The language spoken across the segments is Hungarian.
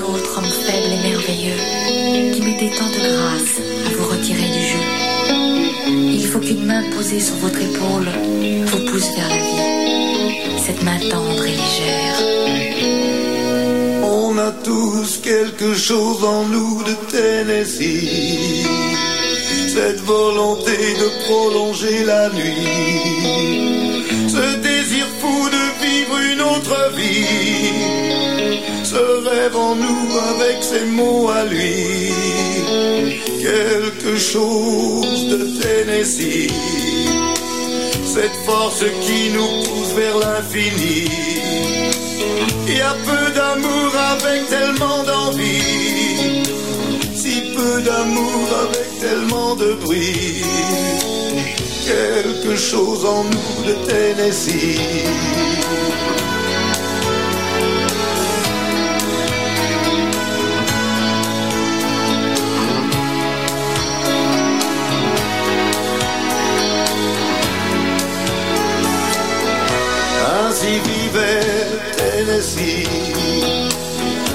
Autres, hommes faibles et merveilleux, qui mettez tant de grâce à vous retirer du jeu. Il faut qu'une main posée sur votre épaule vous pousse vers la vie. Cette main tendre et légère. On a tous quelque chose en nous de Tennessee. Cette volonté de prolonger la nuit. Ce désir fou de vivre une autre vie. Ce rêve en nous avec ses mots à lui. Quelque chose de Tennessee. Cette force qui nous pousse vers l'infini. Il y a peu d'amour avec tellement d'envie. Si peu d'amour avec tellement de bruit. Quelque chose en nous de Tennessee.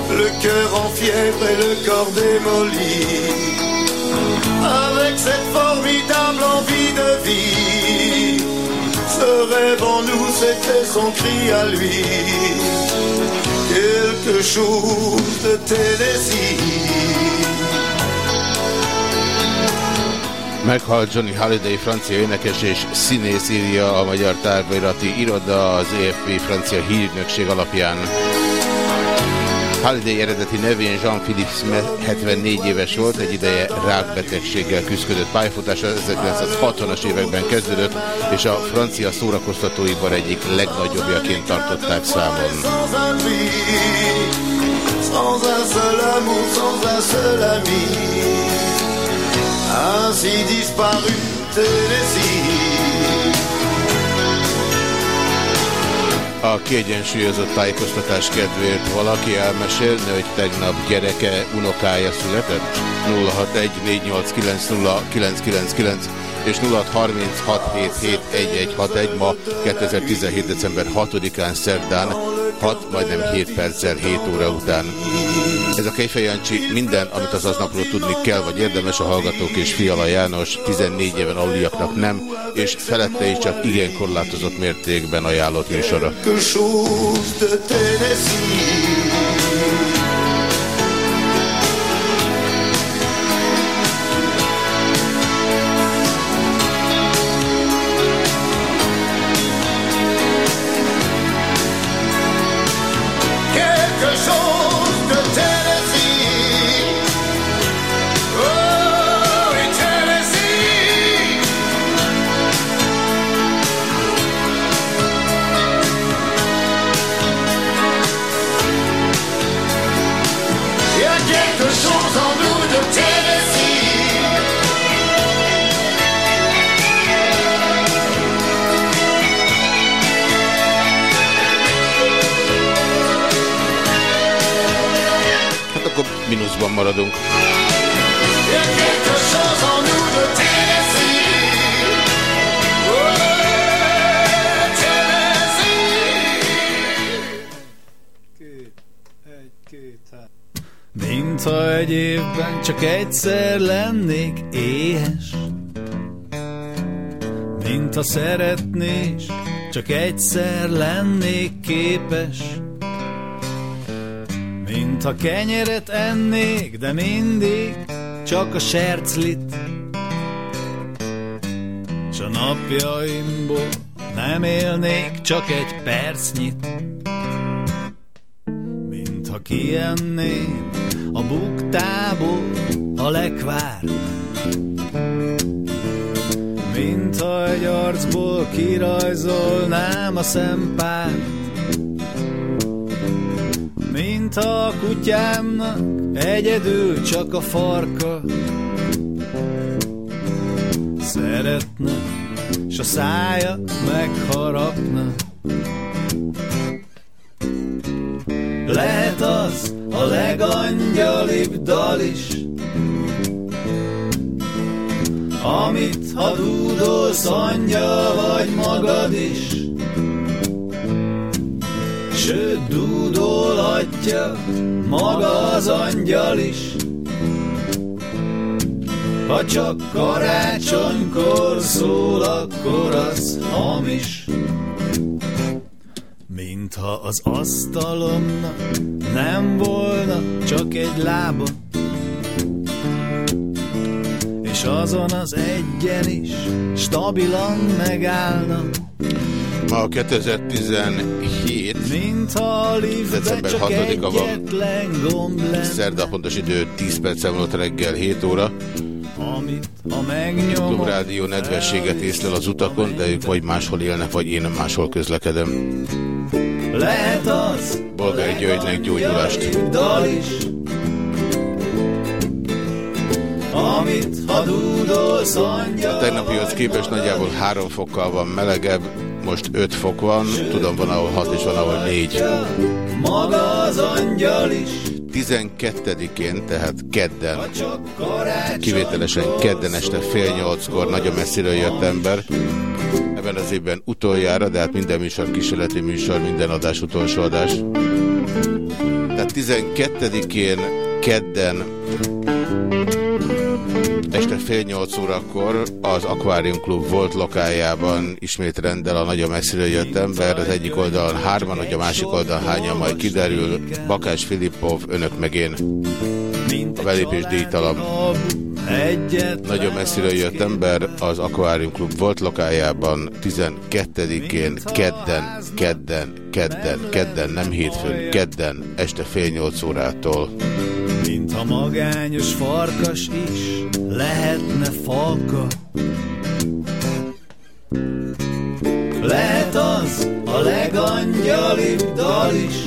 Le cœur en fièvre et le corps démoli. Avec cette formidable envie de vie, ce rêve en nous, c'était son cri à lui. Quelque chose de Tennessee. Meghalt Johnny Holiday, francia énekes és színész írja a Magyar Tárgyairati Iroda az EFP francia hírügynökség alapján. Holiday eredeti nevén Jean-Philippe 74 éves volt, egy ideje rákbetegséggel küzdött pályafutása 1960-as években kezdődött, és a francia szórakoztatóipar egyik legnagyobbjaként tartották számon. Sans un seul amour, sans un seul ami. Ainsi disparu Tennessee. A kiegyensúlyozott tájékoztatás kedvéért valaki elmesélne, hogy tegnap gyereke, unokája született? 06148909999 és 0636771161 ma 2017. december 6-án szerdán 6, majdnem 7 perccel 7 óra után. Ez a Kejfej Jancsi minden, amit az aznapról tudni kell, vagy érdemes a hallgatók és Fiala János 14 éven aluliaknak nem, és felette is csak igen korlátozott mértékben ajánlott műsora. Oh, Tennessee. Mint ha egy évben csak egyszer lennék éhes Mint ha szeretnés, csak egyszer lennék képes Mint ha kenyeret ennék, de mindig csak a serclit. S a napjaimból nem élnék csak egy percnyit. Mint ha kijenném a buktából a lekvár Mint ha egy arcból kirajzolnám a szempárt Mint a kutyámnak egyedül csak a farka. Szeretne, s a szája megharapna. Lehet az a legangyalibb dal is Amit ha dúdolsz angyal vagy magad is Sőt dúdolhatja maga az angyal is. Ha csak karácsonykor szól, akkor az hamis. Mintha az asztalomnak nem volna csak egy lába És azon az egyen is stabilan megállna Ma 2017 Mint a December csak 6-a van. szerda pontos idő 10 perc múlott reggel 7 óra. Klubrádió nedvességet észlel az utakon, de ők vagy máshol élnek, vagy én máshol közlekedem. Lehet az Bolgár Györgynek gyógyulást. dal is, amit ha dúdolsz angyal, A tegnapihoz képest nagyjából 3 fokkal van melegebb, most 5 fok van, tudom van ahol 6 és van ahol 4. maga az angyal is, 12-én, tehát kedden, kivételesen kedden este fél nyolckor nagyon messziről jött ember. Ebben az évben utoljára, de hát minden műsor kísérleti műsor, minden adás utolsó adás. Tehát 12-én kedden este fél nyolc órakor az Aquarium Club volt lokájában ismét rendel a nagyon messziről jött ember. Az egyik oldalon hárman, hogy a másik oldalon hányan majd kiderül. Bakás Filippov, önök meg én. A belépés díjtalan. Nagyon messziről jött ember az Aquarium Club volt lokájában 12-én, kedden, kedden, kedden, kedden, nem hétfőn, kedden, este fél nyolc órától. Mint a magányos farkas is lehetne falka. Lehet az a legangyalibb dal is,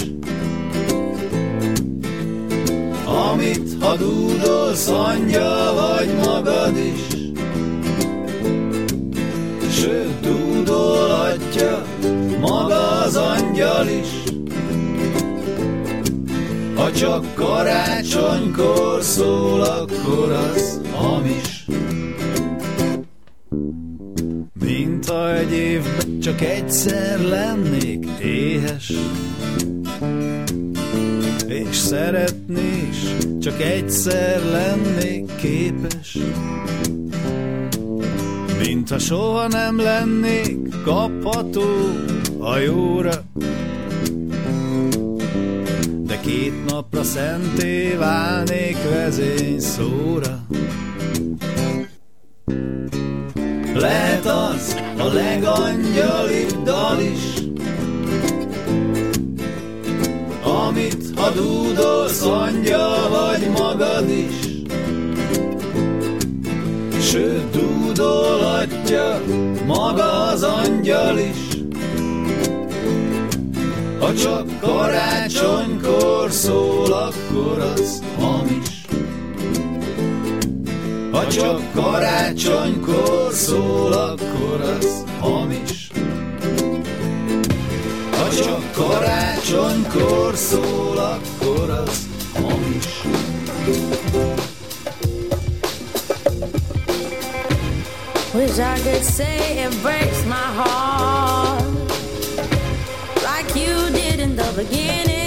amit ha dúdolsz angyal vagy magad is. Sőt, dúdolhatja maga az angyal is, ha csak karácsonykor szól, akkor az hamis. Mint ha egy évben csak egyszer lennék éhes, és szeretni is csak egyszer lennék képes. Mint ha soha nem lennék kapható a jóra, két napra szenté válnék vezény szóra. Lehet az a legangyalibb dal is, amit ha dúdolsz angyal vagy magad is. Sőt, dúdolhatja maga az angyal is, ha csak karácsonykor szól, akkor az hamis. Ha csak karácsonykor szól, akkor az hamis. Ha csak karácsonykor szól, akkor az hamis. Wish I could say it breaks my heart like you did in the beginning.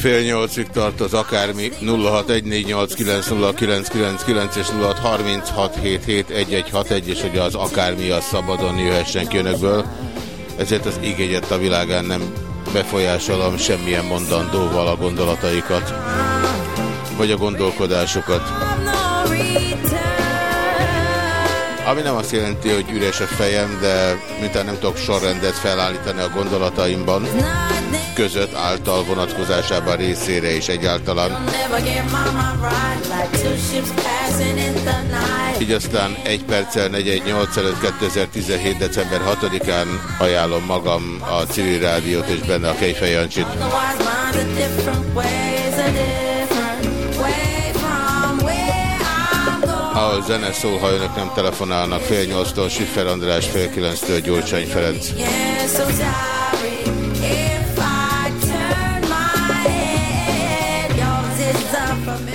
Fél nyolcig tart az akármi 0614890999 és 0636771161 és hogy az akármi a szabadon jöhessen ki önökből. Ezért az ígégyet a világán nem befolyásolom semmilyen mondandóval a gondolataikat, vagy a gondolkodásokat. Ami nem azt jelenti, hogy üres a fejem, de mintha nem tudok sorrendet felállítani a gondolataimban, között által vonatkozásában részére is egyáltalán. Így aztán egy perccel 418 előtt 2017. december 6-án ajánlom magam a civil rádiót és benne a Kejfej Jancsit. ahol zene szól, ha önök nem telefonálnak fél nyolctól, Siffer András, fél kilenctől, Gyurcsány Ferenc.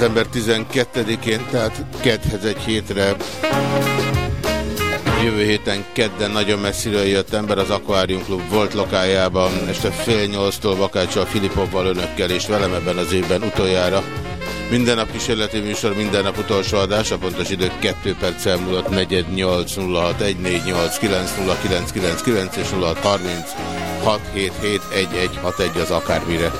December 12-én, tehát kedhez egy hétre jövő héten kedden nagyon messziről jött ember az Aquarium Club volt lokájában, este fél nyolctól Bakáccsal Filipovval önökkel és velem ebben az évben utoljára. Minden nap kísérleti műsor, minden nap utolsó adás, a pontos idő 2 perc elmúlott 418 06 148 90999 és 0630 677 1161 az akármire.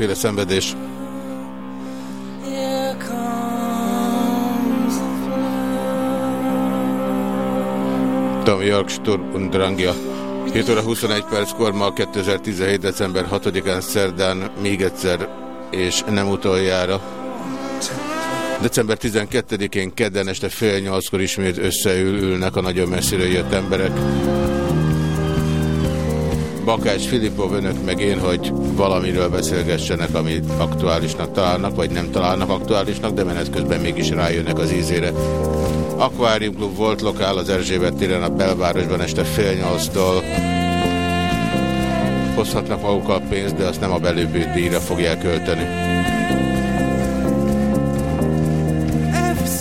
Kis Radiohead féle szenvedés. Tom York Sturm und Drangja. 7 óra 21 perckor ma 2017. december 6-án szerdán még egyszer és nem utoljára. December 12-én kedden este fél nyolckor ismét összeülnek a nagyon messziről jött emberek. Bakács Filipov, önök meg én, hogy valamiről beszélgessenek, amit aktuálisnak találnak, vagy nem találnak aktuálisnak, de menet közben mégis rájönnek az ízére. Aquarium Club volt lokál az Erzsébet téren a belvárosban este fél nyolctól. Hozhatnak magukkal pénzt, de azt nem a belőbő díjra fogják költeni.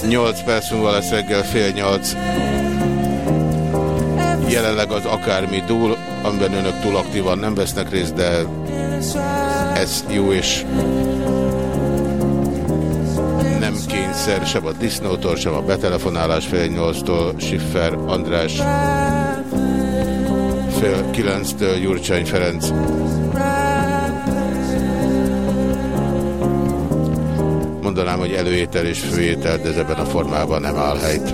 8 perc múlva lesz reggel fél nyolc. Jelenleg az akármi túl, amiben önök túl aktívan nem vesznek részt, de ez jó és nem kényszer, sem a disznótól, sem a betelefonálás fél nyolctól, Schiffer András fél kilenctől, Gyurcsány Ferenc. Mondanám, hogy előétel és főétel, de ez ebben a formában nem áll helyt.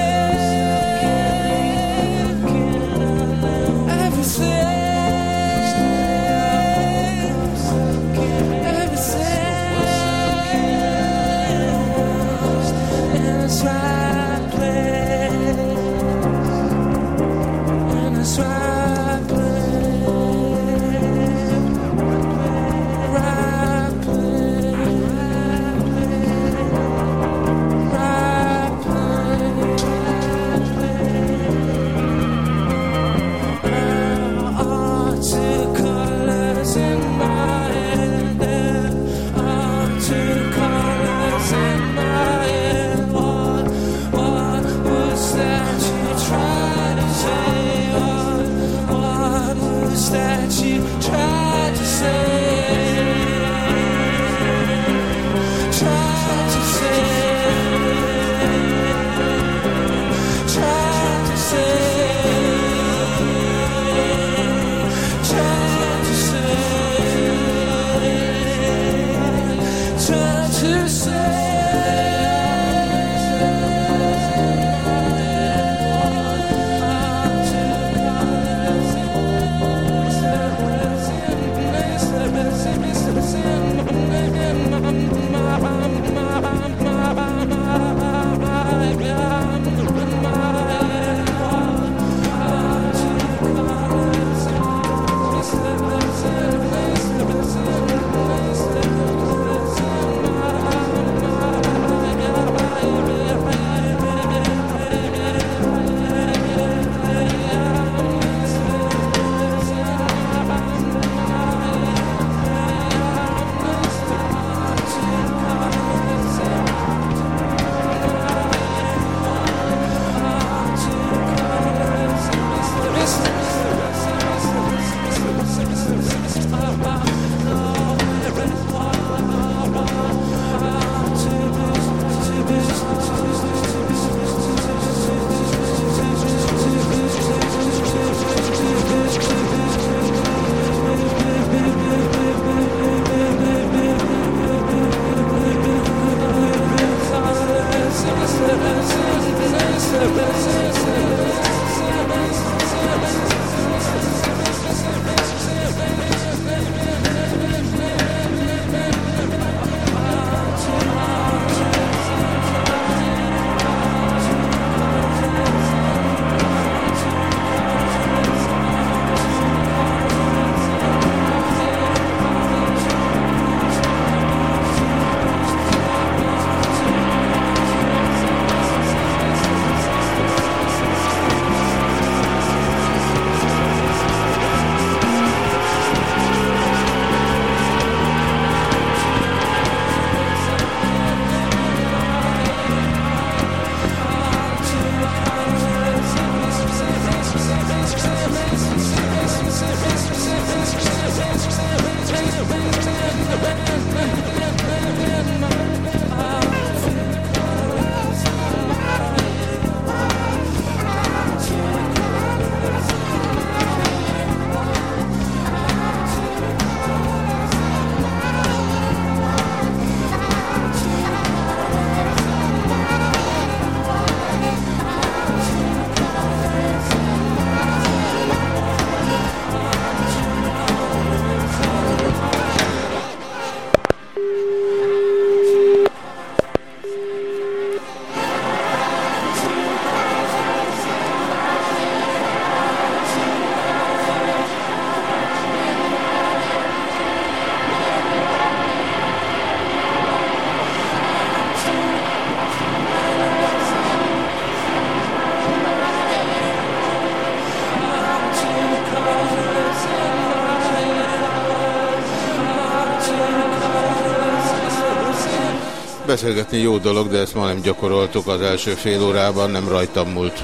Beszélgetni jó dolog, de ezt ma nem gyakoroltuk az első fél órában, nem rajtam múlt.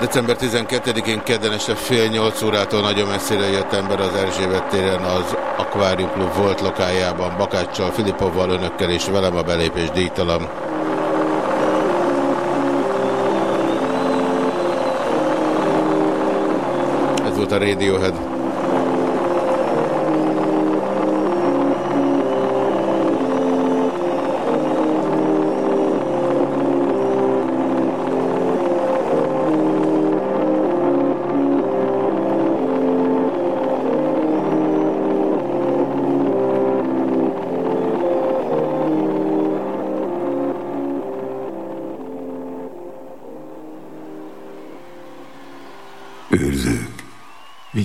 December 12-én kedden este fél nyolc órától nagyon messzire jött ember az Erzsébet téren az Aquarium Club volt lokájában, Bakáccsal, Filipovval, önökkel és velem a belépés díjtalan. Volt a Radiohead.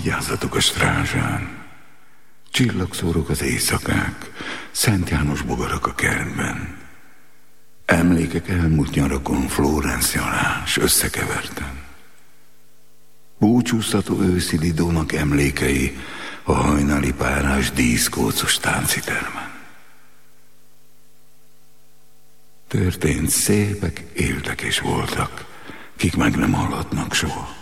Vigyázzatok a strázsán. Csillagszórok az éjszakák, Szent János bogarak a kertben. Emlékek elmúlt nyarakon Florence s összekeverten. Búcsúztató őszi Lidónak emlékei a hajnali párás díszkócos táncitermen. Történt szépek, éltek és voltak, kik meg nem hallhatnak soha.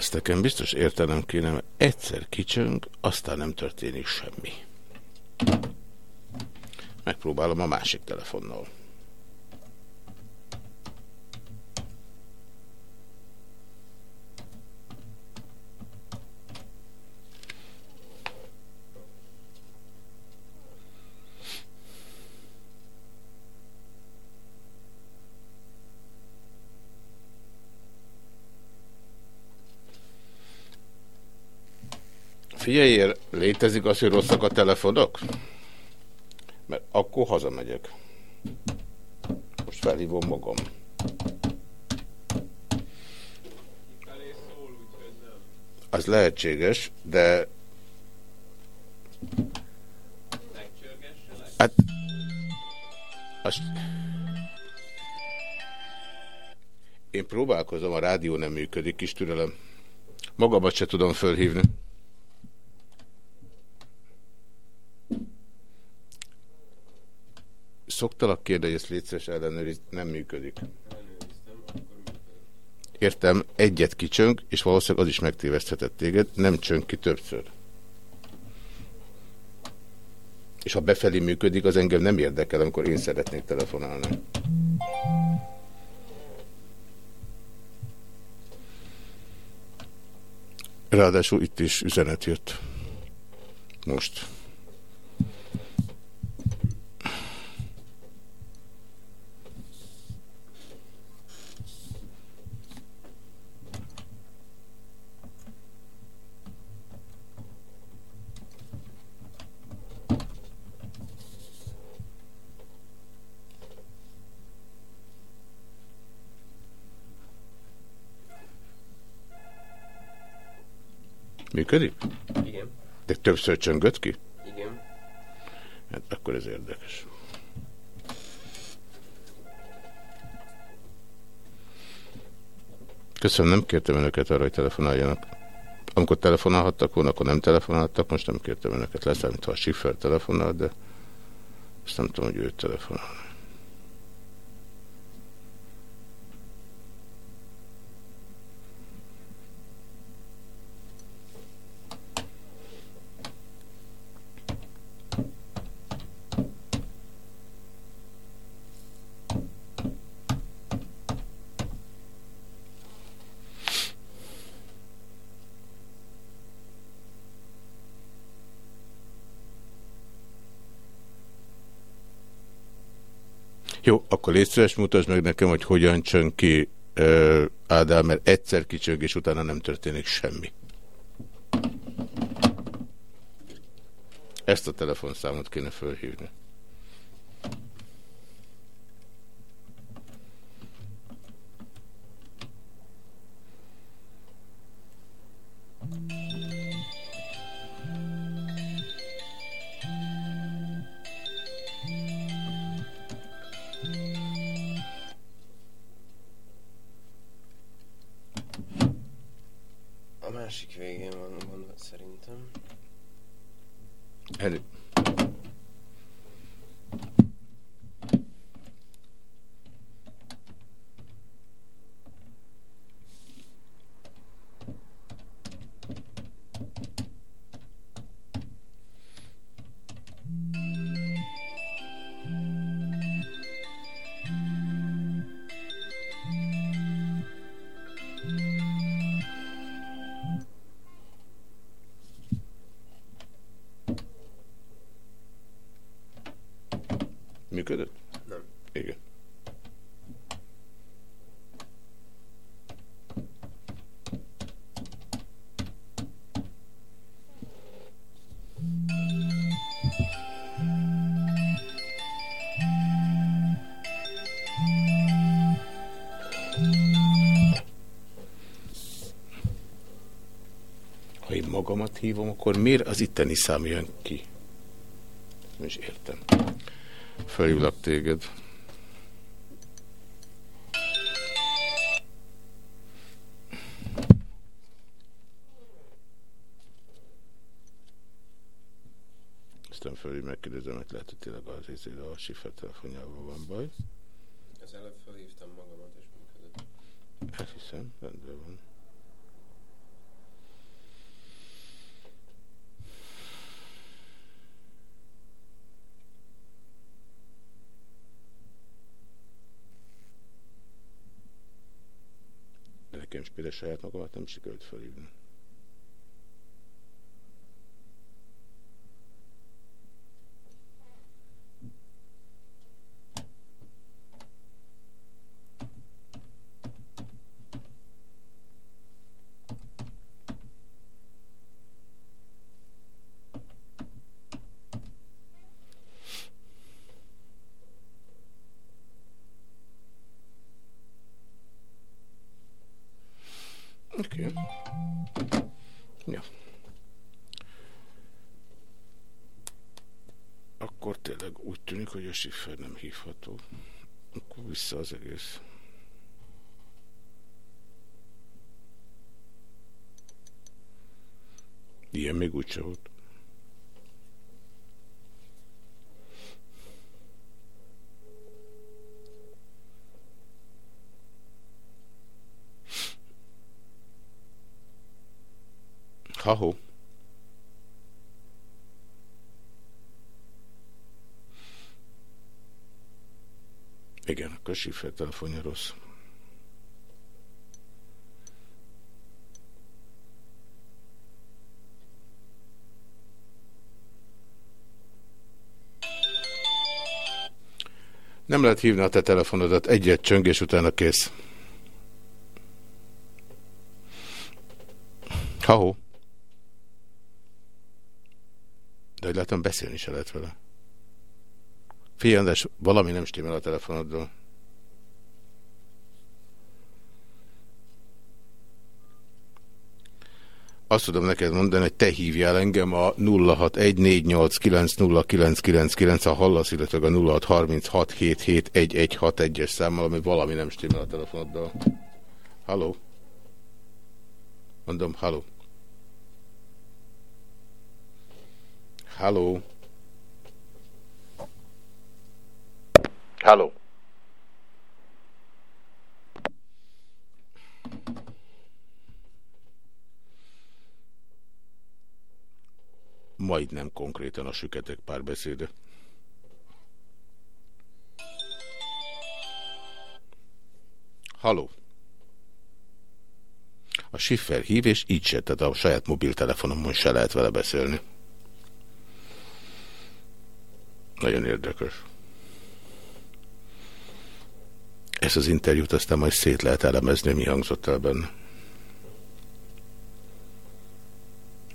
Ezt nekem biztos értenem kéne, mert egyszer kicsöng, aztán nem történik semmi. Megpróbálom a másik telefonnal. Figyelj, létezik az, hogy rosszak a telefonok? Mert akkor hazamegyek. Most felhívom magam. Az lehetséges, de... Hát... Azt... Én próbálkozom, a rádió nem működik, kis türelem. Magamat se tudom fölhívni. Szoktalak kérdezni, ezt létszeres ellenőriz, nem működik. Értem, egyet kicsönk, és valószínűleg az is megtéveszthetett téged, nem csönk ki többször. És ha befelé működik, az engem nem érdekel, amikor én szeretnék telefonálni. Ráadásul itt is üzenet jött. Most. Működik? Igen. De többször csöngött ki? Igen. Hát akkor ez érdekes. Köszönöm, nem kértem önöket arra, hogy telefonáljanak. Amikor telefonálhattak volna, akkor nem telefonáltak, most nem kértem önöket leszámítva a Schiffer telefonál, de ezt nem tudom, hogy ő telefonál. Jó, akkor légy szíves, mutasd meg nekem, hogy hogyan csön ki uh, Ádám, mert egyszer kicsöng, és utána nem történik semmi. Ezt a telefonszámot kéne fölhívni. Akkor miért az itteni szám jön ki? Nem is értem. Felhívlak téged. Aztán felül megkérdezem, hogy lehet, hogy tényleg az izére a Schiffer telefonjával van baj. Az előbb felhívtam magamat, és működött. Ezt hiszem, rendben van. Például saját magamat nem sikerült felhívni. Hogy a siffer nem hívható. Akkor vissza az egész. Ilyen még úgyse volt. Ha-ho. Akkor Schiffer telefonja rossz. Nem lehet hívni a te telefonodat, egyet csöngés utána kész. Ha-ho. De hogy látom, beszélni se lehet vele. Figyelj, András, valami nem stimmel a telefonoddal. Azt tudom neked mondani, hogy te hívjál engem a 0614890999, ha hallasz, illetve a 0636771161-es számmal, ami valami nem stimmel a telefonoddal. Halló? Mondom, halló. Halló. Halló. Majdnem konkrétan a süketek párbeszéde. Halló. A Schiffer hív, és így se, tehát a saját mobiltelefonomon se lehet vele beszélni. Nagyon érdekes. Ezt az interjút aztán majd szét lehet elemezni, mi hangzott el benne.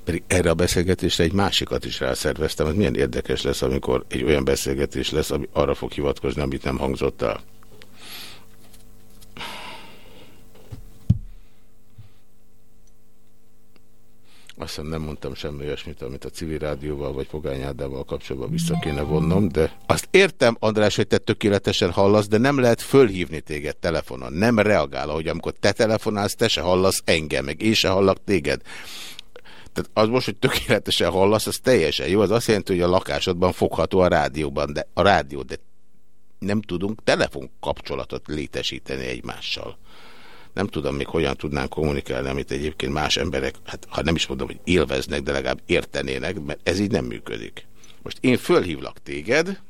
Pedig erre a beszélgetésre egy másikat is rászerveztem, hogy milyen érdekes lesz, amikor egy olyan beszélgetés lesz, ami arra fog hivatkozni, amit nem hangzott el. Azt hiszem nem mondtam semmi olyasmit, amit a civil rádióval vagy Pogányádával kapcsolatban vissza kéne vonnom, de azt értem, András, hogy te tökéletesen hallasz, de nem lehet fölhívni téged telefonon. Nem reagál, ahogy amikor te telefonálsz, te se hallasz engem, meg én se hallak téged. Tehát az most, hogy tökéletesen hallasz, az teljesen jó. Az azt jelenti, hogy a lakásodban fogható a rádióban, de a rádió, de nem tudunk telefonkapcsolatot létesíteni egymással. Nem tudom még hogyan tudnánk kommunikálni, amit egyébként más emberek, hát ha nem is mondom, hogy élveznek, de legalább értenének, mert ez így nem működik. Most én fölhívlak téged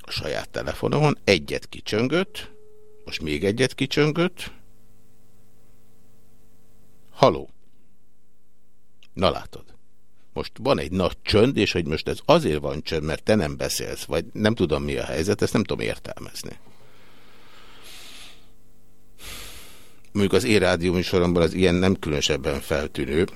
a saját telefonomon, egyet kicsöngött, most még egyet kicsöngött, Haló. Na látod. Most van egy nagy csönd, és hogy most ez azért van csönd, mert te nem beszélsz, vagy nem tudom mi a helyzet, ezt nem tudom értelmezni. Mondjuk az én rádió műsoromban az ilyen nem különösebben feltűnő.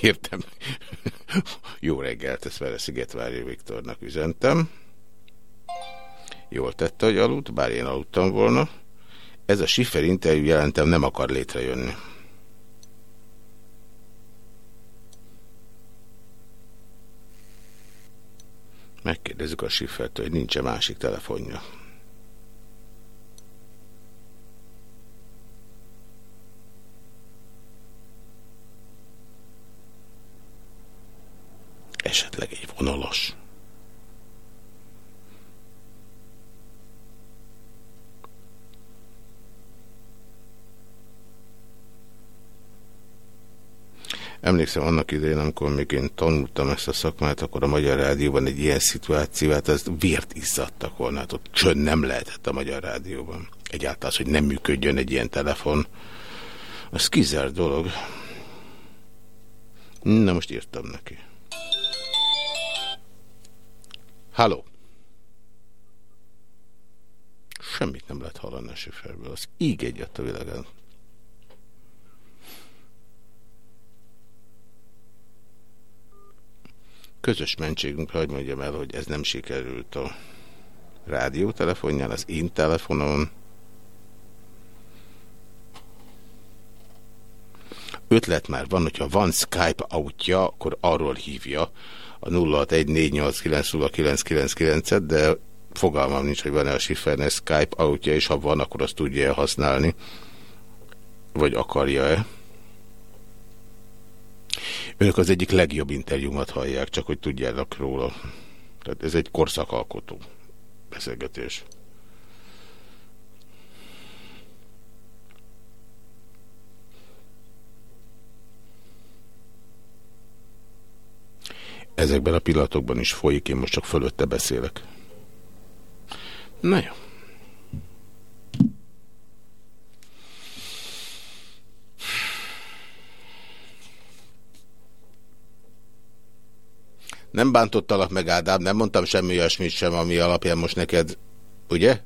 Értem. Jó reggelt, ezt vele Szigetvárja Viktornak üzentem. Jól tette, hogy aludt, bár én aludtam volna. Ez a Schiffer interjú jelentem nem akar létrejönni. Megkérdezzük a Schiffertől, hogy nincs-e másik telefonja. Esetleg egy vonalas. Emlékszem annak idején, amikor még én tanultam ezt a szakmát, akkor a Magyar Rádióban egy ilyen szituációt, ez vért izzadtak volna, hát ott csönd nem lehetett a Magyar Rádióban. Egyáltalán hogy nem működjön egy ilyen telefon, az kizárt dolog. Na most írtam neki. Halló! Semmit nem lehet hallani a siferből, az íg egyet a világán. Közös mentségünkre, hogy mondjam el, hogy ez nem sikerült a rádiótelefonján, az én telefonon. Ötlet már van, hogyha van Skype autja, akkor arról hívja, a 0614890999-et, de fogalmam nincs, hogy van-e a Schiffernek Skype autja, és ha van, akkor azt tudja -e használni, vagy akarja-e. Önök az egyik legjobb interjúmat hallják, csak hogy tudjának róla. Tehát ez egy korszakalkotó beszélgetés. Ezekben a pillanatokban is folyik, én most csak fölötte beszélek. Na jó. Nem bántottalak meg, Ádám, nem mondtam semmi olyasmit sem, ami alapján most neked, ugye?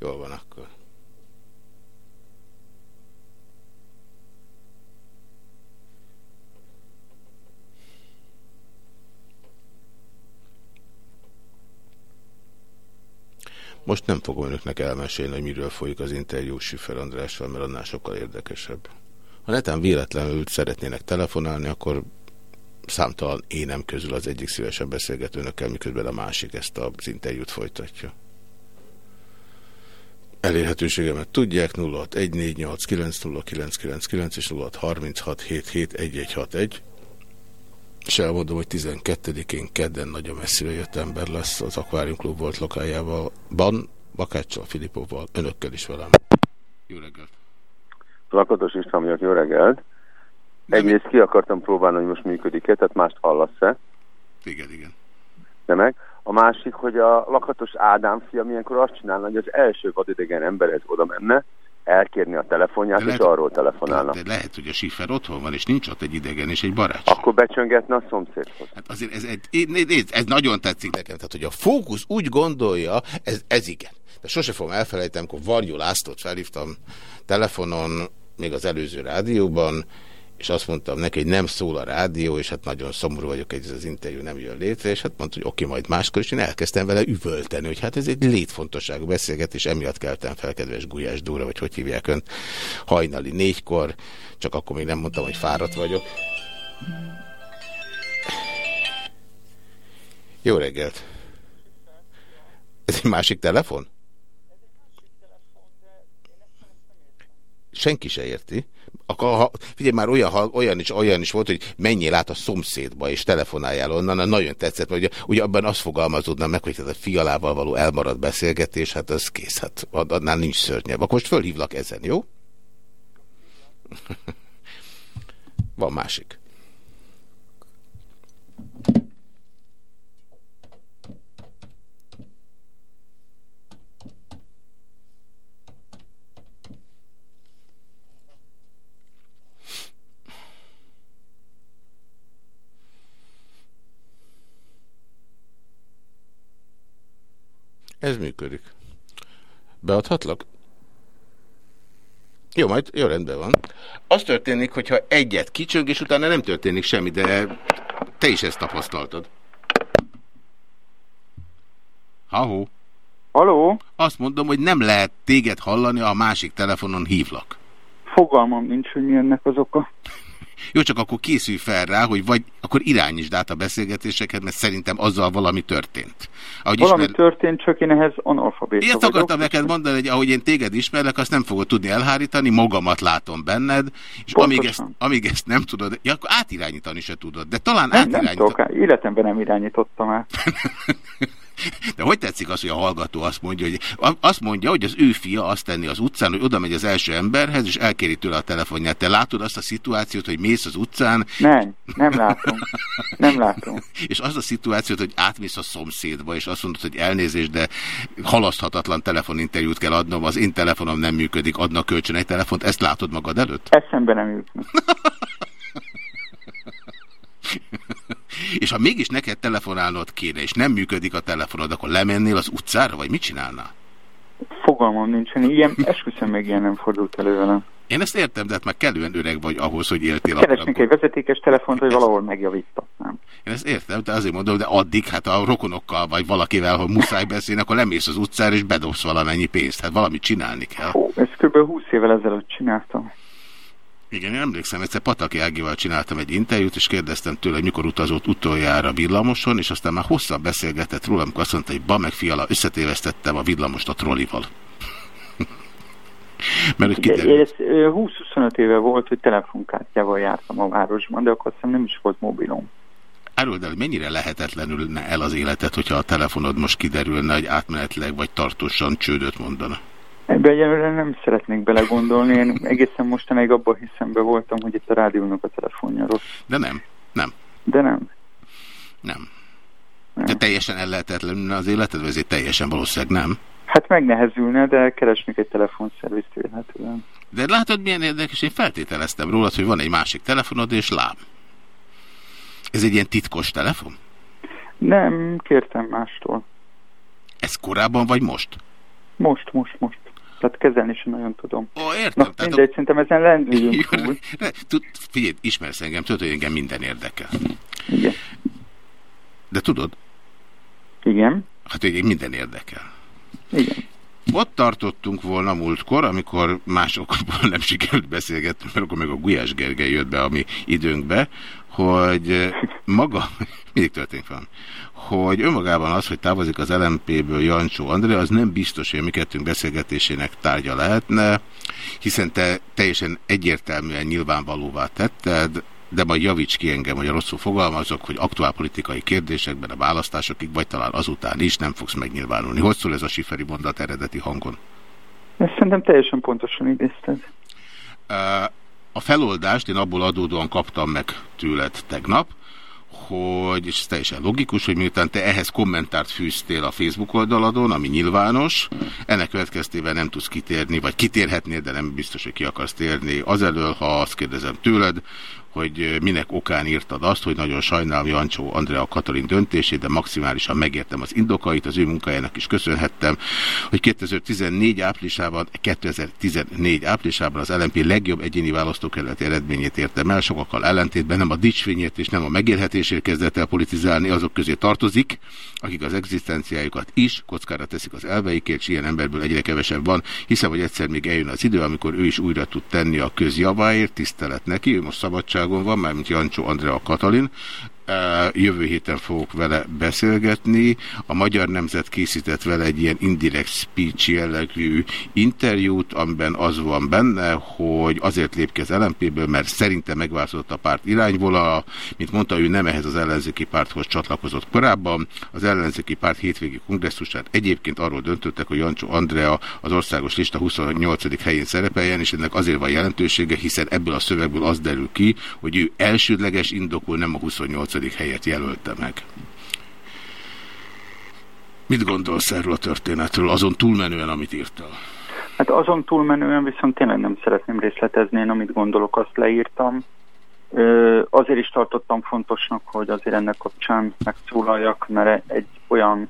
Jól van akkor. Most nem fogom önöknek elmesélni, hogy miről folyik az interjú Siffer Andrással, mert annál sokkal érdekesebb. Ha netán véletlenül szeretnének telefonálni, akkor számtalan énem közül az egyik szívesen beszélget önökkel, miközben a másik ezt az interjút folytatja. Elérhetőségemet tudják 0614890999 és 0636771161 és elmondom, hogy 12-én kedden nagyon messzire jött ember lesz az Aquarium Klub volt lokájával, Ban, Bakáccsal, Filipovval, önökkel is velem. Jó reggelt! Lakatos István vagyok, jó reggelt! Egyrészt ki akartam próbálni, hogy most működik-e, tehát mást hallasz-e? Igen, igen. De meg. A másik, hogy a lakatos Ádám fia milyenkor azt csinálna, hogy az első vadidegen emberhez oda menne, elkérni a telefonját, De lehet- és arról telefonálna. De lehet, hogy a Schiffer otthon van, és nincs ott egy idegen és egy barát. Akkor becsöngetne a szomszédhoz. Hát azért ez, egy, ez, ez nagyon tetszik nekem, tehát hogy a fókusz úgy gondolja, ez, ez igen. De sose fogom elfelejteni, amikor Varjú Lászlót felhívtam telefonon, még az előző rádióban, és azt mondtam neki, hogy nem szól a rádió, és hát nagyon szomorú vagyok, hogy ez az interjú nem jön létre, és hát mondta, hogy oké, majd máskor, és én elkezdtem vele üvölteni, hogy hát ez egy létfontosságú beszélgetés, emiatt keltem fel, kedves Gulyás Dóra, vagy hogy hívják önt, hajnali négykor, csak akkor még nem mondtam, hogy fáradt vagyok. Jó reggelt! Ez egy másik telefon? Senki se érti. Akkor, ha, figyelj, már olyan, olyan, is, olyan is volt, hogy menjél át a szomszédba, és telefonáljál onnan, na, nagyon tetszett, mert ugye, ugye abban azt fogalmazódna meg, hogy ez a fialával való elmaradt beszélgetés, hát az kész, hát annál nincs szörnyebb. Akkor most fölhívlak ezen, jó? Van másik. Ez működik. Beadhatlak? Jó, majd jó rendben van. Az történik, hogyha egyet kicsöng, és utána nem történik semmi, de te is ezt tapasztaltad. Ahó. Haló? Azt mondom, hogy nem lehet téged hallani, ha a másik telefonon hívlak. Fogalmam nincs, hogy mi ennek az oka. Jó, csak akkor készülj fel rá, hogy vagy akkor irányítsd át a beszélgetéseket, mert szerintem azzal valami történt. Ahogy Valami ismer... történt, csak én ehhez analfabéta Ezt vagyok. akartam neked mondani, hogy ahogy én téged ismerlek, azt nem fogod tudni elhárítani, magamat látom benned, és amíg ezt, amíg ezt nem tudod, ja, akkor átirányítani se tudod, de talán Nem, nem átirányítani. tudok, életemben nem irányítottam át. De hogy tetszik az, hogy a hallgató azt mondja, hogy azt mondja, hogy az ő fia azt tenni az utcán, hogy oda megy az első emberhez, és elkéri tőle a telefonját. Te látod azt a szituációt, hogy mész az utcán, Nem, nem látom. Nem látom. és az a szituációt, hogy átmész a szomszédba, és azt mondod, hogy elnézést, de halaszthatatlan telefoninterjút kell adnom, az én telefonom nem működik, adnak kölcsön egy telefont, ezt látod magad előtt? Eszembe nem jutna. És ha mégis neked telefonálnod kéne, és nem működik a telefonod, akkor lemennél az utcára, vagy mit csinálnál? Fogalmam nincsen. Ilyen, esküszöm még ilyen nem fordult elő velem. Én ezt értem, de hát már kellően öreg vagy ahhoz, hogy éltél Keresnék egy vezetékes telefont, hogy valahol megjavítatnám. Én ezt értem, de azért mondom, de addig hát a rokonokkal vagy valakivel, ha muszáj beszélni, akkor lemész az utcára és bedobsz valamennyi pénzt. Hát valamit csinálni kell. Ó, ezt kb. 20 évvel ezelőtt csináltam. Igen, én emlékszem, egyszer Pataki Ágival csináltam egy interjút, és kérdeztem tőle, hogy mikor utazott utoljára villamoson, és aztán már hosszabb beszélgetett rólam, amikor azt mondta, hogy ba meg fiala, összetévesztettem a villamost a trollival. Mert hogy kiderült. ez ö, 20-25 éve volt, hogy telefonkártyával jártam a városban, de akkor azt nem is volt mobilom. Áruld el, hogy mennyire lehetetlenülne el az életed, hogyha a telefonod most kiderülne, hogy átmenetleg vagy tartósan csődöt mondana? Ebbe egyelőre nem szeretnék belegondolni, én egészen mostanáig abban hiszembe voltam, hogy itt a rádiónak a telefonja rossz. De nem, nem, De nem. nem. De teljesen ellehetetlenülne az életed, vagy ezért teljesen valószínűleg nem. Hát megnehezülne, de keresnék egy telefonszervizt vélhetően. De látod, milyen érdekes, én feltételeztem rólad, hogy van egy másik telefonod, és lám. Ez egy ilyen titkos telefon? Nem, kértem mástól. Ez korábban vagy most? Most, most, most. Tehát kezelni sem nagyon tudom. Ó, értem. Na, mindegy, szerintem ezen lendüljünk túl. Tud, figyelj, ismersz engem, tudod, hogy engem minden érdekel. Igen. De tudod? Igen. Hát, hogy minden érdekel. Igen. Ott tartottunk volna múltkor, amikor másokból nem sikerült beszélgetni, mert akkor meg a Gulyás Gergely jött be a mi időnkbe, hogy maga, mindig történik van, hogy önmagában az, hogy távozik az LMP-ből Jancsó André, az nem biztos, hogy a mi kettőnk beszélgetésének tárgya lehetne, hiszen te teljesen egyértelműen nyilvánvalóvá tetted, de majd javíts ki engem, hogy rosszul fogalmazok, hogy aktuálpolitikai kérdésekben a választásokig, vagy talán azután is nem fogsz megnyilvánulni. Hogy szól ez a siferi mondat eredeti hangon? Ezt szerintem teljesen pontosan idézted. A feloldást én abból adódóan kaptam meg tőled tegnap, hogy, és ez teljesen logikus, hogy miután te ehhez kommentárt fűztél a Facebook oldaladon, ami nyilvános, ennek következtében nem tudsz kitérni, vagy kitérhetnél, de nem biztos, hogy ki akarsz térni. Azelől, ha azt kérdezem tőled, hogy minek okán írtad azt, hogy nagyon sajnálom Jancsó Andrea Katalin döntését, de maximálisan megértem az indokait, az ő munkájának is köszönhettem, hogy 2014 áprilisában, 2014 áprilisában az LNP legjobb egyéni választókerületi eredményét értem el, sokakkal ellentétben nem a dicsfényért és nem a megélhetésért kezdett el politizálni, azok közé tartozik, akik az egzisztenciájukat is kockára teszik az elveikért, és ilyen emberből egyre kevesebb van, hiszem, hogy egyszer még eljön az idő, amikor ő is újra tud tenni a közjaváért, tisztelet neki, ő most szabadságon van, mármint Jancsó Andrea Katalin, Jövő héten fogok vele beszélgetni. A Magyar Nemzet készített vele egy ilyen indirect speech jellegű interjút, amiben az van benne, hogy azért lép ki az LMP-ből, mert szerintem megváltozott a párt irányvola. Mint mondta, ő nem ehhez az ellenzéki párthoz csatlakozott korábban. Az ellenzéki párt hétvégi kongresszusát egyébként arról döntöttek, hogy Jancsó Andrea az országos lista 28. helyén szerepeljen, és ennek azért van jelentősége, hiszen ebből a szövegből az derül ki, hogy ő elsődleges indokul, nem a 28 helyet jelölte meg. Mit gondolsz erről a történetről, azon túlmenően, amit írtál? Hát azon túlmenően viszont tényleg nem szeretném részletezni, én amit gondolok, azt leírtam. Ö, azért is tartottam fontosnak, hogy azért ennek kapcsán megszólaljak, mert egy olyan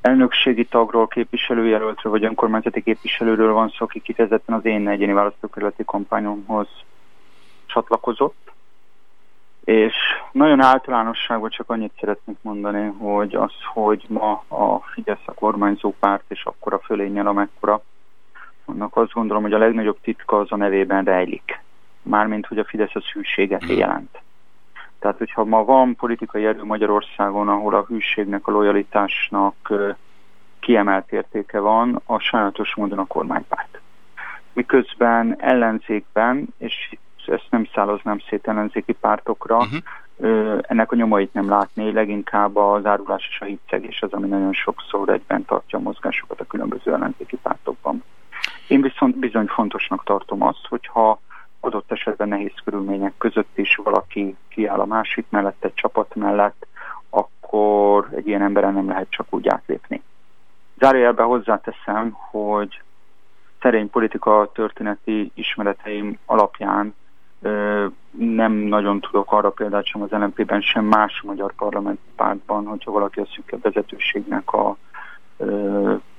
elnökségi tagról, képviselőjelöltről vagy önkormányzati képviselőről van szó, aki kifejezetten az én egyéni választókerületi kampányomhoz csatlakozott, és nagyon általánosságban csak annyit szeretnék mondani, hogy az, hogy ma a Fidesz a kormányzó párt, és akkor a fölényel amekkora, annak azt gondolom, hogy a legnagyobb titka az a nevében rejlik. Mármint, hogy a Fidesz a hűséget jelent. Tehát, hogyha ma van politikai erő Magyarországon, ahol a hűségnek, a lojalitásnak kiemelt értéke van, a sajnálatos módon a kormánypárt. Miközben ellenzékben, és ezt nem száloznám szét ellenzéki pártokra, uh-huh. ennek a nyomait nem látni, leginkább az árulás és a hitszegés az, ami nagyon sokszor egyben tartja a mozgásokat a különböző ellenzéki pártokban. Én viszont bizony fontosnak tartom azt, hogyha adott esetben nehéz körülmények között is valaki kiáll a másik mellett, egy csapat mellett, akkor egy ilyen emberen nem lehet csak úgy átlépni. Zárójelben hozzáteszem, hogy szerény politika történeti ismereteim alapján nem nagyon tudok arra példát sem az LNP-ben, sem más magyar parlament pártban, hogyha valaki a szűkebb vezetőségnek a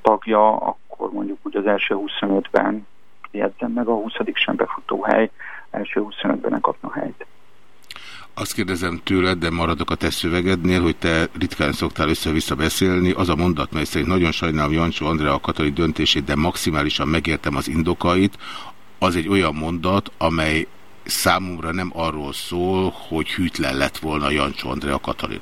tagja, akkor mondjuk úgy az első 25-ben jegyzem meg, a 20 sem befutó hely, első 25-ben kapna helyt. Azt kérdezem tőled, de maradok a te szövegednél, hogy te ritkán szoktál össze-vissza beszélni. Az a mondat, mely szerint nagyon sajnálom Jancsó Andrea a katoli döntését, de maximálisan megértem az indokait, az egy olyan mondat, amely számomra nem arról szól, hogy hűtlen lett volna Jancsó Andrea Katalin.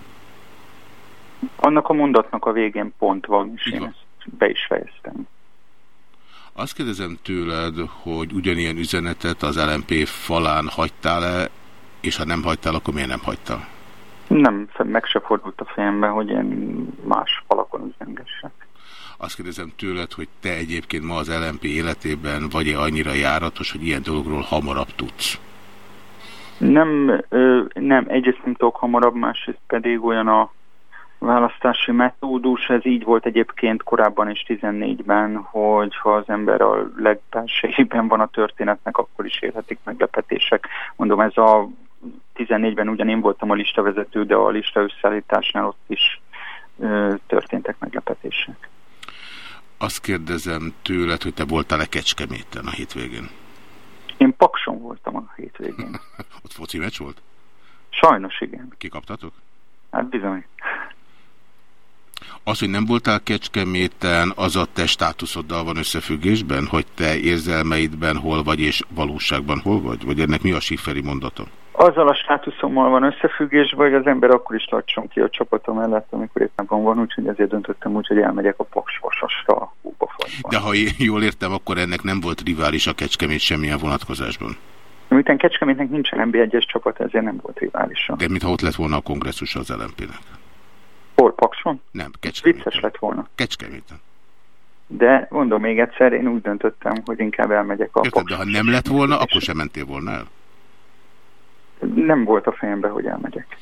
Annak a mondatnak a végén pont van, és én ezt be is fejeztem. Azt kérdezem tőled, hogy ugyanilyen üzenetet az LMP falán hagytál-e, és ha nem hagytál, akkor miért nem hagytál? Nem, meg se fordult a fejembe, hogy én más falakon üzengessek. Azt kérdezem tőled, hogy te egyébként ma az LMP életében vagy-e annyira járatos, hogy ilyen dologról hamarabb tudsz? Nem, nem, egyrészt nem tudok hamarabb, másrészt pedig olyan a választási metódus, ez így volt egyébként korábban is 14-ben, hogy ha az ember a legbelsejében van a történetnek, akkor is érhetik meglepetések. Mondom, ez a 14-ben ugyan én voltam a listavezető, de a lista összeállításnál ott is ö, történtek meglepetések. Azt kérdezem tőled, hogy te voltál-e Kecskeméten a hétvégén? Én Pakson voltam a hétvégén. Ott foci meccs volt? Sajnos igen. Kikaptatok? Hát bizony. Az, hogy nem voltál Kecskeméten, az a te státuszoddal van összefüggésben, hogy te érzelmeidben hol vagy és valóságban hol vagy? Vagy ennek mi a siferi mondata? Azzal a státuszommal van összefüggésben, hogy az ember akkor is tartson ki a csapatom mellett, amikor éppen van, úgyhogy ezért döntöttem úgy, hogy elmegyek a Paksvasasra a Hóbafagyban. De ha jól értem, akkor ennek nem volt rivális a Kecskemét semmilyen vonatkozásban. Miután Kecskemétnek nincsen NB1-es csapat, ezért nem volt riválisa. De mintha ott lett volna a kongresszus az LMP-nek. Hol, Pakson? Nem, Kecskeméten. Vicces lett volna. Kecskeméten. De mondom még egyszer, én úgy döntöttem, hogy inkább elmegyek a Érted, de ha nem lett volna, akkor sem mentél volna el. Nem volt a fejemben, hogy elmegyek.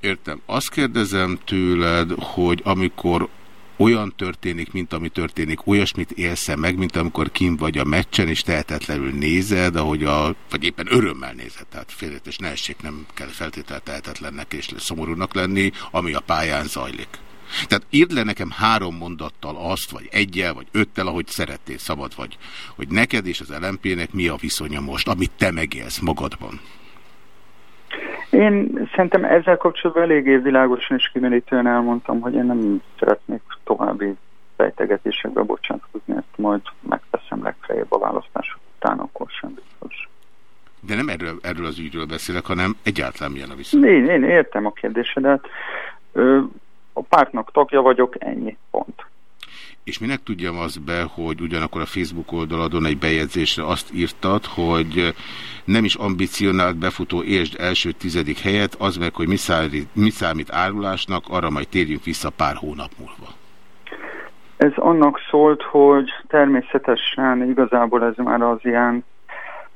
Értem. Azt kérdezem tőled, hogy amikor olyan történik, mint ami történik, olyasmit élsz meg, mint amikor kim vagy a meccsen, és tehetetlenül nézed, ahogy a, vagy éppen örömmel nézed, tehát félretes ne essék, nem kell feltétlenül tehetetlennek és szomorúnak lenni, ami a pályán zajlik. Tehát írd le nekem három mondattal azt, vagy egyel, vagy öttel, ahogy szerettél, szabad vagy, hogy neked és az LMP-nek mi a viszonya most, amit te megélsz magadban. Én szerintem ezzel kapcsolatban eléggé világosan és kimerítően elmondtam, hogy én nem szeretnék fejtegetésekbe bocsátkozni, ezt majd megteszem legfeljebb a választások után, akkor sem biztos. De nem erről, erről az ügyről beszélek, hanem egyáltalán milyen a viszony. Én, én értem a kérdésedet. Ö, a pártnak tagja vagyok, ennyi pont. És minek tudjam azt be, hogy ugyanakkor a Facebook oldaladon egy bejegyzésre azt írtad, hogy nem is ambicionált befutó értsd első tizedik helyet, az meg, hogy mi számít, mi számít árulásnak, arra majd térjünk vissza pár hónap múlva. Ez annak szólt, hogy természetesen igazából ez már az ilyen,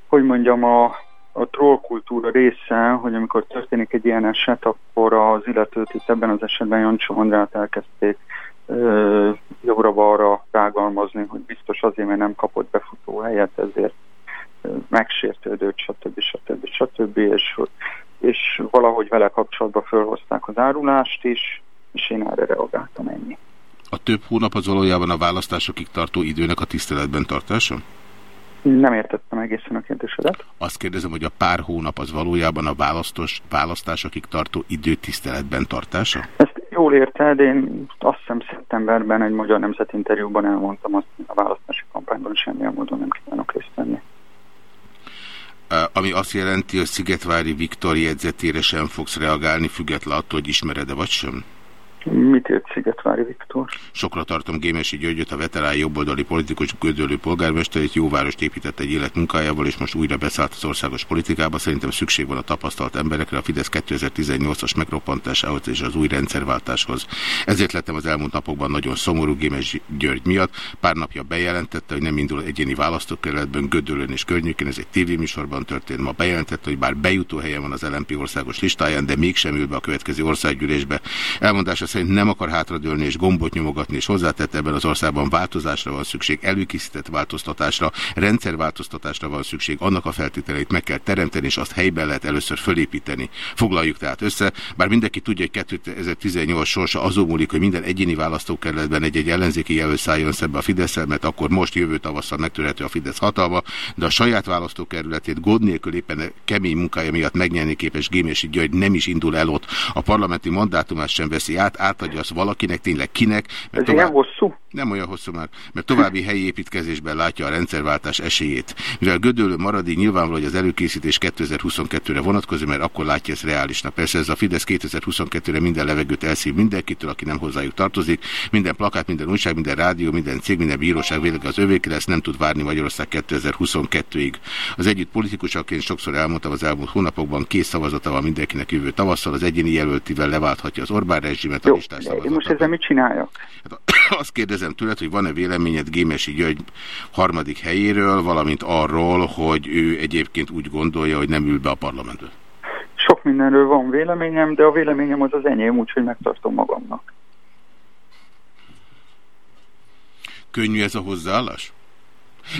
hogy mondjam, a, a trollkultúra része, hogy amikor történik egy ilyen eset, akkor az illetőt itt ebben az esetben Jancsó Andrát elkezdték jobbra-balra rágalmazni, hogy biztos azért, mert nem kapott befutó helyet, ezért megsértődött, stb. stb. stb. És, és valahogy vele kapcsolatban felhozták az árulást is, és én erre reagáltam ennyi. A több hónap az valójában a választásokig tartó időnek a tiszteletben tartása? Nem értettem egészen a kérdésedet. Azt kérdezem, hogy a pár hónap az valójában a választos, választásokig tartó idő tiszteletben tartása? Ezt jól érted, én azt hiszem szeptemberben egy Magyar Nemzet interjúban elmondtam azt, hogy a választási kampányban semmilyen módon nem kívánok részt venni. Ami azt jelenti, hogy Szigetvári Viktor jegyzetére sem fogsz reagálni, független attól, hogy ismered-e vagy sem? Mit ért Szigetvári Viktor? Sokra tartom Gémesi Györgyöt, a veterán jobboldali politikus gödölő polgármesterét, jóvárost épített egy élet és most újra beszállt az országos politikába. Szerintem szükség van a tapasztalt emberekre a Fidesz 2018-as megroppantásához és az új rendszerváltáshoz. Ezért lettem az elmúlt napokban nagyon szomorú Gémesi György miatt. Pár napja bejelentette, hogy nem indul egyéni választókerületben Gödölön és környékén. Ez egy tévéműsorban történt. Ma bejelentette, hogy bár bejutó helyen van az LMP országos listáján, de mégsem ül be a következő országgyűlésbe. Elmondása szerint nem akar hátradőlni és gombot nyomogatni, és hozzátette ebben az országban változásra van szükség, előkészített változtatásra, rendszerváltoztatásra van szükség, annak a feltételeit meg kell teremteni, és azt helyben lehet először fölépíteni. Foglaljuk tehát össze, bár mindenki tudja, hogy 2018 sorsa azon múlik, hogy minden egyéni választókerületben egy-egy ellenzéki jelölt szálljon szembe a fidesz mert akkor most jövő tavasszal megtörhető a Fidesz hatalma, de a saját választókerületét gond nélkül éppen kemény munkája miatt megnyerni képes Gémési György nem is indul el ott. A parlamenti mandátumát sem veszi át, átadja azt valakinek, tényleg kinek. Mert Ez tovább... ilyen hosszú? Nem olyan hosszú már, mert további helyi építkezésben látja a rendszerváltás esélyét. Mivel Gödöllő maradi nyilvánvaló, hogy az előkészítés 2022-re vonatkozó, mert akkor látja ezt reálisnak. Persze ez a Fidesz 2022-re minden levegőt elszív mindenkitől, aki nem hozzájuk tartozik. Minden plakát, minden újság, minden rádió, minden cég, minden bíróság véleg az övékre, ezt nem tud várni Magyarország 2022-ig. Az együtt politikusaként sokszor elmondtam az elmúlt hónapokban, kész szavazata van mindenkinek jövő tavasszal, az egyéni jelöltivel leválthatja az Orbán rezsimet, Jó, de most ezzel mit csináljak? Hát, azt kérdezem tőled, hogy van-e véleményed Gémesi György harmadik helyéről, valamint arról, hogy ő egyébként úgy gondolja, hogy nem ül be a parlamentbe? Sok mindenről van véleményem, de a véleményem az az enyém, úgyhogy megtartom magamnak. Könnyű ez a hozzáállás?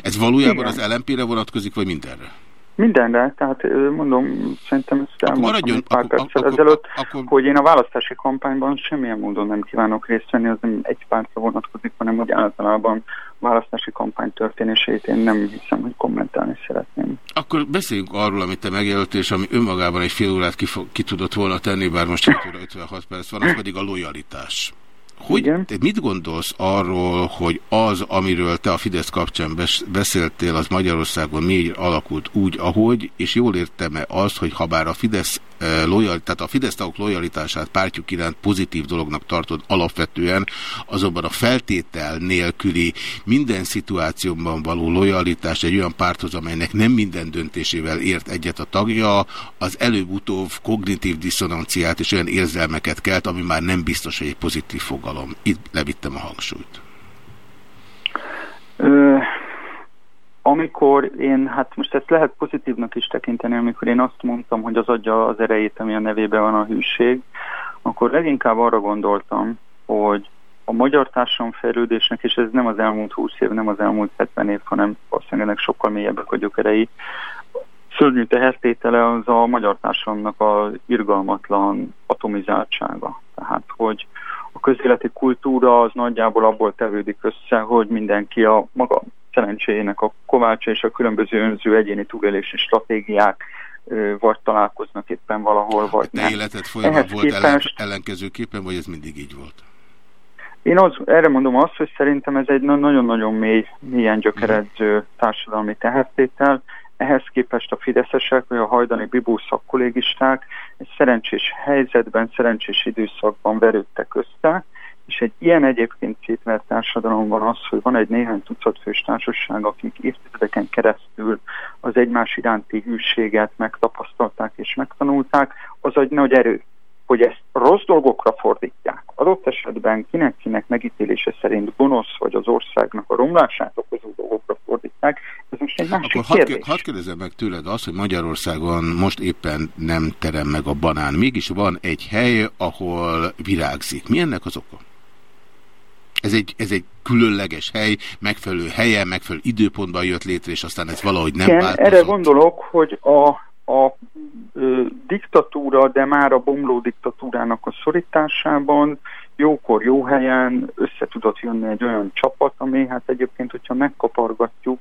Ez valójában Igen. az LMP-re vonatkozik, vagy mindenre? Mindenre, tehát mondom, szerintem ezt elmondtam pár perccel ezelőtt, akkor, hogy én a választási kampányban semmilyen módon nem kívánok részt venni, az nem egy pártra vonatkozik, hanem hogy általában választási kampány történéseit én nem hiszem, hogy kommentálni szeretném. Akkor beszéljünk arról, amit te megjelöltél, és ami önmagában egy fél órát ki, ki tudott volna tenni, bár most 7 óra 56 perc van, az pedig a lojalitás Hogy, te mit gondolsz arról, hogy az, amiről te a Fidesz kapcsán bes- beszéltél, az Magyarországon miért alakult úgy, ahogy, és jól értem-e azt, hogy ha bár a Fidesz lojal, tehát a Fidesz lojalitását pártjuk iránt pozitív dolognak tartod alapvetően, azonban a feltétel nélküli minden szituációban való lojalitás egy olyan párthoz, amelynek nem minden döntésével ért egyet a tagja, az előbb-utóbb kognitív diszonanciát és olyan érzelmeket kelt, ami már nem biztos, hogy egy pozitív fogalom. Itt levittem a hangsúlyt. Ö, amikor én, hát most ezt lehet pozitívnak is tekinteni, amikor én azt mondtam, hogy az adja az erejét, ami a nevében van a hűség, akkor leginkább arra gondoltam, hogy a magyar társadalom fejlődésnek, és ez nem az elmúlt 20 év, nem az elmúlt 70 év, hanem valószínűleg ennek sokkal mélyebbek a gyökerei, szörnyű tehertétele az a magyar társadalomnak az irgalmatlan atomizáltsága. Tehát, hogy a közéleti kultúra az nagyjából abból tevődik össze, hogy mindenki a maga szerencséjének a kovácsa és a különböző önző egyéni túlélési stratégiák vagy találkoznak éppen valahol, vagy Te nem. életed folyamat Ehhez volt képest- ellenkezőképpen, vagy ez mindig így volt? Én az, erre mondom azt, hogy szerintem ez egy na- nagyon-nagyon mély, mélyen gyökeredző társadalmi tehertétel. Ehhez képest a fideszesek, vagy a hajdani bibó szakkollégisták egy szerencsés helyzetben, szerencsés időszakban verődtek össze, és egy ilyen egyébként szétvert társadalomban az, hogy van egy néhány tucat fős társaság, akik évtizedeken keresztül az egymás iránti hűséget megtapasztalták és megtanulták, az egy nagy erő hogy ezt rossz dolgokra fordítják, adott esetben kinek-kinek megítélése szerint gonosz vagy az országnak a romlását okozó dolgokra fordítják, ez most egy másik Akkor kérdés. ké- hadd kérdezem meg tőled azt, hogy Magyarországon most éppen nem terem meg a banán. Mégis van egy hely, ahol virágzik. Mi ennek az oka? Ez egy, ez egy különleges hely, megfelelő helyen, megfelelő időpontban jött létre, és aztán ez valahogy nem Igen, változott. erre gondolok, hogy a, a ö, diktatúra, de már a bomló diktatúrának a szorításában jókor, jó helyen össze tudott jönni egy olyan csapat, ami hát egyébként, hogyha megkapargatjuk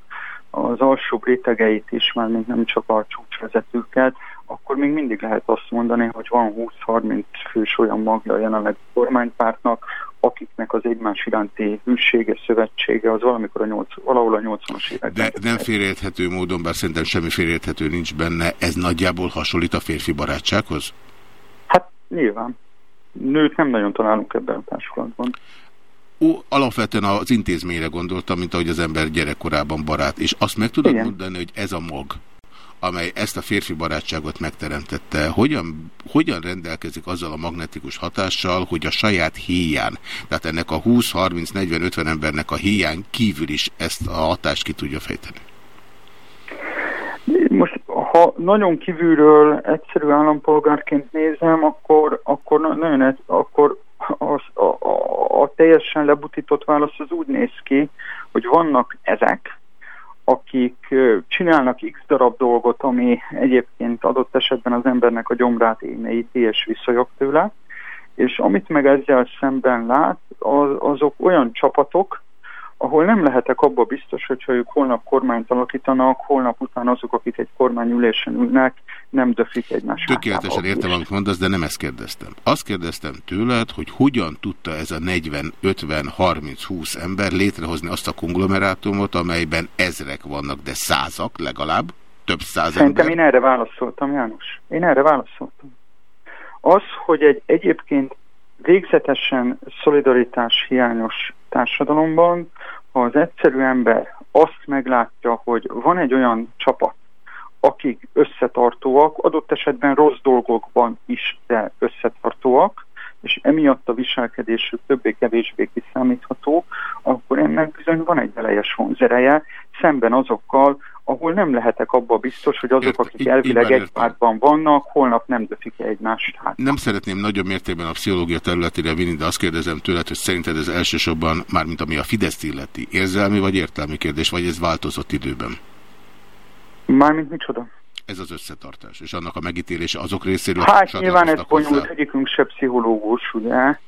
az alsóbb rétegeit is, már még nem csak a csúcsvezetőket, akkor még mindig lehet azt mondani, hogy van 20-30 fős olyan magja a jelenleg kormánypártnak, akiknek az egymás iránti hűsége, szövetsége az valamikor a 8, valahol a 80-as években. De nem félreérthető módon, bár szerintem semmi félreérthető nincs benne, ez nagyjából hasonlít a férfi barátsághoz? Hát nyilván. Nőt nem nagyon találunk ebben a társulatban. Ó, alapvetően az intézményre gondoltam, mint ahogy az ember gyerekkorában barát. És azt meg tudod Igen. mondani, hogy ez a mag, amely ezt a férfi barátságot megteremtette, hogyan, hogyan rendelkezik azzal a magnetikus hatással, hogy a saját héján, tehát ennek a 20, 30, 40, 50 embernek a héján kívül is ezt a hatást ki tudja fejteni? Most, ha nagyon kívülről egyszerű állampolgárként nézem, akkor, akkor na- nagyon, egy- akkor az, a, a, a teljesen lebutított válasz az úgy néz ki, hogy vannak ezek, akik csinálnak x darab dolgot, ami egyébként adott esetben az embernek a gyomrát émeíti és visszajog tőle, és amit meg ezzel szemben lát, az, azok olyan csapatok, ahol nem lehetek abba biztos, hogyha ők holnap kormányt alakítanak, holnap után azok, akik egy kormányülésen ülnek, nem döfik egymás Tökéletesen hátába. értem, amit mondasz, de nem ezt kérdeztem. Azt kérdeztem tőled, hogy hogyan tudta ez a 40, 50, 30, 20 ember létrehozni azt a konglomerátumot, amelyben ezrek vannak, de százak legalább, több száz Szerintem ember. én erre válaszoltam, János. Én erre válaszoltam. Az, hogy egy egyébként végzetesen szolidaritás hiányos társadalomban, ha az egyszerű ember azt meglátja, hogy van egy olyan csapat, akik összetartóak, adott esetben rossz dolgokban is, de összetartóak, és emiatt a viselkedésük többé-kevésbé kiszámítható, akkor ennek bizony van egy elejes vonzereje, szemben azokkal, ahol nem lehetek abba biztos, hogy azok, Értem, akik elvileg egy pártban vannak, holnap nem döfik -e egymást. Hát Nem szeretném nagyobb mértékben a pszichológia területére vinni, de azt kérdezem tőled, hogy szerinted ez elsősorban, mármint ami a Fidesz illeti, érzelmi vagy értelmi kérdés, vagy ez változott időben? Mármint micsoda? Ez az összetartás, és annak a megítélése azok részéről Hát nyilván ez bonyolult, egyikünk se pszichológus, ugye?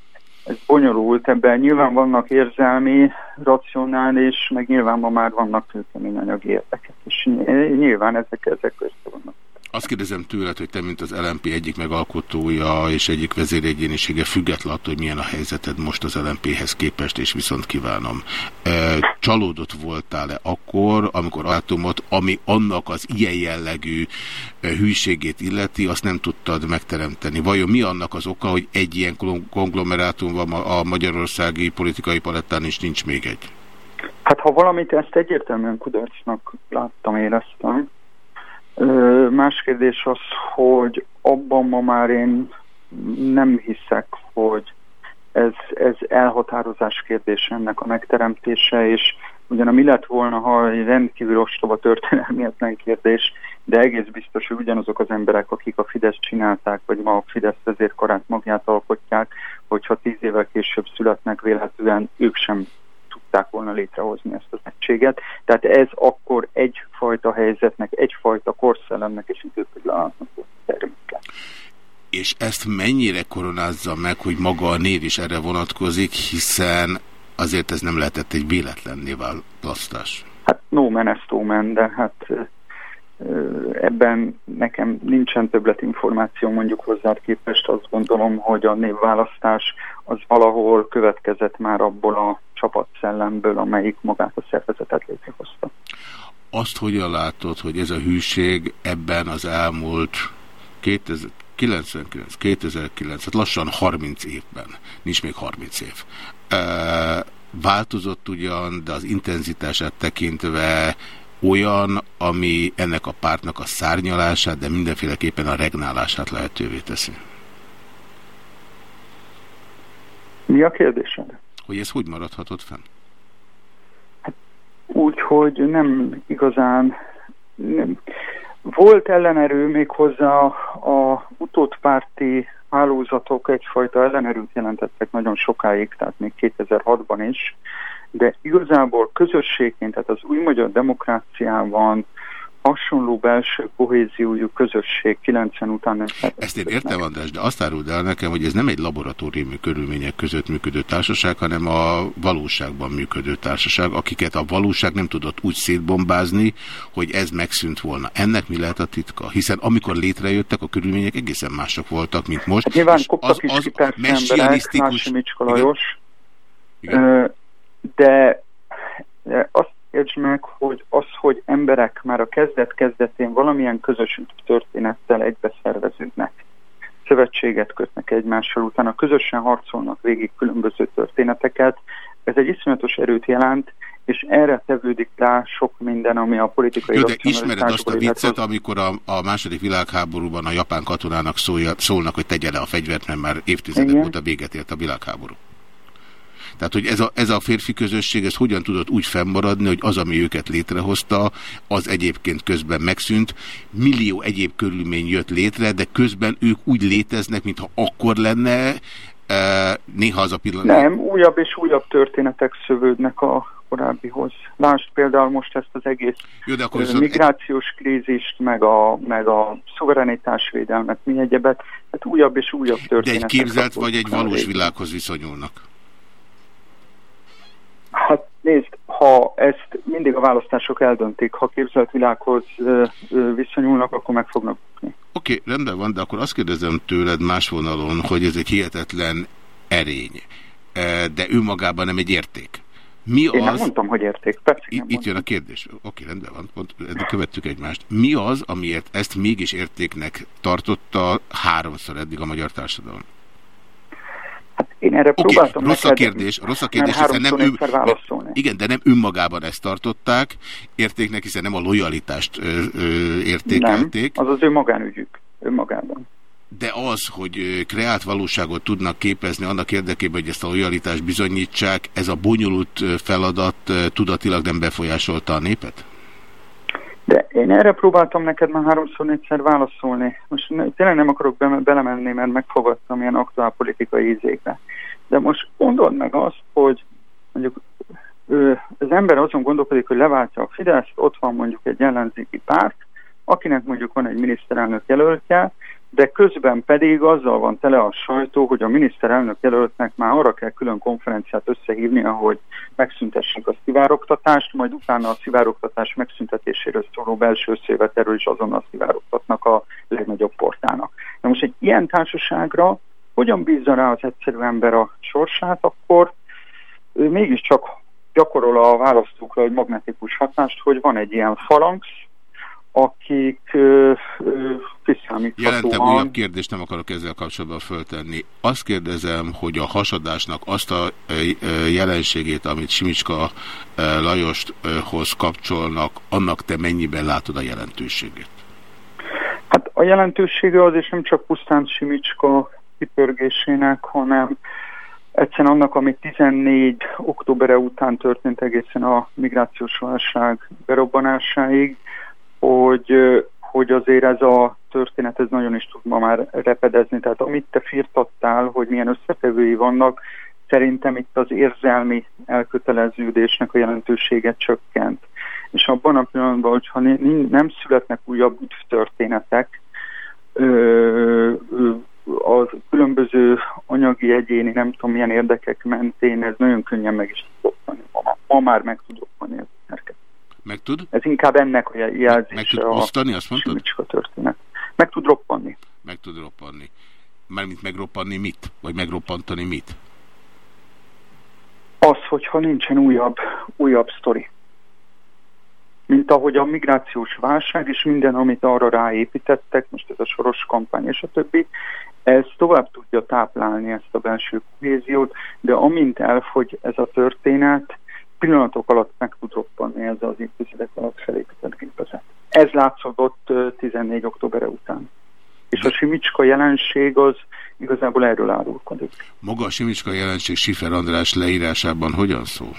Ez bonyolult, ebben nyilván vannak érzelmi, racionális, meg nyilván ma már vannak kőkemény anyagi érdekek, és ny- nyilván ezek, ezek össze vannak. Azt kérdezem tőled, hogy te, mint az LMP egyik megalkotója és egyik vezéregyénisége, független attól, hogy milyen a helyzeted most az LMP-hez képest, és viszont kívánom. Csalódott voltál-e akkor, amikor átomot, ami annak az ilyen jellegű hűségét illeti, azt nem tudtad megteremteni? Vajon mi annak az oka, hogy egy ilyen konglomerátum van a magyarországi politikai palettán, és nincs még egy? Hát ha valamit ezt egyértelműen kudarcnak láttam, éreztem, Más kérdés az, hogy abban ma már én nem hiszek, hogy ez, ez elhatározás kérdés ennek a megteremtése, és ugyan mi lett volna, ha egy rendkívül ostoba történelmietlen kérdés, de egész biztos, hogy ugyanazok az emberek, akik a Fidesz csinálták, vagy ma a Fidesz vezérkarát magját alkotják, hogyha tíz évvel később születnek véletlenül, ők sem tudták volna létrehozni ezt az egységet. Tehát ez akkor egyfajta helyzetnek, egyfajta korszellemnek és időpillanatnak volt terméke. És ezt mennyire koronázza meg, hogy maga a név is erre vonatkozik, hiszen azért ez nem lehetett egy véletlenné választás. Hát no man est man, de hát ebben nekem nincsen többletinformáció mondjuk hozzá képest. Azt gondolom, hogy a névválasztás az valahol következett már abból a csapatszellemből, amelyik magát a szervezetet létrehozta. Azt hogyan látod, hogy ez a hűség ebben az elmúlt 2099, 2009, hát lassan 30 évben, nincs még 30 év, változott ugyan, de az intenzitását tekintve olyan, ami ennek a pártnak a szárnyalását, de mindenféleképpen a regnálását lehetővé teszi. Mi a kérdésed? Hogy ez hogy maradhatott fenn? Hát úgy, hogy nem igazán... Nem. Volt ellenerő még hozzá a utódpárti hálózatok egyfajta ellenerőt jelentettek nagyon sokáig, tehát még 2006-ban is, de igazából közösségként, tehát az új magyar demokráciában hasonló belső kohéziójú közösség 90 után nem Ezt én értem, András, de azt áruld el nekem, hogy ez nem egy laboratóriumi körülmények között működő társaság, hanem a valóságban működő társaság, akiket a valóság nem tudott úgy szétbombázni, hogy ez megszűnt volna. Ennek mi lehet a titka? Hiszen amikor létrejöttek, a körülmények egészen mások voltak, mint most. Hát nyilván koptak is messianisztikus... Lajos, Igen? de azt értsd meg, hogy az, hogy emberek már a kezdet-kezdetén valamilyen közös történettel egybeszerveződnek, szövetséget kötnek egymással, utána közösen harcolnak végig különböző történeteket, ez egy iszonyatos erőt jelent, és erre tevődik rá sok minden, ami a politikai... Jó, de ismered azt a viccet, amikor a, a második világháborúban a japán katonának szólja, szólnak, hogy tegye le a fegyvert, mert már évtizedek óta véget ért a világháború. Tehát, hogy ez a, ez a férfi közösség, ez hogyan tudott úgy fennmaradni, hogy az, ami őket létrehozta, az egyébként közben megszűnt. Millió egyéb körülmény jött létre, de közben ők úgy léteznek, mintha akkor lenne, e, néha az a pillanat. Nem, újabb és újabb történetek szövődnek a korábbihoz. Lásd például most ezt az egész Jó, de akkor migrációs egy... krízist, meg a, meg a szuverenitásvédelmet, mi egyebet, hát újabb és újabb történetek. De egy képzelt vagy egy valós világhoz viszonyulnak? Hát nézd, ha ezt mindig a választások eldöntik, ha képzelt világhoz viszonyulnak, akkor meg fognak bukni. Oké, okay, rendben van, de akkor azt kérdezem tőled más vonalon, hogy ez egy hihetetlen erény, de ő magában nem egy érték. Mi Én az... nem mondtam, hogy érték. Persze Itt mondtam. jön a kérdés. Oké, rendben van, pont, követtük egymást. Mi az, amiért ezt mégis értéknek tartotta háromszor eddig a magyar társadalom? Én erre okay, próbáltam rossz a kérdés, rossz a kérdés, hiszen nem ő, igen, de nem önmagában ezt tartották értéknek, hiszen nem a lojalitást ö, ö, értékelték. Nem, az az ő magánügyük, önmagában. De az, hogy kreált valóságot tudnak képezni annak érdekében, hogy ezt a lojalitást bizonyítsák, ez a bonyolult feladat tudatilag nem befolyásolta a népet? De én erre próbáltam neked már háromszor négyszer válaszolni. Most tényleg nem akarok be belemenni, mert megfogadtam ilyen aktuál politikai ízékbe. De most gondold meg azt, hogy mondjuk az ember azon gondolkodik, hogy leváltja a Fidesz, ott van mondjuk egy ellenzéki párt, akinek mondjuk van egy miniszterelnök jelöltje, de közben pedig azzal van tele a sajtó, hogy a miniszterelnök jelöltnek már arra kell külön konferenciát összehívni, hogy megszüntessék a szivároktatást, majd utána a szivároktatás megszüntetéséről szóló belső szévet erről is azonnal szivároktatnak a legnagyobb portának. Na most egy ilyen társaságra hogyan bízza rá az egyszerű ember a sorsát, akkor ő mégiscsak gyakorol a választókra egy magnetikus hatást, hogy van egy ilyen falanx, akik kiszámíthatóan... Jelentem újabb kérdést nem akarok ezzel kapcsolatban föltenni. Azt kérdezem, hogy a hasadásnak azt a jelenségét, amit Simicska Lajosthoz kapcsolnak, annak te mennyiben látod a jelentőségét? Hát a jelentősége az, és nem csak pusztán Simicska kipörgésének, hanem egyszerűen annak, ami 14 októbere után történt egészen a migrációs válság berobbanásáig, hogy, hogy azért ez a történet ez nagyon is tud ma már repedezni. Tehát amit te firtattál, hogy milyen összetevői vannak, szerintem itt az érzelmi elköteleződésnek a jelentősége csökkent. És abban a pillanatban, hogyha nem születnek újabb történetek, a különböző anyagi, egyéni, nem tudom milyen érdekek mentén ez nagyon könnyen meg is tud Ma, ma már meg tud osztani ez meg tud? Ez inkább ennek a jelzése. Meg tud osztani, azt mondtad? Történet. Meg tud roppanni. Meg tud roppanni. Mármint megroppanni mit? Vagy megroppantani mit? Az, hogyha nincsen újabb, újabb sztori. Mint ahogy a migrációs válság és minden, amit arra ráépítettek, most ez a soros kampány és a többi, ez tovább tudja táplálni ezt a belső kohéziót, de amint elfogy ez a történet, pillanatok alatt meg tud roppanni ez az évtizedek alatt felépített gépezet. Ez látszódott 14. október után. És a Simicska jelenség az igazából erről árulkodik. Maga a Simicska jelenség Sifer András leírásában hogyan szól?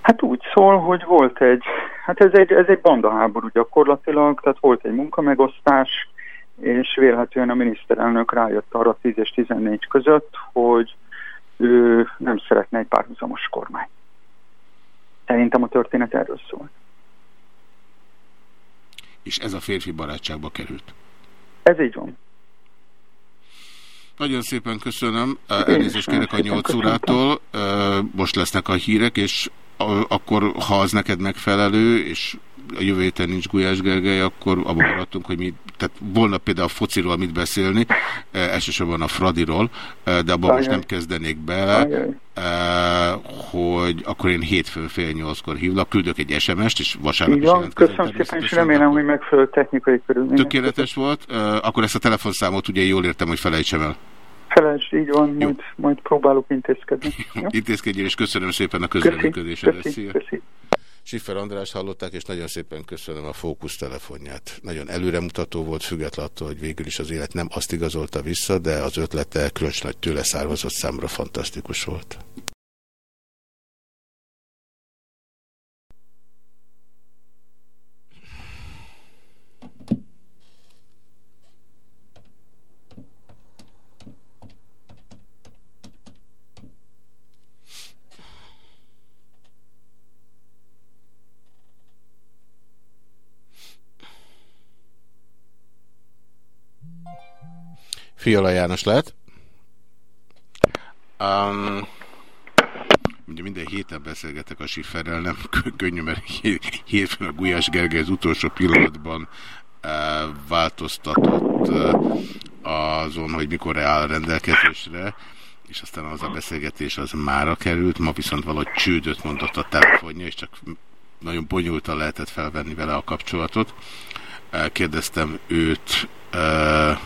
Hát úgy szól, hogy volt egy, hát ez egy, ez egy bandaháború gyakorlatilag, tehát volt egy munkamegosztás, és vélhetően a miniszterelnök rájött arra 10 és 14 között, hogy ő nem szeretne egy párhuzamos kormány. Szerintem a történet erről szól. És ez a férfi barátságba került? Ez így van. Nagyon szépen köszönöm. Elnézést kérek a 8 órától. Most lesznek a hírek, és akkor, ha az neked megfelelő, és a jövő héten nincs Gulyás Gergely, akkor abban maradtunk, hogy mi, tehát volna például a fociról mit beszélni, eh, elsősorban a Fradiról, eh, de abban most nem kezdenék bele, hogy akkor én hétfőn fél nyolckor hívlak, küldök egy SMS-t, és vasárnap is Köszönöm szépen, és remélem, hogy megfelelő technikai körülmények. Tökéletes volt, eh, akkor ezt a telefonszámot ugye jól értem, hogy felejtsem el. Felejtsd, így van, majd, majd próbálok intézkedni. Intézkedjél, és köszönöm szépen a közreműködésedet. Szia! Köszi. Siffer András hallották, és nagyon szépen köszönöm a fókusz telefonját. Nagyon előremutató volt, függetlenül attól, hogy végül is az élet nem azt igazolta vissza, de az ötlete különös nagy tőle származott számra fantasztikus volt. Fiala János lehet. Um, ugye minden héten beszélgetek a Sifferrel, nem könnyű, mert hétfőn a Gulyás Gergely az utolsó pillanatban uh, változtatott uh, azon, hogy mikor áll rendelkezésre, és aztán az a beszélgetés az mára került, ma viszont valahogy csődöt mondott a telefonja, és csak nagyon bonyolultan lehetett felvenni vele a kapcsolatot. Uh, kérdeztem őt, uh,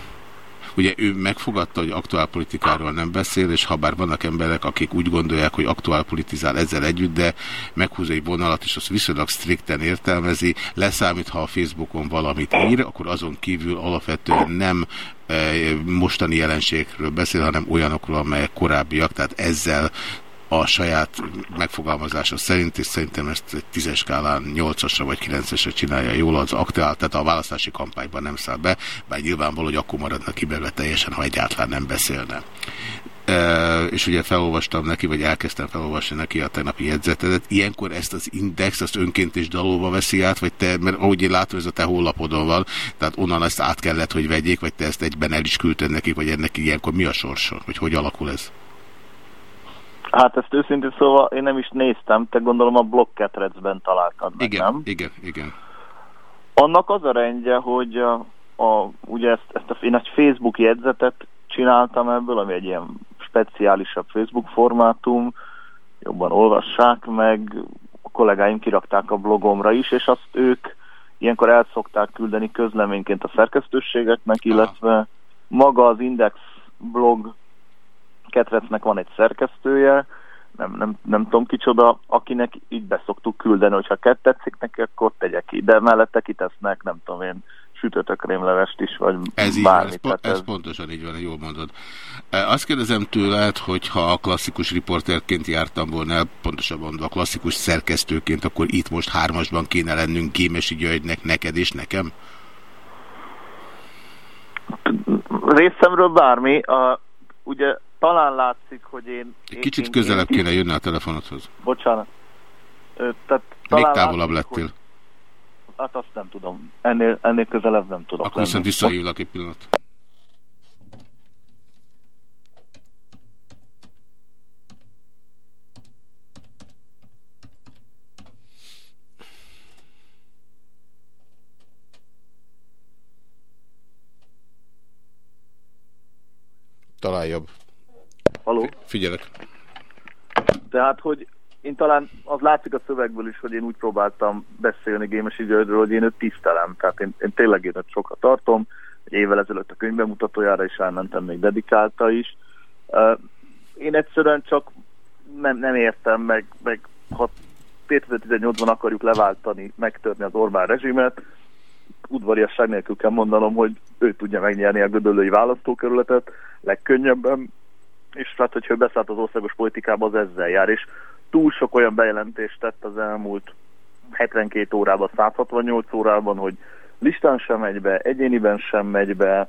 Ugye ő megfogadta, hogy aktuálpolitikáról nem beszél, és ha bár vannak emberek, akik úgy gondolják, hogy aktuálpolitizál ezzel együtt, de meghúz egy vonalat, és azt viszonylag strikten értelmezi, leszámít, ha a Facebookon valamit ír, akkor azon kívül alapvetően nem e, mostani jelenségről beszél, hanem olyanokról, amelyek korábbiak, tehát ezzel a saját megfogalmazása szerint, és szerintem ezt egy tízes skálán nyolcasra vagy kilencesre csinálja jól az aktuál, tehát a választási kampányban nem száll be, bár nyilvánvaló, hogy akkor maradnak ki belőle teljesen, ha egyáltalán nem beszélne. E és ugye felolvastam neki, vagy elkezdtem felolvasni neki a tegnapi jegyzetedet. Ilyenkor ezt az index, azt önként is dalolva veszi át, vagy te, mert ahogy én látom, ez a te honlapodon van, tehát onnan ezt át kellett, hogy vegyék, vagy te ezt egyben el is küldted neki, vagy ennek ilyenkor mi a sorsa, vagy hogy alakul ez? Hát ezt őszintén szóval én nem is néztem, te gondolom a blokketrecben találtad meg, igen, nem? Igen, igen. Annak az a rendje, hogy a, a, ugye ezt, ezt a, én egy Facebook jegyzetet csináltam ebből, ami egy ilyen speciálisabb Facebook formátum, jobban olvassák meg, a kollégáim kirakták a blogomra is, és azt ők ilyenkor el szokták küldeni közleményként a szerkesztőségeknek, illetve maga az Index blog ketrecnek van egy szerkesztője, nem, nem, nem tudom kicsoda, akinek így beszoktuk küldeni, hogyha kett tetszik neki, akkor tegye ki, de mellette kitesznek, nem tudom én, sütött krémlevest is, vagy ez így bármit. Ez, ez, ez pontosan így van, jól mondod. Azt kérdezem tőled, hogy ha a klasszikus riporterként jártam volna pontosabban mondva, a klasszikus szerkesztőként, akkor itt most hármasban kéne lennünk Gémesi Györgynek, neked és nekem? Részemről bármi. A, ugye talán látszik, hogy én... Egy kicsit én, közelebb én, kéne jönni a telefonodhoz. Bocsánat. Ö, tehát Még távolabb látszik, lettél. Hogy, hát azt nem tudom. Ennél, ennél közelebb nem tudom. Akkor viszont visszahívlak egy pillanat. Talán jobb. Haló? Figyelek. Tehát, hogy én talán az látszik a szövegből is, hogy én úgy próbáltam beszélni Gémesi Györgyről, hogy én őt tisztelem. Tehát én, én tényleg én őt sokat tartom. Egy évvel ezelőtt a könyvbemutatójára is elmentem, még dedikálta is. Én egyszerűen csak nem, nem értem, meg, meg ha 2018-ban akarjuk leváltani, megtörni az Orbán rezsimet, udvariasság nélkül kell mondanom, hogy ő tudja megnyerni a gödöllői választókerületet legkönnyebben, és hát, hogyha ő beszállt az országos politikába, az ezzel jár, és túl sok olyan bejelentést tett az elmúlt 72 órában, 168 órában, hogy listán sem megy be, egyéniben sem megy be,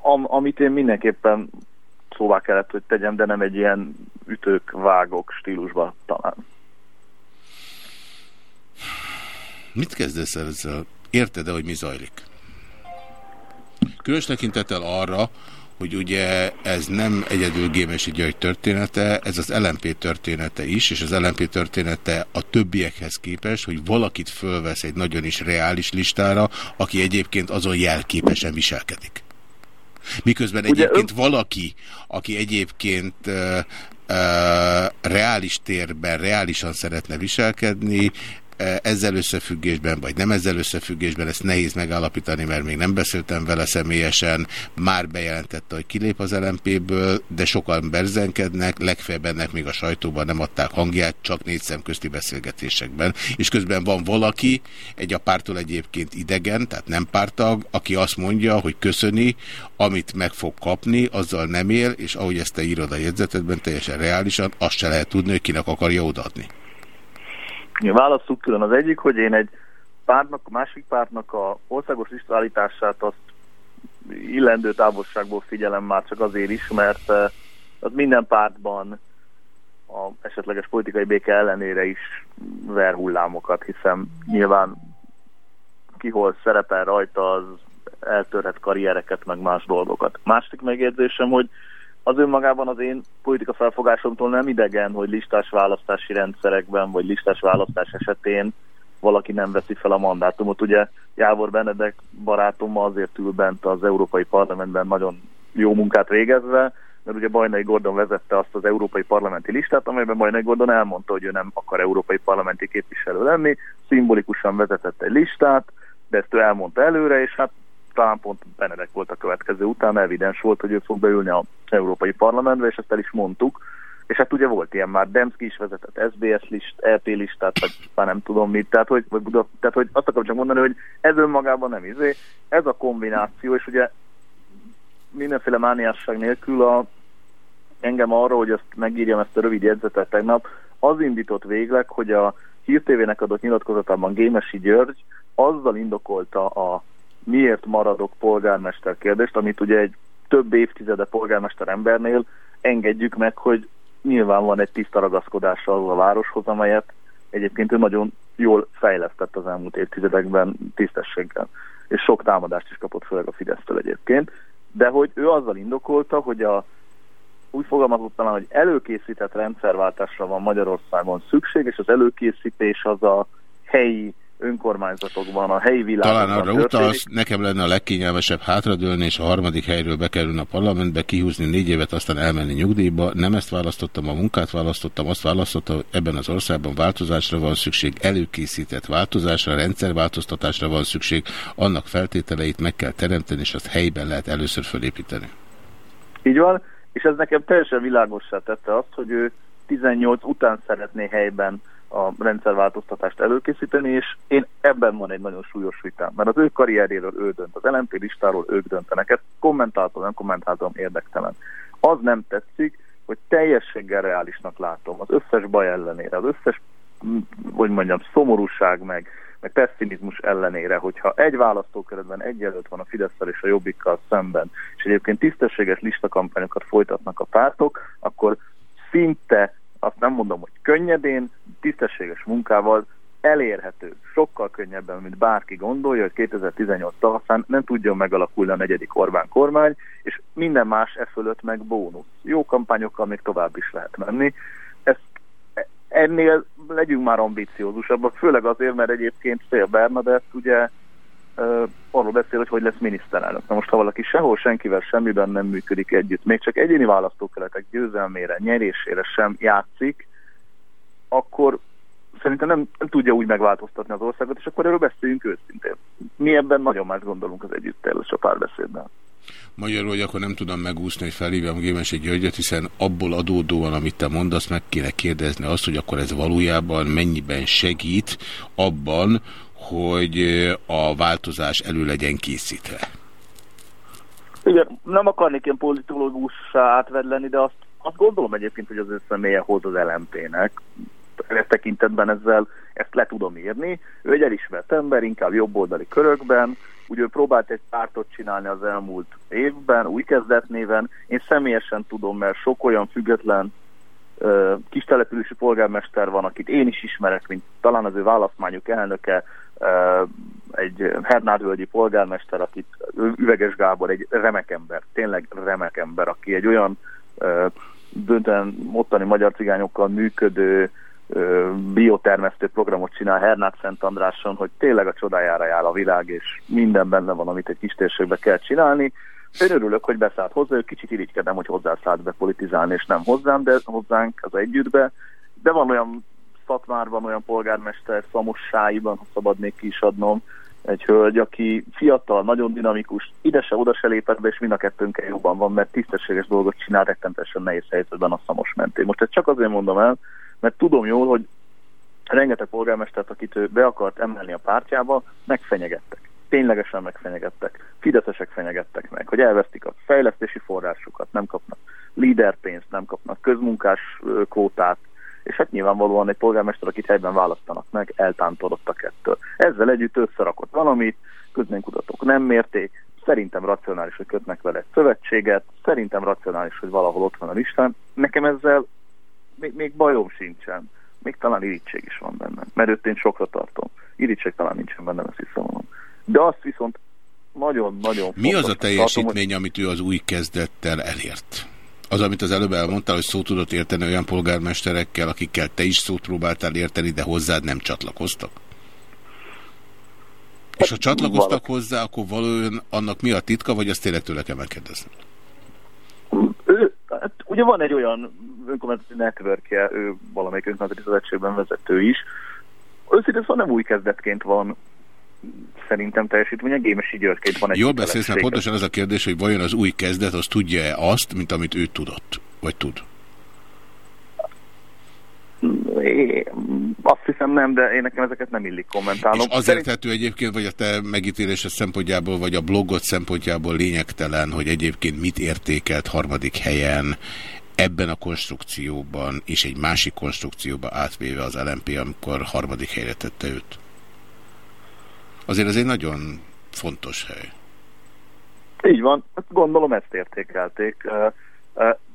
am, amit én mindenképpen szóvá kellett, hogy tegyem, de nem egy ilyen ütők, vágok stílusban talán. Mit kezdesz ezzel? Érted-e, hogy mi zajlik? Különös tekintettel arra, hogy ugye ez nem egyedül Gémesi György története, ez az LMP története is, és az LMP története a többiekhez képest, hogy valakit fölvesz egy nagyon is reális listára, aki egyébként azon jelképesen viselkedik. Miközben egyébként valaki, aki egyébként uh, uh, reális térben, reálisan szeretne viselkedni, ezzel összefüggésben, vagy nem ezzel összefüggésben, ezt nehéz megállapítani, mert még nem beszéltem vele személyesen, már bejelentette, hogy kilép az LMP-ből, de sokan berzenkednek, legfeljebb ennek még a sajtóban nem adták hangját, csak négy szemközti beszélgetésekben, és közben van valaki, egy a pártól egyébként idegen, tehát nem pártag, aki azt mondja, hogy köszöni, amit meg fog kapni, azzal nem él, és ahogy ezt te írod a jegyzetedben, teljesen reálisan, azt se lehet tudni, hogy kinek akarja odaadni. Válaszuk külön az egyik, hogy én egy pártnak, a másik pártnak a országos listállítását azt illendő távolságból figyelem már csak azért is, mert eh, az minden pártban a esetleges politikai béke ellenére is ver hullámokat, hiszen nyilván ki hol szerepel rajta, az eltörhet karriereket, meg más dolgokat. Másik megjegyzésem, hogy az önmagában az én politika felfogásomtól nem idegen, hogy listás választási rendszerekben, vagy listás választás esetén valaki nem veszi fel a mandátumot. Ugye Jávor Benedek barátom azért ül bent az Európai Parlamentben nagyon jó munkát végezve, mert ugye Bajnai Gordon vezette azt az európai parlamenti listát, amelyben Bajnai Gordon elmondta, hogy ő nem akar európai parlamenti képviselő lenni, szimbolikusan vezetett egy listát, de ezt ő elmondta előre, és hát talán pont Benedek volt a következő után, evidens volt, hogy ő fog beülni a Európai Parlamentbe, és ezt el is mondtuk. És hát ugye volt ilyen már, Demszki is vezetett SBS list, EP listát, vagy már nem tudom mit, tehát hogy, vagy Buda, tehát, hogy azt akarom csak mondani, hogy ez önmagában nem izé, ez a kombináció, és ugye mindenféle mániásság nélkül a, engem arra, hogy ezt megírjam ezt a rövid jegyzetet tegnap, az indított végleg, hogy a Hír TV-nek adott nyilatkozatában Gémesi György azzal indokolta a miért maradok polgármester kérdést, amit ugye egy több évtizede polgármester embernél engedjük meg, hogy nyilván van egy tiszta ragaszkodása az a városhoz, amelyet egyébként ő nagyon jól fejlesztett az elmúlt évtizedekben tisztességgel. És sok támadást is kapott, főleg a Fidesztől egyébként. De hogy ő azzal indokolta, hogy a úgy fogalmazott talán, hogy előkészített rendszerváltásra van Magyarországon szükség, és az előkészítés az a helyi önkormányzatokban, a helyi világban Talán arra történik. utalsz, nekem lenne a legkényelmesebb hátradőlni, és a harmadik helyről bekerülni a parlamentbe, kihúzni négy évet, aztán elmenni nyugdíjba. Nem ezt választottam, a munkát választottam, azt választottam, hogy ebben az országban változásra van szükség, előkészített változásra, rendszerváltoztatásra van szükség, annak feltételeit meg kell teremteni, és azt helyben lehet először fölépíteni. Így van, és ez nekem teljesen világossá tette azt, hogy ő 18 után szeretné helyben a rendszerváltoztatást előkészíteni, és én ebben van egy nagyon súlyos vitám, mert az ő karrierjéről ő dönt, az LMP listáról ők döntenek, ezt kommentáltam, nem kommentáltam, érdektelen. Az nem tetszik, hogy teljességgel reálisnak látom, az összes baj ellenére, az összes, hogy mondjam, szomorúság meg, meg pessimizmus ellenére, hogyha egy választókeretben egy jelölt van a fidesz és a Jobbikkal szemben, és egyébként tisztességes listakampányokat folytatnak a pártok, akkor szinte, azt nem mondom, hogy könnyedén, tisztességes munkával elérhető, sokkal könnyebben, mint bárki gondolja, hogy 2018 tavaszán nem tudjon megalakulni a negyedik Orbán kormány, és minden más e fölött meg bónusz. Jó kampányokkal még tovább is lehet menni. Ezt ennél legyünk már ambiciózusabbak, főleg azért, mert egyébként Fél Bernadett ugye arról beszél, hogy hogy lesz miniszterelnök. Na most, ha valaki sehol senkivel semmiben nem működik együtt, még csak egyéni választókeletek győzelmére, nyerésére sem játszik, akkor szerintem nem, tudja úgy megváltoztatni az országot, és akkor erről beszéljünk őszintén. Mi ebben nagyon más gondolunk az együttélés a párbeszédben. Magyarul, hogy akkor nem tudom megúszni, hogy felhívjam Gémesi Györgyöt, hiszen abból adódóan, amit te mondasz, meg kéne kérdezni azt, hogy akkor ez valójában mennyiben segít abban, hogy a változás elő legyen készítve. Igen, nem akarnék ilyen politológussá átvedleni, de azt, azt gondolom egyébként, hogy az ő személye hoz az LMP-nek. Ez tekintetben ezzel ezt le tudom írni. Ő egy elismert ember, inkább jobboldali körökben, úgy ő próbált egy pártot csinálni az elmúlt évben, új kezdetnéven. Én személyesen tudom, mert sok olyan független uh, kistelepülési polgármester van, akit én is ismerek, mint talán az ő választmányuk elnöke, egy Hernárdvölgyi polgármester, akit Üveges Gábor, egy remek ember, tényleg remek ember, aki egy olyan döntően ottani magyar cigányokkal működő biotermesztő programot csinál Hernát Szent Andráson, hogy tényleg a csodájára jár a világ, és minden benne van, amit egy kis térségbe kell csinálni. Én örülök, hogy beszállt hozzá, ő kicsit irigykedem, hogy hozzászállt be politizálni, és nem hozzám, de hozzánk az együttbe. De van olyan Szatmárban, olyan polgármester, Szamossáiban, ha szabad még ki is adnom, egy hölgy, aki fiatal, nagyon dinamikus, ide se, oda se lépett be, és mind a kettőnkkel jobban van, mert tisztességes dolgot csinál, rettentesen nehéz helyzetben a Szamos mentén. Most ezt csak azért mondom el, mert tudom jól, hogy rengeteg polgármestert, akit ő be akart emelni a pártjába, megfenyegettek. Ténylegesen megfenyegettek. Fideszesek fenyegettek meg, hogy elvesztik a fejlesztési forrásukat, nem kapnak líderpénzt, nem kapnak közmunkás kvótát, és hát nyilvánvalóan egy polgármester, akit helyben választanak meg, eltántorodtak ettől. Ezzel együtt összerakott valamit, közménkutatók nem mérték, szerintem racionális, hogy kötnek vele egy szövetséget, szerintem racionális, hogy valahol ott van a listán. Nekem ezzel még, még bajom sincsen. Még talán irítség is van benne, mert őt én sokra tartom. Irítség talán nincsen benne, ezt hiszem. De azt viszont nagyon-nagyon Mi az a teljesítmény, tartom, hogy... amit ő az új kezdettel elért? Az, amit az előbb elmondtál, hogy szó tudott érteni olyan polgármesterekkel, akikkel te is szót próbáltál érteni, de hozzád nem csatlakoztak? Hát, És ha csatlakoztak valaki. hozzá, akkor valójában annak mi a titka, vagy azt tényleg tőle kell megkérdezni? Ő, hát ugye van egy olyan önkormányzati networkje, ő valamelyik önkormányzati szövetségben vezető is. Őszintén szóval nem új kezdetként van szerintem teljesítménye, Gémesi Györgyként van egy Jól beszélsz, mert pontosan az a kérdés, hogy vajon az új kezdet, az tudja-e azt, mint amit ő tudott, vagy tud? É, azt hiszem nem, de én nekem ezeket nem illik kommentálnom. És azért Szerint... tehető egyébként, vagy a te megítélésed szempontjából, vagy a blogot szempontjából lényegtelen, hogy egyébként mit értékelt harmadik helyen ebben a konstrukcióban és egy másik konstrukcióba átvéve az LMP, amikor harmadik helyre tette őt? Azért ez egy nagyon fontos hely. Így van, gondolom ezt értékelték.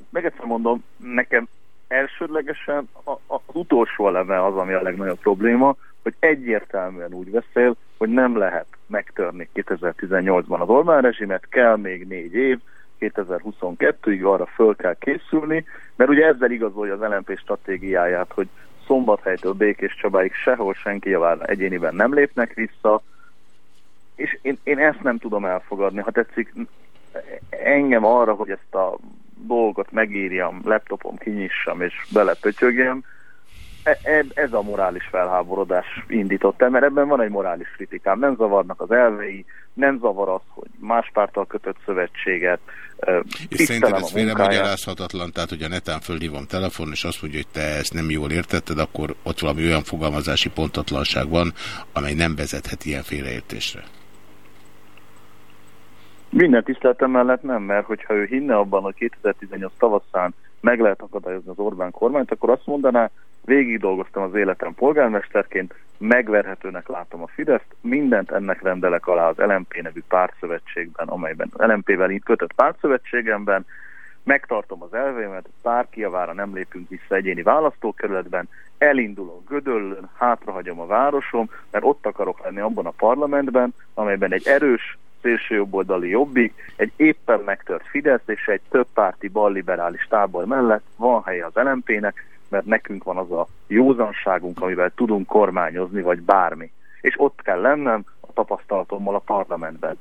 meg egyszer mondom, nekem elsődlegesen az utolsó eleme az, ami a legnagyobb probléma, hogy egyértelműen úgy beszél, hogy nem lehet megtörni 2018-ban az Orbán rezsimet, kell még négy év, 2022-ig arra föl kell készülni, mert ugye ezzel igazolja az LNP stratégiáját, hogy Szombathelytől Békés Csabáig sehol senki javára egyéniben nem lépnek vissza, és én, én ezt nem tudom elfogadni. Ha tetszik, engem arra, hogy ezt a dolgot megírjam, laptopom kinyissam és belepötyögjem, e, e, ez a morális felháborodás indított el, mert ebben van egy morális kritikám. Nem zavarnak az elvei, nem zavar az, hogy más párttal kötött szövetséget. És szerinted ez félre magyarázhatatlan, tehát hogy a netán fölhívom telefon, és azt mondja, hogy te ezt nem jól értetted, akkor ott valami olyan fogalmazási pontatlanság van, amely nem vezethet ilyen félreértésre. Minden tiszteletem mellett nem, mert hogyha ő hinne abban, hogy 2018 tavaszán meg lehet akadályozni az Orbán kormányt, akkor azt mondaná, végig dolgoztam az életem polgármesterként, megverhetőnek látom a Fideszt, mindent ennek rendelek alá az LMP nevű pártszövetségben, amelyben LMP-vel kötött pártszövetségemben, megtartom az elvémet, bárki javára nem lépünk vissza egyéni választókerületben, elindulok Gödöllön, hátrahagyom a városom, mert ott akarok lenni abban a parlamentben, amelyben egy erős, szélsőjobboldali jobbik, egy éppen megtört Fidesz és egy több párti balliberális tábor mellett van helye az LMP-nek, mert nekünk van az a józanságunk, amivel tudunk kormányozni, vagy bármi. És ott kell lennem a tapasztalatommal a parlamentben.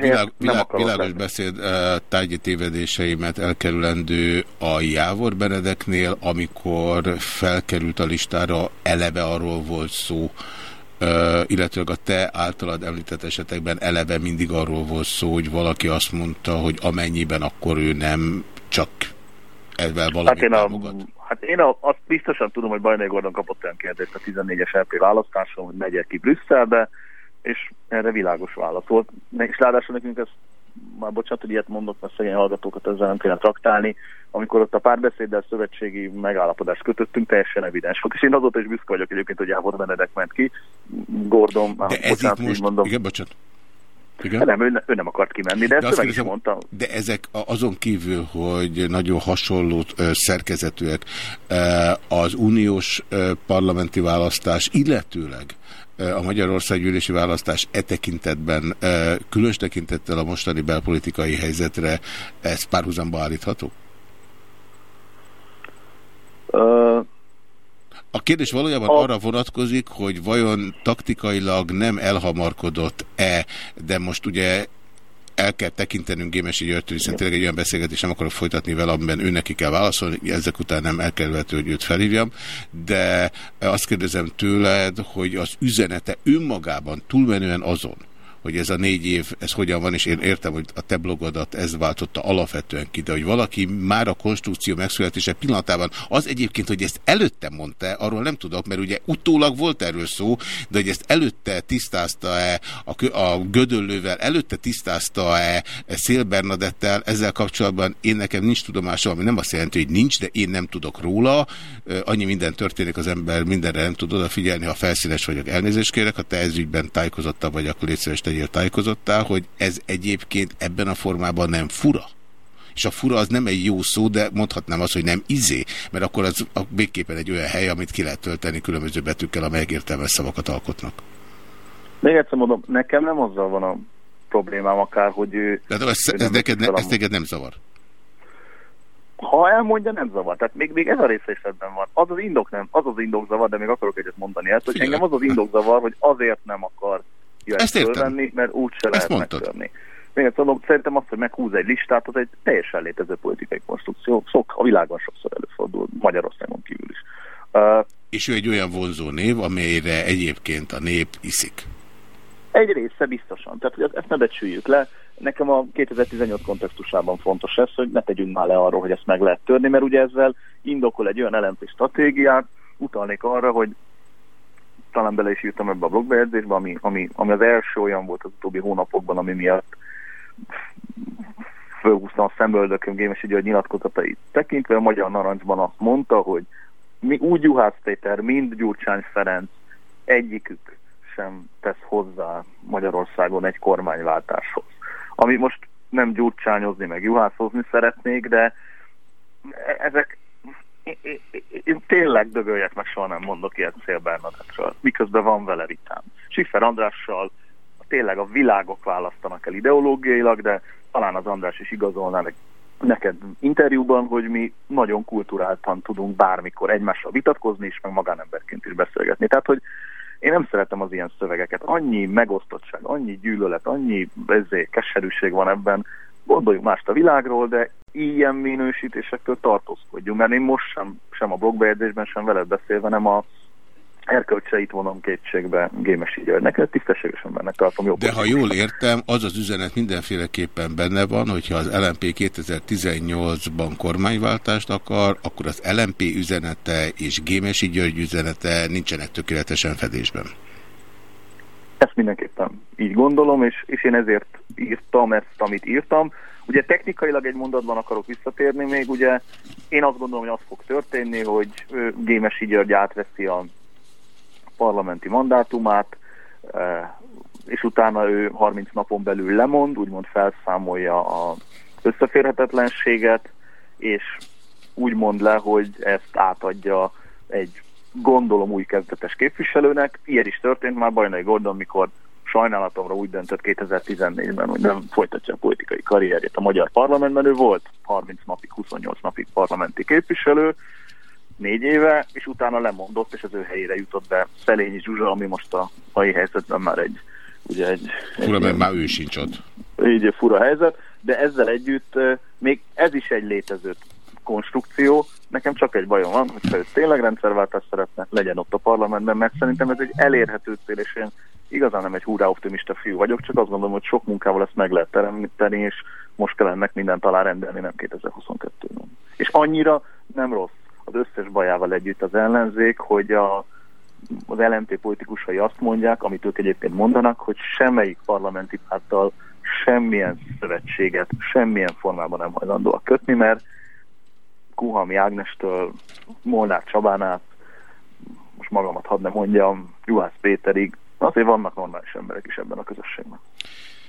Világ, világ, világos beszéd uh, tárgyi tévedéseimet elkerülendő a Jávor Benedeknél, amikor felkerült a listára, eleve arról volt szó, illetőleg a te általad említett esetekben eleve mindig arról volt szó, hogy valaki azt mondta, hogy amennyiben akkor ő nem csak ezzel valami hát én, a, hát én a, azt biztosan tudom, hogy Bajnai Gordon kapott olyan kérdést a 14-es LP választáson, hogy megyek ki Brüsszelbe, és erre világos válasz volt. És ráadásul nekünk ez, már bocsánat, hogy ilyet mondok, mert szegény hallgatókat ezzel nem kéne traktálni, amikor ott a párbeszéddel szövetségi megállapodást kötöttünk, teljesen evidens volt. És én azóta is büszke vagyok egyébként, hogy Jávor Benedek ment ki. Gordon, de ez bocsánat, itt most, mondom. Igen, bocsánat. Igen? Nem, ő, ő nem akart kimenni, de, de ezt meg is mondta. De ezek azon kívül, hogy nagyon hasonló szerkezetűek, az uniós parlamenti választás, illetőleg a Magyarország gyűlési választás e tekintetben, különös tekintettel a mostani belpolitikai helyzetre, ez párhuzamba állítható? A kérdés valójában a... arra vonatkozik, hogy vajon taktikailag nem elhamarkodott-e, de most ugye el kell tekintenünk Gémesi Györgytől, hiszen tényleg egy olyan beszélgetés nem akarok folytatni vele, amiben ő neki kell válaszolni, ezek után nem elkerülhető, hogy őt felhívjam, de azt kérdezem tőled, hogy az üzenete önmagában túlmenően azon, hogy ez a négy év, ez hogyan van, és én értem, hogy a te blogodat ez váltotta alapvetően ki, de hogy valaki már a konstrukció megszületése pillanatában, az egyébként, hogy ezt előtte mondta, arról nem tudok, mert ugye utólag volt erről szó, de hogy ezt előtte tisztázta-e a, a Gödöllővel, előtte tisztázta-e Szél Bernadettel, ezzel kapcsolatban én nekem nincs tudomásom, ami nem azt jelenti, hogy nincs, de én nem tudok róla. Annyi minden történik, az ember mindenre nem tud odafigyelni, ha felszínes vagyok, elnézést kérek, ha te ez ügyben tájékozottabb vagy, akkor légy legyél tájékozottál, hogy ez egyébként ebben a formában nem fura? És a fura az nem egy jó szó, de mondhatnám azt, hogy nem izé, mert akkor az a végképpen egy olyan hely, amit ki lehet tölteni különböző betűkkel, amelyek értelmes szavakat alkotnak. Még egyszer mondom, nekem nem azzal van a problémám akár, hogy ő... De ez, ő ez, neked, ne, ez neked nem zavar? Ha elmondja, nem zavar. Tehát még, még ez a része is ebben van. Az az indok nem, az az indok zavar, de még akarok egyet mondani ezt, hogy Figyelek. engem az az indok zavar, hogy azért nem akar ezt fölvenni, mert úgyse lehet megtörni. Még egyszer mondom, szerintem azt, hogy meghúz egy listát, az egy teljesen létező politikai konstrukció. Szok, a világon sokszor előfordul, Magyarországon kívül is. Uh, és ő egy olyan vonzó név, amelyre egyébként a nép iszik. Egy része biztosan. Tehát hogy ezt ne becsüljük le. Nekem a 2018 kontextusában fontos ez, hogy ne tegyünk már le arról, hogy ezt meg lehet törni, mert ugye ezzel indokol egy olyan LMP stratégiát, utalnék arra, hogy talán bele is írtam ebbe a blogbejegyzésbe, ami, ami, ami az első olyan volt az utóbbi hónapokban, ami miatt fölhúztam a szemöldököm Gémesi György nyilatkozatait tekintve. A Magyar Narancsban azt mondta, hogy mi úgy Juhász Péter, mind Gyurcsány Ferenc egyikük sem tesz hozzá Magyarországon egy kormányváltáshoz. Ami most nem gyurcsányozni, meg juhászozni szeretnék, de ezek én, én, én tényleg dögöljek, meg soha nem mondok ilyet Szél Bernadettről, miközben van vele vitám. Siffer Andrással tényleg a világok választanak el ideológiailag, de talán az András is igazolná neked interjúban, hogy mi nagyon kulturáltan tudunk bármikor egymással vitatkozni és meg magánemberként is beszélgetni. Tehát, hogy én nem szeretem az ilyen szövegeket. Annyi megosztottság, annyi gyűlölet, annyi ezé, keserűség van ebben. Gondoljunk mást a világról, de ilyen minősítésektől tartózkodjunk, mert én most sem, sem a blogbejegyzésben, sem veled beszélve, nem a erkölcseit vonom kétségbe Gémesi Györgynek. Ez tisztességesen benne tartom. Jobb De ha jól értem, az az üzenet mindenféleképpen benne van, hogyha az LMP 2018-ban kormányváltást akar, akkor az LMP üzenete és Gémesi György üzenete nincsenek tökéletesen fedésben. Ezt mindenképpen így gondolom, és, és én ezért írtam ezt, amit írtam. Ugye technikailag egy mondatban akarok visszatérni még, ugye én azt gondolom, hogy az fog történni, hogy Gémesi György átveszi a parlamenti mandátumát, és utána ő 30 napon belül lemond, úgymond felszámolja az összeférhetetlenséget, és úgy mond le, hogy ezt átadja egy gondolom új kezdetes képviselőnek. Ilyen is történt már Bajnai Gordon, mikor sajnálatomra úgy döntött 2014-ben, hogy nem folytatja a politikai karrierjét a magyar parlamentben. Ő volt 30 napig, 28 napig parlamenti képviselő, négy éve, és utána lemondott, és az ő helyére jutott be Szelényi Zsuzsa, ami most a mai helyzetben már egy, ugye egy... Fura, mert már ő sincs ott. Így fura helyzet, de ezzel együtt még ez is egy létező konstrukció. Nekem csak egy bajom van, hogy ő tényleg rendszerváltást szeretne, legyen ott a parlamentben, mert szerintem ez egy elérhető cél, és én igazán nem egy húrá optimista fiú vagyok, csak azt gondolom, hogy sok munkával ezt meg lehet teremteni, és most kell ennek mindent alá rendelni, nem 2022-ben. És annyira nem rossz az összes bajával együtt az ellenzék, hogy a, az LMP politikusai azt mondják, amit ők egyébként mondanak, hogy semmelyik parlamenti párttal semmilyen szövetséget, semmilyen formában nem hajlandóak kötni, mert Kuhalmi Ágnestől Molnár Csabán át, most magamat hadd ne mondjam, Juhász Péterig, azért vannak normális emberek is ebben a közösségben.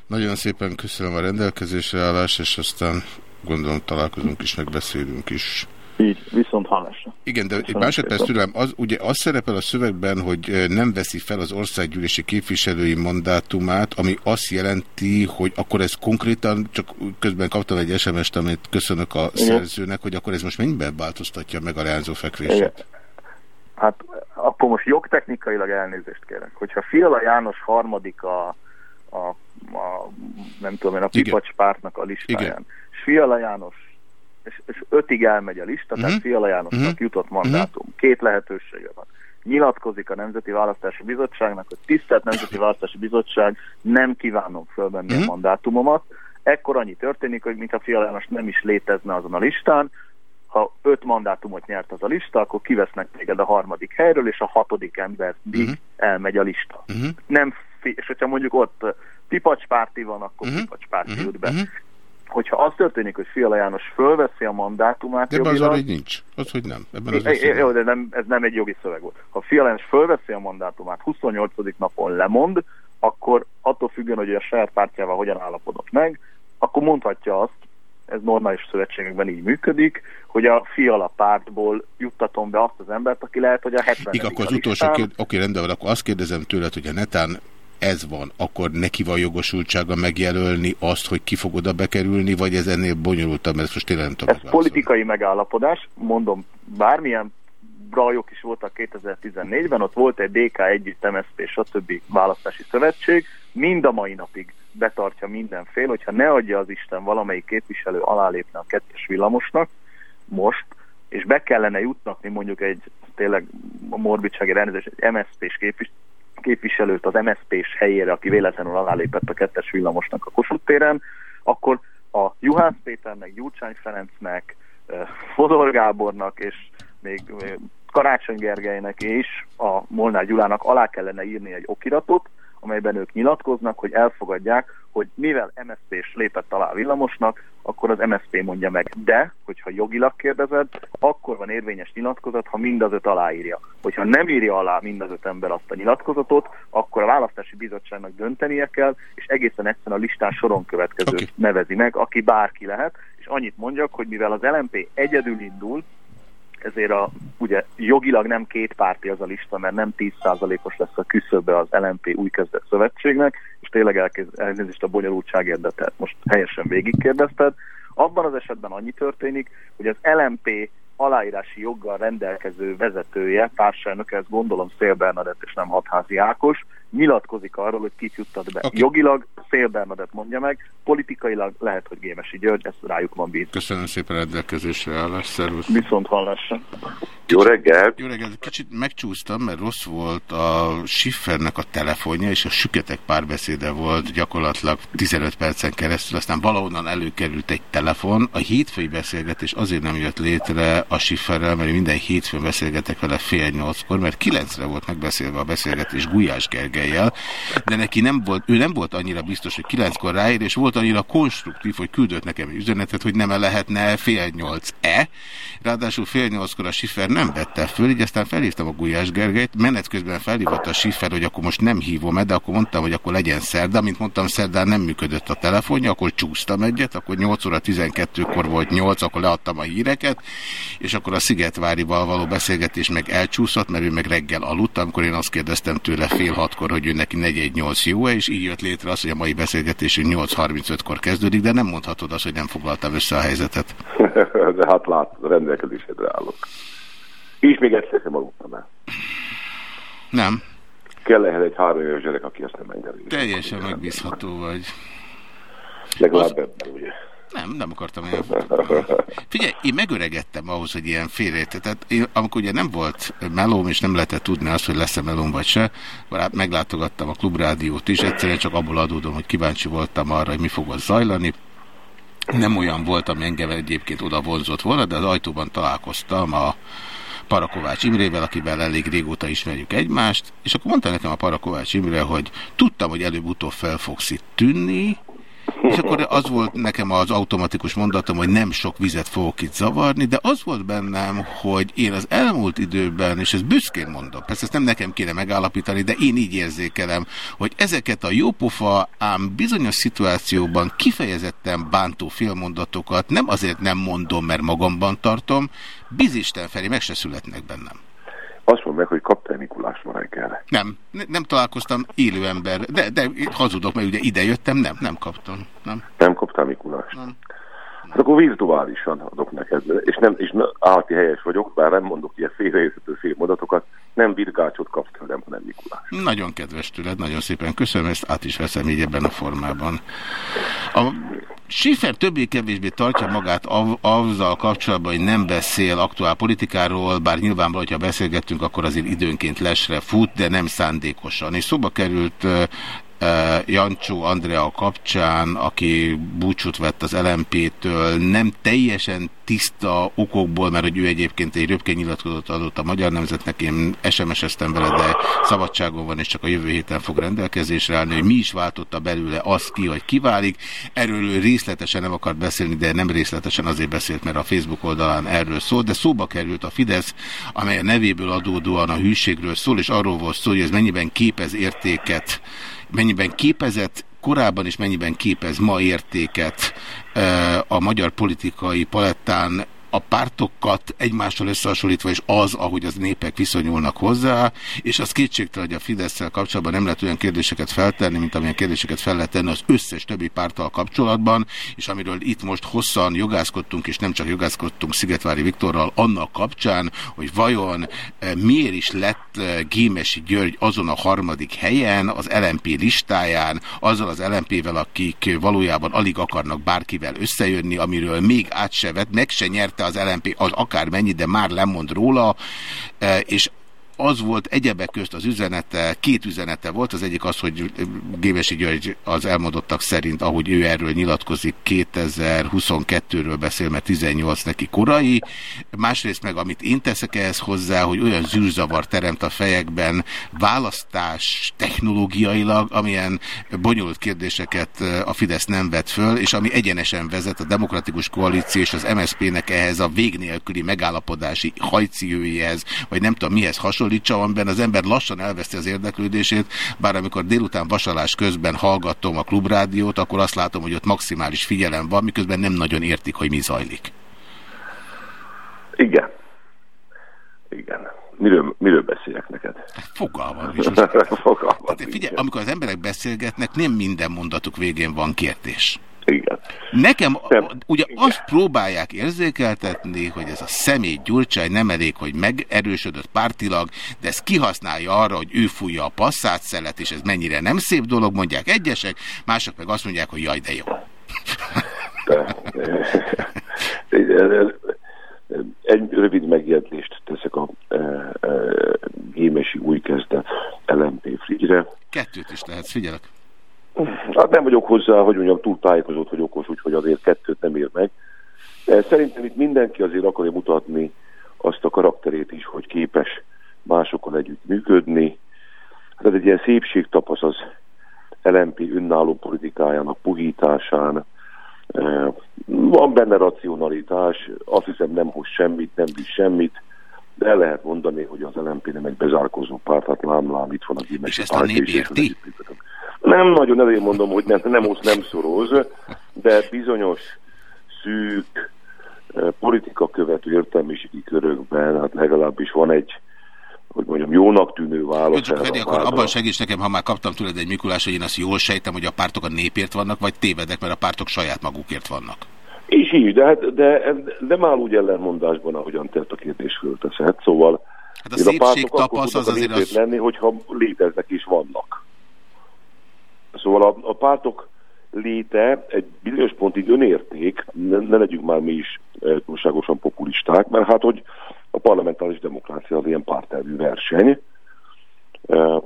Nagyon szépen köszönöm a rendelkezésre állást, és aztán gondolom találkozunk is, megbeszélünk is. Így, viszont hallásra. Igen, de egy másodperc türelem, az, ugye az szerepel a szövegben, hogy nem veszi fel az országgyűlési képviselői mandátumát, ami azt jelenti, hogy akkor ez konkrétan, csak közben kaptam egy SMS-t, amit köszönök a Igen. szerzőnek, hogy akkor ez most mennyiben változtatja meg a leányzó fekvését? Hát akkor most jogtechnikailag elnézést kérek. Hogyha Fiala János harmadik a, a, a nem tudom én, a Pipacs pártnak a listáján, Igen. és Fiala János és, és ötig elmegy a lista, uh -huh. tehát mhm. Fiala Jánosnak uh mhm. -huh. jutott mandátum. Uh -huh. Két lehetősége van. Nyilatkozik a Nemzeti Választási Bizottságnak, hogy tisztelt Nemzeti Választási Bizottság, nem kívánom fölvenni uh -huh. a mhm. mandátumomat. Ekkor annyi történik, hogy mintha Fiala János nem is létezne azon a listán, ha öt mandátumot nyert az a lista, akkor kivesznek téged a harmadik helyről, és a hatodik ember uh -huh. elmegy a lista. Uh -huh. Nem, és hogyha mondjuk ott párti van, akkor uh -huh. párti uh -huh. jut be. Uh -huh hogyha az történik, hogy Fiala János fölveszi a mandátumát De ebben az hogy nincs. Az, hogy nem. Ebben az é, jó, de nem, ez nem egy jogi szöveg volt. Ha Fiala János fölveszi a mandátumát, 28. napon lemond, akkor attól függően, hogy a saját pártjával hogyan állapodott meg, akkor mondhatja azt, ez normális szövetségekben így működik, hogy a fiala pártból juttatom be azt az embert, aki lehet, hogy a 70 Igen, akkor az utolsó kérdés, oké, rendben van, akkor azt kérdezem tőled, hogy a netán ez van, akkor neki van jogosultsága megjelölni azt, hogy ki fog oda bekerülni, vagy ez ennél bonyolultabb, mert most tényleg nem tudom. Ez politikai megállapodás, mondom, bármilyen brajok is voltak 2014-ben, ott volt egy DK együtt, MSZP, stb. választási szövetség, mind a mai napig betartja mindenfél, hogyha ne adja az Isten valamelyik képviselő alálépne a kettes villamosnak, most, és be kellene jutnakni mondjuk egy tényleg a morbidsági rendezés, egy MSZP-s képviselő, képviselőt az MSZP-s helyére, aki véletlenül alálépett a kettes villamosnak a Kossuth téren, akkor a Juhász Péternek, Gyurcsány Ferencnek, Fodor Gábornak és még Karácsony Gergelynek és a Molnár Gyulának alá kellene írni egy okiratot, amelyben ők nyilatkoznak, hogy elfogadják, hogy mivel MSZP-s lépett alá a villamosnak, akkor az MSZP mondja meg. De, hogyha jogilag kérdezed, akkor van érvényes nyilatkozat, ha mind az öt aláírja. Hogyha nem írja alá mind az öt ember azt a nyilatkozatot, akkor a választási bizottságnak döntenie kell, és egészen egyszerűen a listán soron következő okay. nevezi meg, aki bárki lehet, és annyit mondjak, hogy mivel az LMP egyedül indul, ezért a, ugye jogilag nem két párti az a lista, mert nem 10%-os lesz a küszöbe az LMP új kezdet szövetségnek, és tényleg elkezd, elnézést a bonyolultság érdetet. Most helyesen végigkérdezted. Abban az esetben annyi történik, hogy az LMP aláírási joggal rendelkező vezetője, társelnök, ezt gondolom Szél Bernadett és nem Hatházi Ákos, nyilatkozik arról, hogy kit juttat be. Okay. Jogilag Szél Bernadett mondja meg, politikailag lehet, hogy Gémesi György, ezt rájuk van bízva. Köszönöm szépen rendelkezésre állás, szervusz. Viszont hallásra. Jó reggelt! Jó reggelt! Kicsit megcsúsztam, mert rossz volt a Schiffernek a telefonja, és a süketek párbeszéde volt gyakorlatilag 15 percen keresztül, aztán valahonnan előkerült egy telefon. A hétfői beszélgetés azért nem jött létre a Schifferrel, mert minden hétfőn beszélgetek vele fél nyolckor, mert kilencre volt megbeszélve a beszélgetés Gulyás Gergelyel, de neki nem volt, ő nem volt annyira biztos, hogy kilenckor ráér, és volt annyira konstruktív, hogy küldött nekem üzenetet, hogy nem -e lehetne fél nyolc-e. Ráadásul fél nyolckor a Schiffer nem vette föl, így aztán felhívtam a Gulyás Gergelyt, menet közben felhívott a Schiffer, hogy akkor most nem hívom -e, de akkor mondtam, hogy akkor legyen szerda, mint mondtam, szerdán nem működött a telefonja, akkor csúsztam egyet, akkor 8 óra 12-kor volt 8, akkor leadtam a híreket, és akkor a Szigetvárival való beszélgetés meg elcsúszott, mert ő meg reggel aludt, amikor én azt kérdeztem tőle fél hatkor, hogy ő neki 418 jó-e, és így jött létre az, hogy a mai beszélgetésünk 8.35-kor kezdődik, de nem mondhatod azt, hogy nem foglaltam össze a helyzetet. de hát lát, rendelkezésedre állok. És még egyszer sem aludtam el. Nem. Kell ehhez egy három éves gyerek, aki ezt nem engedi. Teljesen megbízható vagy. Legalább az... ebben, ugye. Nem, nem akartam ilyen. Figyelj, én megöregettem ahhoz, hogy ilyen félre. Tehát én, amikor ugye nem volt melóm, és nem lehetett tudni azt, hogy lesz-e melóm vagy se, meglátogattam a klubrádiót is, egyszerűen csak abból adódom, hogy kíváncsi voltam arra, hogy mi fog ott zajlani. Nem olyan volt, ami engem egyébként oda vonzott volna, de az ajtóban találkoztam a Parakovács Imrével, akivel elég régóta ismerjük egymást, és akkor mondta nekem a Parakovács Imre, hogy tudtam, hogy előbb-utóbb fel fogsz itt tűnni, és akkor az volt nekem az automatikus mondatom, hogy nem sok vizet fogok itt zavarni, de az volt bennem, hogy én az elmúlt időben, és ezt büszkén mondom, persze ezt nem nekem kéne megállapítani, de én így érzékelem, hogy ezeket a jópofa, ám bizonyos szituációban kifejezetten bántó félmondatokat nem azért nem mondom, mert magamban tartom, bizisten felé meg se születnek bennem. Azt mondd meg, hogy kaptál Mikulás ma reggel. Nem, nem találkoztam élő ember, de, de hazudok, mert ugye ide jöttem, nem, nem kaptam. Nem, nem kaptál Mikulást? Nem. Hát akkor virtuálisan adok neked, és, nem, és állati helyes vagyok, bár nem mondok ilyen félreérthető félmodatokat, nem virgácsot kapsz tőlem, hanem Mikulás. Nagyon kedves tőled, nagyon szépen köszönöm, ezt át is veszem így ebben a formában. A Schiffer többé-kevésbé tartja magát azzal kapcsolatban, hogy nem beszél aktuál politikáról, bár nyilvánvalóan, hogyha beszélgettünk, akkor azért időnként lesre fut, de nem szándékosan. És szóba került Jancsó Andrea kapcsán, aki búcsút vett az LMP-től, nem teljesen tiszta okokból, mert hogy ő egyébként egy röpke nyilatkozott adott a Magyar Nemzetnek, én SMS-eztem vele, de szabadságon van, és csak a jövő héten fog rendelkezésre állni, hogy mi is váltotta belőle az ki, hogy kiválik. Erről ő részletesen nem akart beszélni, de nem részletesen azért beszélt, mert a Facebook oldalán erről szól, de szóba került a Fidesz, amely a nevéből adódóan a hűségről szól, és arról volt szó, hogy ez mennyiben képez értéket mennyiben képezett korábban és mennyiben képez ma értéket a magyar politikai palettán a pártokat egymással összehasonlítva, és az, ahogy az népek viszonyulnak hozzá, és az kétségtelen, hogy a fidesz kapcsolatban nem lehet olyan kérdéseket feltenni, mint amilyen kérdéseket fel lehet tenni az összes többi párttal kapcsolatban, és amiről itt most hosszan jogászkodtunk, és nem csak jogászkodtunk Szigetvári Viktorral annak kapcsán, hogy vajon eh, miért is lett eh, Gémesi György azon a harmadik helyen, az LMP listáján, azzal az LMP-vel, akik valójában alig akarnak bárkivel összejönni, amiről még át meg se nyert nyerte az LMP az akármennyi, de már lemond róla, e, és az volt egyebek közt az üzenete, két üzenete volt, az egyik az, hogy Gémesi György az elmondottak szerint, ahogy ő erről nyilatkozik, 2022-ről beszél, mert 18 neki korai, másrészt meg amit én teszek ehhez hozzá, hogy olyan zűrzavar teremt a fejekben választás technológiailag, amilyen bonyolult kérdéseket a Fidesz nem vett föl, és ami egyenesen vezet a Demokratikus Koalíció és az MSZP-nek ehhez a vég nélküli megállapodási hajciőjéhez, vagy nem tudom mihez hasonlítsa, amiben az ember lassan elveszti az érdeklődését, bár amikor délután vasalás közben hallgatom a klubrádiót, akkor azt látom, hogy ott maximális figyelem van, miközben nem nagyon értik, hogy mi zajlik. Igen. Igen. Miről, miről beszélek neked? Fogalmam is. Fogalmam. Tehát figyelj, amikor az emberek beszélgetnek, nem minden mondatuk végén van kérdés. Igen. Nekem ugye azt próbálják érzékeltetni, hogy ez a személy Gyurcsány nem elég, hogy megerősödött pártilag, de ezt kihasználja arra, hogy ő fújja a passzát szelet, és ez mennyire nem szép dolog, mondják egyesek, mások meg azt mondják, hogy jaj, de jó. Egy rövid megjegyzést teszek a e, e, Gémesi új kezdet LMP Frigyre. Kettőt is lehet, figyelek. Hát nem vagyok hozzá, hogy mondjam, túl tájékozott vagy okos, úgyhogy azért kettőt nem ér meg. Szerintem itt mindenki azért akarja mutatni azt a karakterét is, hogy képes másokkal együtt működni. Hát egy ilyen szépségtapasz az LMP önálló politikájának puhításán. Van benne racionalitás, azt hiszem nem hoz semmit, nem visz semmit, de el lehet mondani, hogy az LMP nem egy bezárkozó párt, hát lám, lám, itt van a És ezt a nép érti? Nem nagyon, ezért mondom, hogy nem, nem osz, nem szoroz, de bizonyos szűk politika követő értelmiségi körökben, hát legalábbis van egy hogy mondjam, jónak tűnő válasz. Csak Feri, akkor abban segíts nekem, ha már kaptam tőled egy Mikulás, hogy én azt jól sejtem, hogy a pártok a népért vannak, vagy tévedek, mert a pártok saját magukért vannak. És így, de, hát, de nem áll úgy ellenmondásban, ahogyan te a kérdés fölteszed. Szóval hát a szépség tapasz az azért az... lenni, hogyha léteznek és vannak. Szóval a, a pártok léte egy bizonyos pontig önérték, ne, ne legyünk már mi is e, túlságosan populisták, mert hát, hogy a parlamentáris demokrácia az ilyen pártelvű verseny, e,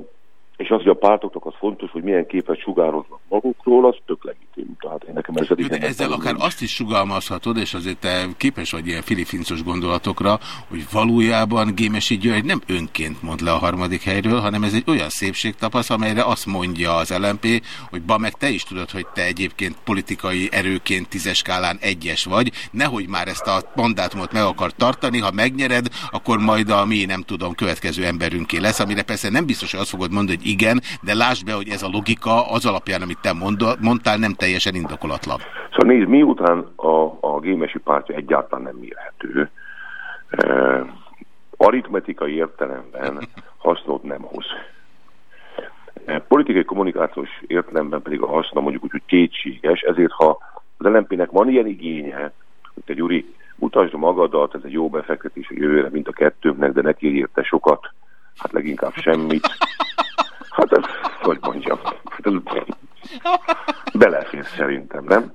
és az, hogy a pártoknak az fontos, hogy milyen képet sugároznak magukról, az tök legitim. Tehát én nekem ezzel, Jó, de ezzel akár azt is sugalmazhatod, és azért te képes vagy ilyen filifincos gondolatokra, hogy valójában Gémesi György nem önként mond le a harmadik helyről, hanem ez egy olyan szépségtapasz, amelyre azt mondja az LMP, hogy ba meg te is tudod, hogy te egyébként politikai erőként tízes skálán egyes vagy, nehogy már ezt a mandátumot meg akar tartani, ha megnyered, akkor majd a mi nem tudom következő emberünké lesz, amire persze nem biztos, hogy azt fogod mondani, hogy igen, de lásd be, hogy ez a logika az alapján, amit te mondtál, nem teljesen indokolatlan. Szóval nézd, miután a, a gémesi pártja egyáltalán nem mérhető, eh, aritmetikai értelemben hasznot nem hoz. E, politikai kommunikációs értelemben pedig a haszna mondjuk úgy, hogy kétséges, ezért ha az LNP-nek van ilyen igénye, hogy te Gyuri, mutasd magadat, ez egy jó befektetés a jövőre, mint a kettőnknek, de ne kérj érte sokat, hát leginkább semmit. Hát ez, hogy mondjam, hát ez belefér szerintem, nem?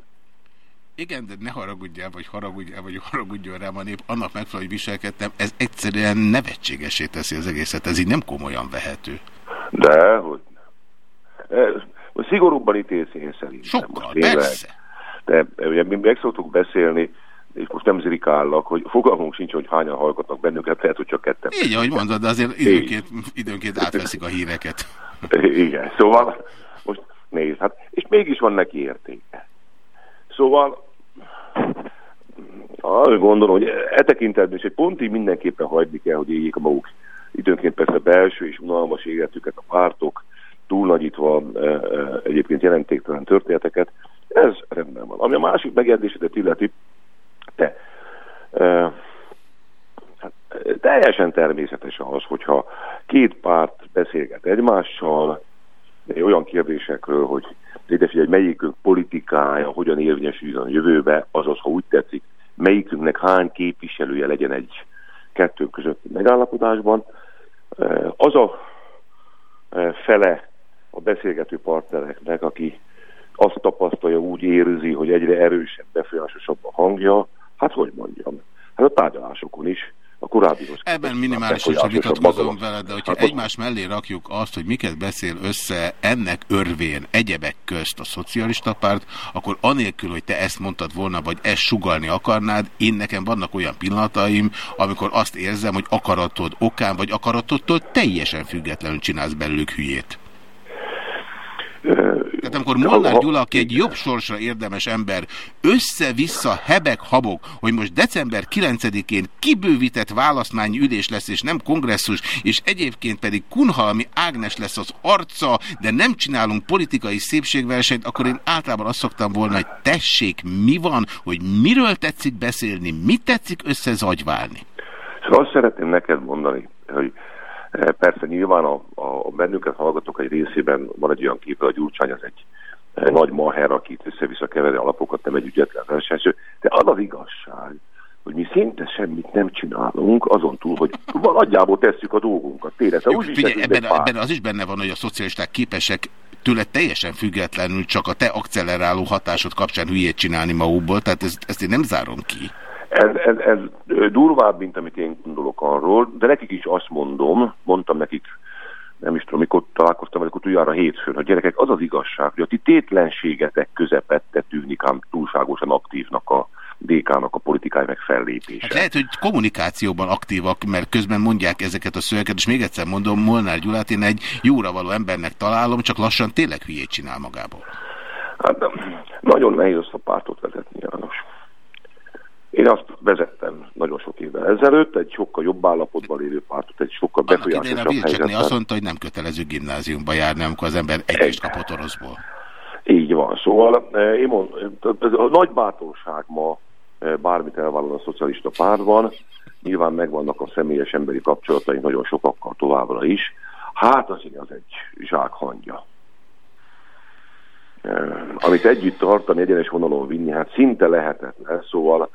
Igen, de ne haragudjál, vagy haragudjál, vagy haragudjon rám a nép, annak megfelelően, hogy viselkedtem, ez egyszerűen nevetségesé teszi az egészet, ez így nem komolyan vehető. De, hogy ez, szigorúbban ítélsz én szerintem. Sokkal, persze. De ugye mi meg szoktuk beszélni, és most nem zirikállak, hogy fogalmunk sincs, hogy hányan hallgatnak bennünket, lehet, hogy csak ketten. Így, ahogy mondod, de azért időnként, időnként átveszik a híreket. Igen, szóval most nézd, hát, és mégis van neki értéke. Szóval azt gondolom, hogy e tekintetben is egy pontig mindenképpen hagyni kell, hogy éljék a maguk időnként persze belső és unalmas életüket a pártok, túlnagyítva e, e, egyébként jelentéktelen történeteket, ez rendben van. Ami a másik megjegyzésedet illeti, te e, hát, teljesen természetes az, hogyha két párt beszélget egymással, olyan kérdésekről, hogy ide figyelj, melyikünk politikája hogyan érvényesüljön a jövőbe, azaz, ha úgy tetszik, melyikünknek hány képviselője legyen egy kettő közötti megállapodásban. Az a fele a beszélgető partnereknek, aki azt tapasztalja, úgy érzi, hogy egyre erősebb, befolyásosabb a hangja, hát hogy mondjam, hát a tárgyalásokon is a korábbihoz. Ebben minimálisan vitatkozom vele, de hogyha hát egymás mellé rakjuk azt, hogy miket beszél össze ennek örvén egyebek közt a szocialista párt, akkor anélkül, hogy te ezt mondtad volna, vagy ezt sugalni akarnád, én nekem vannak olyan pillanataim, amikor azt érzem, hogy akaratod okán, vagy akaratottól teljesen függetlenül csinálsz belőlük hülyét. Tehát amikor Molnár Gyula, aki egy jobb sorsra érdemes ember, össze-vissza hebek-habok, hogy most december 9-én kibővített választmányi ülés lesz, és nem kongresszus, és egyébként pedig Kunhalmi Ágnes lesz az arca, de nem csinálunk politikai szépségversenyt, akkor én általában azt szoktam volna, hogy tessék, mi van, hogy miről tetszik beszélni, mit tetszik összezagyválni. Szóval azt szeretném neked mondani, hogy persze nyilván a, a bennünket hallgatók egy részében van egy olyan kép, a Gyurcsány az egy eh, nagy maher, akit össze-vissza keveri alapokat, nem egy ügyetlen versenyző, de az az igazság, hogy mi szinte semmit nem csinálunk, azon túl, hogy nagyjából tesszük a dolgunkat. Tényleg, Jó, figyelj, ebben, ebben az is benne van, hogy a szocialisták képesek tőle teljesen függetlenül csak a te akceleráló hatásod kapcsán hülyét csinálni magukból, tehát ezt, ezt én nem zárom ki. Ez, ez, ez durvább, mint amit én gondolok arról, de nekik is azt mondom, mondtam nekik, nem is tudom, mikor találkoztam velük utoljára hétfőn, hogy gyerekek, az az igazság, hogy a ti tétlenségetek közepette tűnik ám túlságosan aktívnak a DK-nak a politikai meg fellépése. Hát lehet, hogy kommunikációban aktívak, mert közben mondják ezeket a szövegeket, és még egyszer mondom, Molnár Gyulát én egy jóra való embernek találom, csak lassan tényleg hülyét csinál magából. Hát nagyon nehéz a pártot vezetni, János. Én azt vezettem nagyon sok évvel ezelőtt, egy sokkal jobb állapotban lévő pártot, egy sokkal befolyásosabb helyzetben. azt mondta, hogy nem kötelező gimnáziumba járni, amikor az ember egyest kapott oroszból. Így van. Szóval eh, én mond, a nagy bátorság ma eh, bármit elvállal a szocialista pártban, nyilván megvannak a személyes emberi kapcsolatai nagyon sokakkal továbbra is. Hát azért az egy zsákhangja. Eh, amit együtt tartani, egyenes vonalon vinni, hát szinte lehetetlen. Szóval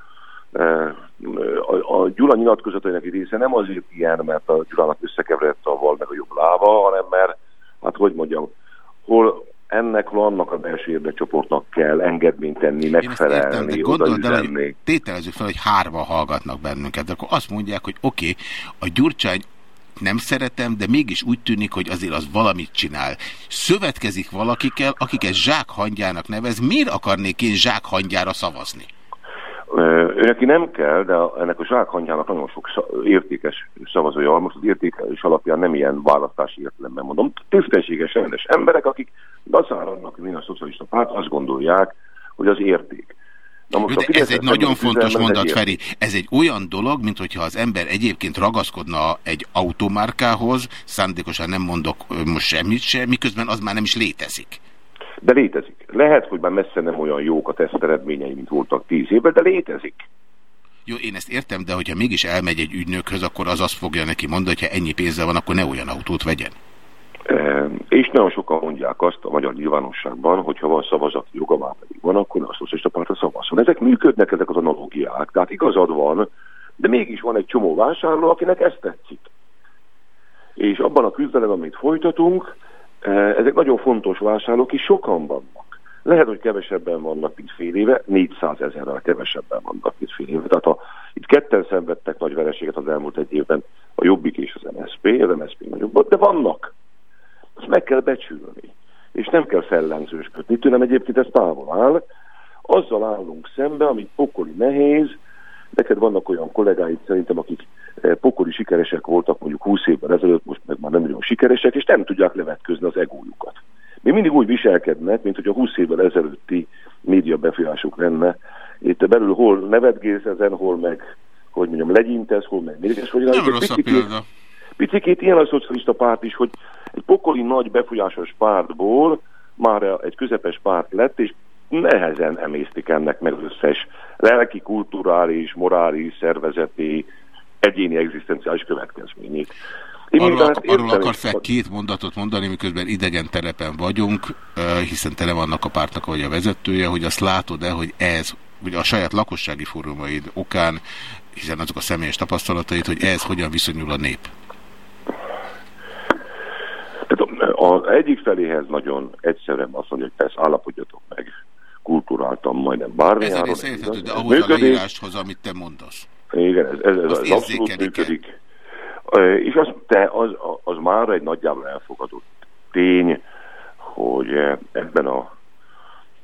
a, a Gyula nyilatkozatainak egy része nem azért ilyen, mert a Gyulának összekeveredett a val meg a jobb láva, hanem mert, hát hogy mondjam, hol ennek vannak a belső érdekcsoportnak kell engedményt tenni, megfelelni, értem, gondold el, hogy tételezzük fel, hogy hárva hallgatnak bennünket, de akkor azt mondják, hogy oké, okay, a Gyurcsány nem szeretem, de mégis úgy tűnik, hogy azért az valamit csinál. Szövetkezik valakikkel, akiket zsákhangyának nevez. Miért akarnék én zsákhangyára szavazni? Őneki nem kell, de ennek a zsákhanyjának nagyon sok értékes szavazója van. Most az értékelés alapján nem ilyen választási értelemben mondom. Tisztességes, rendes emberek, akik beszáradnak, hogy a szocialista párt, azt gondolják, hogy az érték. Na most De ez egy nagyon fontos mondat, egy Feri. Ez egy olyan dolog, mint hogyha az ember egyébként ragaszkodna egy automárkához, szándékosan nem mondok most semmit sem, miközben az már nem is létezik. De létezik. Lehet, hogy már messze nem olyan jók a teszt eredményei, mint voltak tíz évben, de létezik. Jó, én ezt értem, de hogyha mégis elmegy egy ügynökhöz, akkor az azt fogja neki mondani, hogy ha ennyi pénze van, akkor ne olyan autót vegyen. E, és nagyon sokan mondják azt a magyar nyilvánosságban, hogy ha van szavazati joga, már pedig van, akkor a szocialista pártra szavazson. Ezek működnek, ezek az analógiák, tehát igazad van, de mégis van egy csomó vásárló, akinek ezt tetszik. És abban a küzdelemben, amit folytatunk, ezek nagyon fontos vásárlók, és sokan vannak. Lehet, hogy kevesebben vannak, mint fél éve, 400 ezerrel kevesebben vannak, mint fél éve. Tehát ha itt ketten szenvedtek nagy vereséget az elmúlt egy évben, a Jobbik és az MSZP, az MSZP nagyobb, de vannak. Azt meg kell becsülni. És nem kell fellenzősködni. Tőlem egyébként ez távol áll. Azzal állunk szembe, amit pokoli nehéz, neked vannak olyan kollégáid szerintem, akik Eh, pokoli sikeresek voltak mondjuk 20 évvel ezelőtt, most meg már nem nagyon sikeresek, és nem tudják levetközni az egójukat. Mi mindig úgy viselkednek, mint hogy a 20 évvel ezelőtti média befolyásuk lenne. Itt belül hol nevetgélsz ezen, hol meg, hogy mondjam, legyintesz, hol meg mérges vagy. Nem rossz a példa. Picikét ilyen a szocialista párt is, hogy egy pokoli nagy befolyásos pártból már egy közepes párt lett, és nehezen emésztik ennek meg összes lelki, kulturális, morális, szervezeti, egyéni egzisztenciális következményét. Én arról, ak arról akarsz -e két mondatot mondani, miközben idegen terepen vagyunk, hiszen tele vannak a pártnak vagy a vezetője, hogy azt látod-e, hogy ez, hogy a saját lakossági fórumaid okán, hiszen azok a személyes tapasztalatait, hogy ez hogyan viszonyul a nép? Az egyik feléhez nagyon egyszerűen azt mondja, hogy persze állapodjatok meg kulturáltam majdnem bármi. Ez egész érthető, de ahhoz a leíráshoz, amit te mondasz. Igen, ez, ez, ez az abszolút működik. És az, de az, az már egy nagyjából elfogadott tény, hogy ebben a,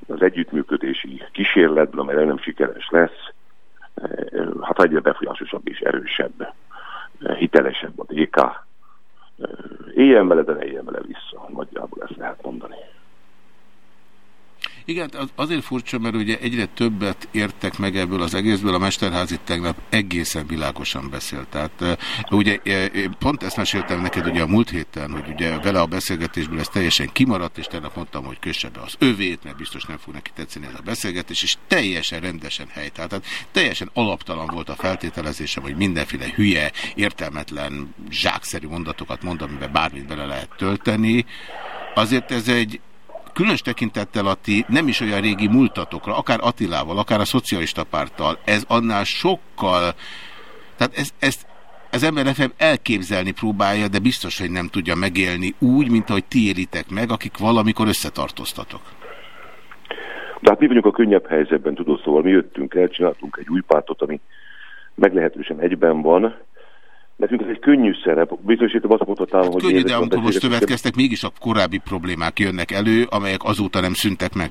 az együttműködési kísérletben, amely nem sikeres lesz, hát egyre befolyásosabb és erősebb, hitelesebb a DK. Éljen vele, de ne éljen vele vissza. Nagyjából ezt lehet mondani. Igen, az- azért furcsa, mert ugye egyre többet értek meg ebből az egészből, a Mesterházi tegnap egészen világosan beszélt. Tehát eh, ugye pont ezt meséltem neked ugye a múlt héten, hogy ugye vele a beszélgetésből ez teljesen kimaradt, és tegnap mondtam, hogy kösse be az övét, mert biztos nem fog neki tetszeni ez a beszélgetés, és teljesen rendesen helytált. Tehát teljesen alaptalan volt a feltételezésem, hogy mindenféle hülye, értelmetlen, zsákszerű mondatokat mond, amiben bármit bele lehet tölteni. Azért ez egy különös tekintettel a ti nem is olyan régi múltatokra, akár Attilával, akár a szocialista párttal, ez annál sokkal, tehát ez, ezt az ember FM elképzelni próbálja, de biztos, hogy nem tudja megélni úgy, mint ahogy ti élitek meg, akik valamikor összetartoztatok. De hát mi vagyunk a könnyebb helyzetben, tudod, szóval mi jöttünk el, csináltunk egy új pártot, ami meglehetősen egyben van. Nekünk ez egy könnyű szerep. Biztosítom azt mondhatnám, hogy... Könnyű, de amikor most következtek, mégis a korábbi problémák jönnek elő, amelyek azóta nem szüntek meg.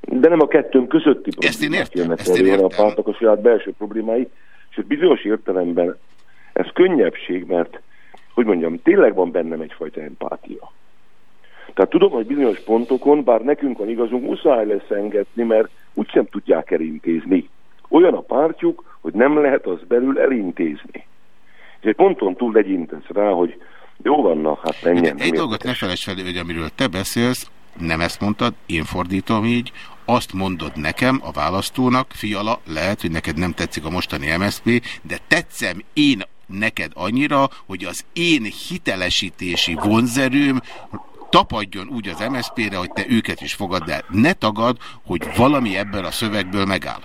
De nem a kettőnk közötti Ezt én értem, jönnek ezt én elő, hanem a értem. pártok a saját belső problémái, és bizonyos értelemben ez könnyebbség, mert, hogy mondjam, tényleg van bennem egyfajta empátia. Tehát tudom, hogy bizonyos pontokon, bár nekünk van igazunk, muszáj lesz engedni, mert úgysem tudják elintézni. Olyan a pártjuk, hogy nem lehet az belül elintézni. És egy ponton túl legyintesz rá, hogy jó van, na, hát menjen. Egy dolgot ne felejtsd fel, hogy amiről te beszélsz, nem ezt mondtad, én fordítom így, azt mondod nekem, a választónak, fiala, lehet, hogy neked nem tetszik a mostani MSZP, de tetszem én neked annyira, hogy az én hitelesítési vonzerőm tapadjon úgy az MSZP-re, hogy te őket is fogadd el. Ne tagad, hogy valami ebből a szövegből megáll.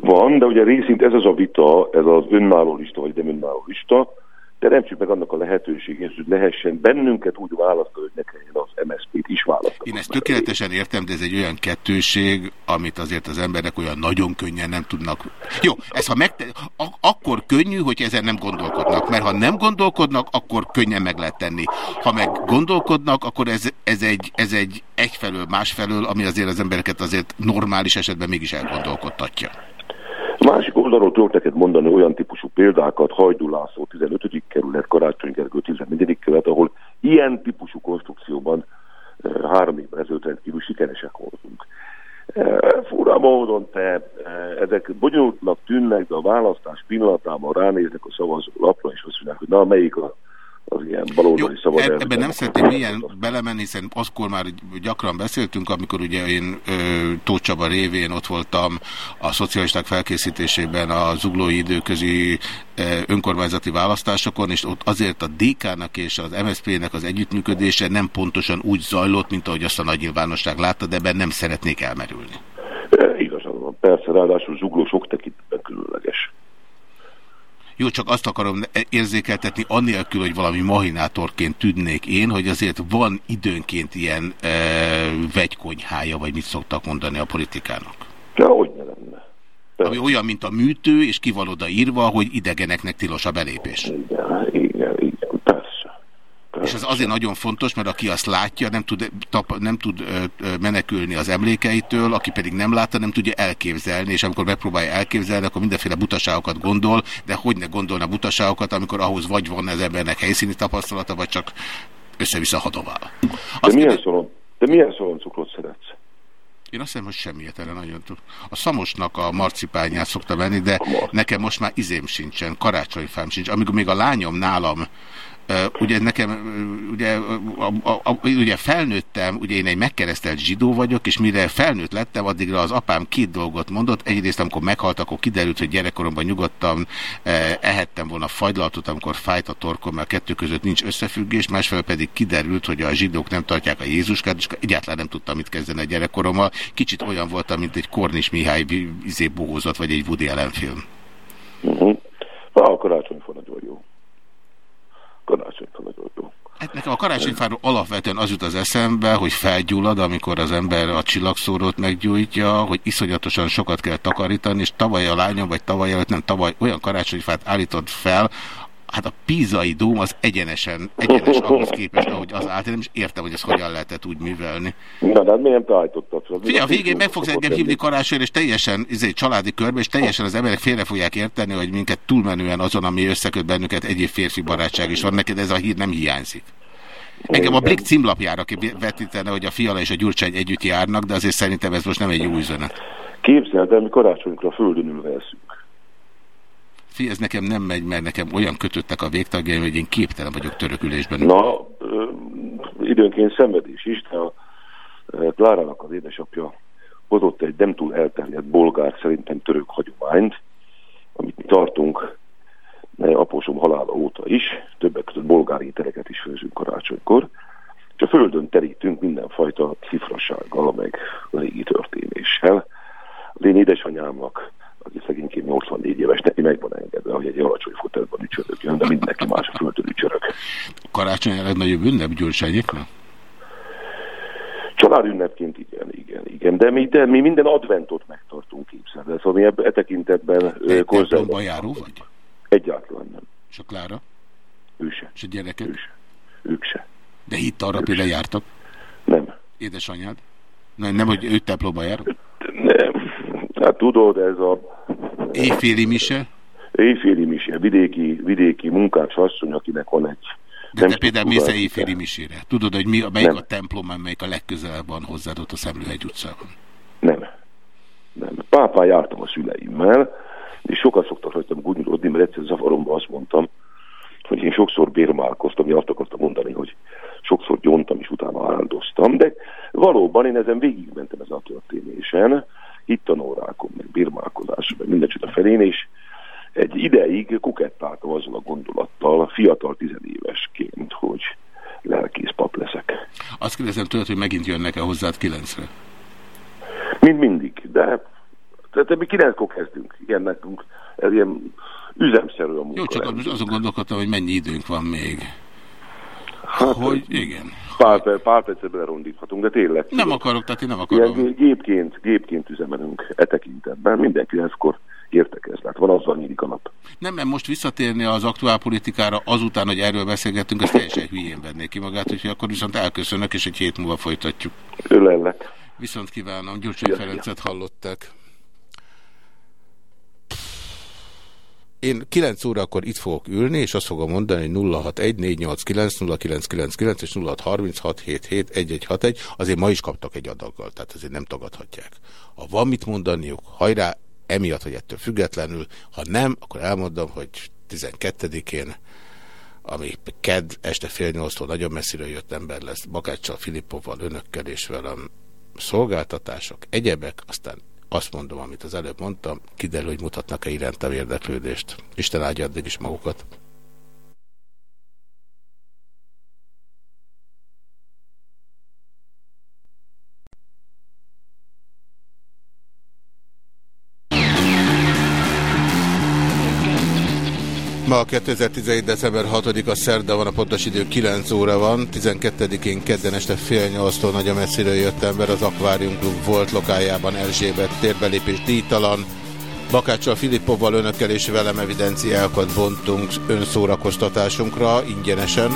Van, de ugye részint ez az a vita, ez az önálló lista, vagy nem önálló lista, teremtsük meg annak a lehetőségét, hogy lehessen bennünket úgy választani, hogy ne kelljen az MSZP-t is választani. Én ezt tökéletesen értem, de ez egy olyan kettőség, amit azért az emberek olyan nagyon könnyen nem tudnak. Jó, ez ha megte... Ak akkor könnyű, hogy ezen nem gondolkodnak, mert ha nem gondolkodnak, akkor könnyen meg lehet tenni. Ha meg gondolkodnak, akkor ez, ez, egy, ez egy egyfelől, másfelől, ami azért az embereket azért normális esetben mégis elgondolkodtatja. Másik oldalról tudok neked mondani olyan típusú példákat, Hajdú László 15. kerület, Karácsony Gergő 14. kerület, ahol ilyen típusú konstrukcióban eh, három évvel ezelőtt rendkívül sikeresek voltunk. Eh, Fura módon te, eh, ezek bonyolultnak tűnnek, de a választás pillanatában ránéznek a szavazó lapra, és azt mondják, hogy na, melyik a, az ilyen baloldali szavazás. Eb- Ebben nem szeretnék mélyen belemenni, hiszen azkor már gyakran beszéltünk, amikor ugye én Tóth Csaba révén ott voltam a szocialisták felkészítésében a zuglói időközi önkormányzati választásokon, és ott azért a DK-nak és az MSZP-nek az együttműködése nem pontosan úgy zajlott, mint ahogy azt a nagy nyilvánosság látta, de ebben nem szeretnék elmerülni. Igazad van, persze, ráadásul zugló sok tekintetben különleges. Jó, csak azt akarom érzékeltetni, annélkül, hogy valami mahinátorként tűnnék én, hogy azért van időnként ilyen e, vegykonyhája, vagy mit szoktak mondani a politikának. Ja, hogy ne lenne. Ami olyan, mint a műtő, és ki van oda írva, hogy idegeneknek tilos a belépés. Igen, igen. És ez azért nagyon fontos, mert aki azt látja, nem tud, tap, nem tud menekülni az emlékeitől, aki pedig nem látta, nem tudja elképzelni, és amikor megpróbálja elképzelni, akkor mindenféle butaságokat gondol, de hogy ne gondolna butaságokat, amikor ahhoz vagy van az embernek helyszíni tapasztalata, vagy csak össze-vissza hadovál. De milyen, szoron, de milyen szoron cukrot szeretsz? Én azt hiszem, hogy semmiet erre nagyon tud. A szamosnak a marcipányát szoktam venni, de nekem most már izém sincsen, karácsonyfám sincs. Amikor még a lányom nálam ugye nekem, ugye, a, a, a, ugye felnőttem, ugye én egy megkeresztelt zsidó vagyok, és mire felnőtt lettem, addigra az apám két dolgot mondott. Egyrészt, amikor meghalt, akkor kiderült, hogy gyerekkoromban nyugodtan ehettem volna fagylaltot, amikor fájt a torkom, mert a kettő között nincs összefüggés, másfelől pedig kiderült, hogy a zsidók nem tartják a Jézuskát, és egyáltalán nem tudtam mit kezdeni a gyerekkorommal. Kicsit olyan voltam, mint egy Kornis Mihály izé bohózott, vagy egy Woody Allen film. Uh -huh. A karácsonyfa nagyon jó. Karácsonyfa nagyon jó. Hát nekem a karácsonyfáról alapvetően az jut az eszembe, hogy felgyullad, amikor az ember a csillagszórót meggyújtja, hogy iszonyatosan sokat kell takarítani, és tavaly a lányom, vagy tavaly előtt, nem tavaly, olyan karácsonyfát állított fel, hát a pízai dóm az egyenesen, egyenes ahhoz képest, ahogy az állt, én nem is értem, hogy ezt hogyan lehetett úgy művelni. Na, de hát miért nem te fel? Figyelj, a végén meg fogsz engem hívni karácsonyra, és teljesen izé, családi körbe, és teljesen az emberek félre fogják érteni, hogy minket túlmenően azon, ami összeköt bennünket, egyéb férfi barátság is van. Neked ez a hír nem hiányzik. Engem a Blik címlapjára vetítene, hogy a Fiala és a Gyurcsány együtt járnak, de azért szerintem ez most nem egy jó üzenet. Képzeld el, mi karácsonyra földön ülve eszünk. Fi, ez nekem nem megy, mert nekem olyan kötöttek a végtagjaim, hogy én képtelen vagyok törökülésben. Na, időnként szenvedés is, de a Klárának az édesapja hozott egy nem túl elterjedt bolgár, szerintem török hagyományt, amit mi tartunk apósom halála óta is, többek között bolgár ételeket is főzünk karácsonykor, és a földön terítünk mindenfajta cifrasággal, meg régi történéssel. Az én édesanyámnak aki szegényként 84 éves, neki meg van engedve, hogy egy alacsony fotelban ücsörögjön, de mindenki más a földön ücsörög. Karácsony a legnagyobb ünnep Gyurcsányéknak? Családünnepként igen, igen, igen. De mi, de mi minden adventot megtartunk képzelve. Szóval mi ebbe, e tekintetben templomba járó vagy? Egyáltalán nem. És a Klára? Ő se. És a gyerekek? Ő se. Ők se. De hitt arra például jártak? Nem. Édesanyád? Nem, nem hogy ő templomba jár? Nem. Hát tudod, ez a... Éjféli mise? Éjféli mise. Vidéki, vidéki munkás asszony, akinek van egy... De te például mész éjféli misére? Tudod, hogy mi, melyik nem. a templom, amelyik a legközelebb van hozzád ott a Szemlőhegy utcában? Nem. Nem. Pápán jártam a szüleimmel, és sokat szoktak rajtam gúnyolódni, mert egyszer zavaromban azt mondtam, hogy én sokszor bérmálkoztam, én azt akartam mondani, hogy sokszor gyontam, és utána áldoztam, de valóban én ezen végigmentem ezen a történésen, hittanórákon, meg birmálkozáson, meg minden csoda felén, és egy ideig kukettáltam azzal a gondolattal, fiatal tizenévesként, hogy lelkész pap leszek. Azt kérdezem tőled, hogy megint jönnek-e hozzád kilencre? Mind mindig, de tehát mi kilenckor kezdünk, ilyen nekünk, ez ilyen üzemszerű a munka. Jó, csak azon gondolkodtam, hogy mennyi időnk van még. Hát, hogy igen. Pár, pár percet belerondíthatunk, de tényleg. Nem akarok, tehát én nem akarom. Ilyen gépként, gépként üzemelünk e tekintetben. Mindenki kilenckor értekezlet. Van azzal nyílik a nap. Nem, mert most visszatérni az aktuál politikára azután, hogy erről beszélgettünk, az teljesen hülyén vennék ki magát, úgyhogy akkor viszont elköszönök, és egy hét múlva folytatjuk. Ölellek. Viszont kívánom, Gyurcsány Ferencet hallották. Én 9 órakor itt fogok ülni, és azt fogom mondani, hogy 061-489-0999 és 0636771161. Azért ma is kaptak egy adaggal, tehát azért nem tagadhatják. Ha van mit mondaniuk, hajrá, emiatt, hogy ettől függetlenül, ha nem, akkor elmondom, hogy 12-én ami kedd este fél nyolctól nagyon messziről jött ember lesz, Bakáccsal, Filippovval, önökkel és velem szolgáltatások, egyebek, aztán azt mondom, amit az előbb mondtam, kiderül, hogy mutatnak-e irántam érdeklődést. Isten áldja addig is magukat. Ma 2017. december 6-a szerda van, a pontos idő 9 óra van, 12-én kedden este fél nyolctól nagyon messziről jött ember az Aquarium Club volt lokájában Erzsébet térbelépés díjtalan. Bakáccsal Filippovval önökkel és velem evidenciákat bontunk önszórakoztatásunkra ingyenesen.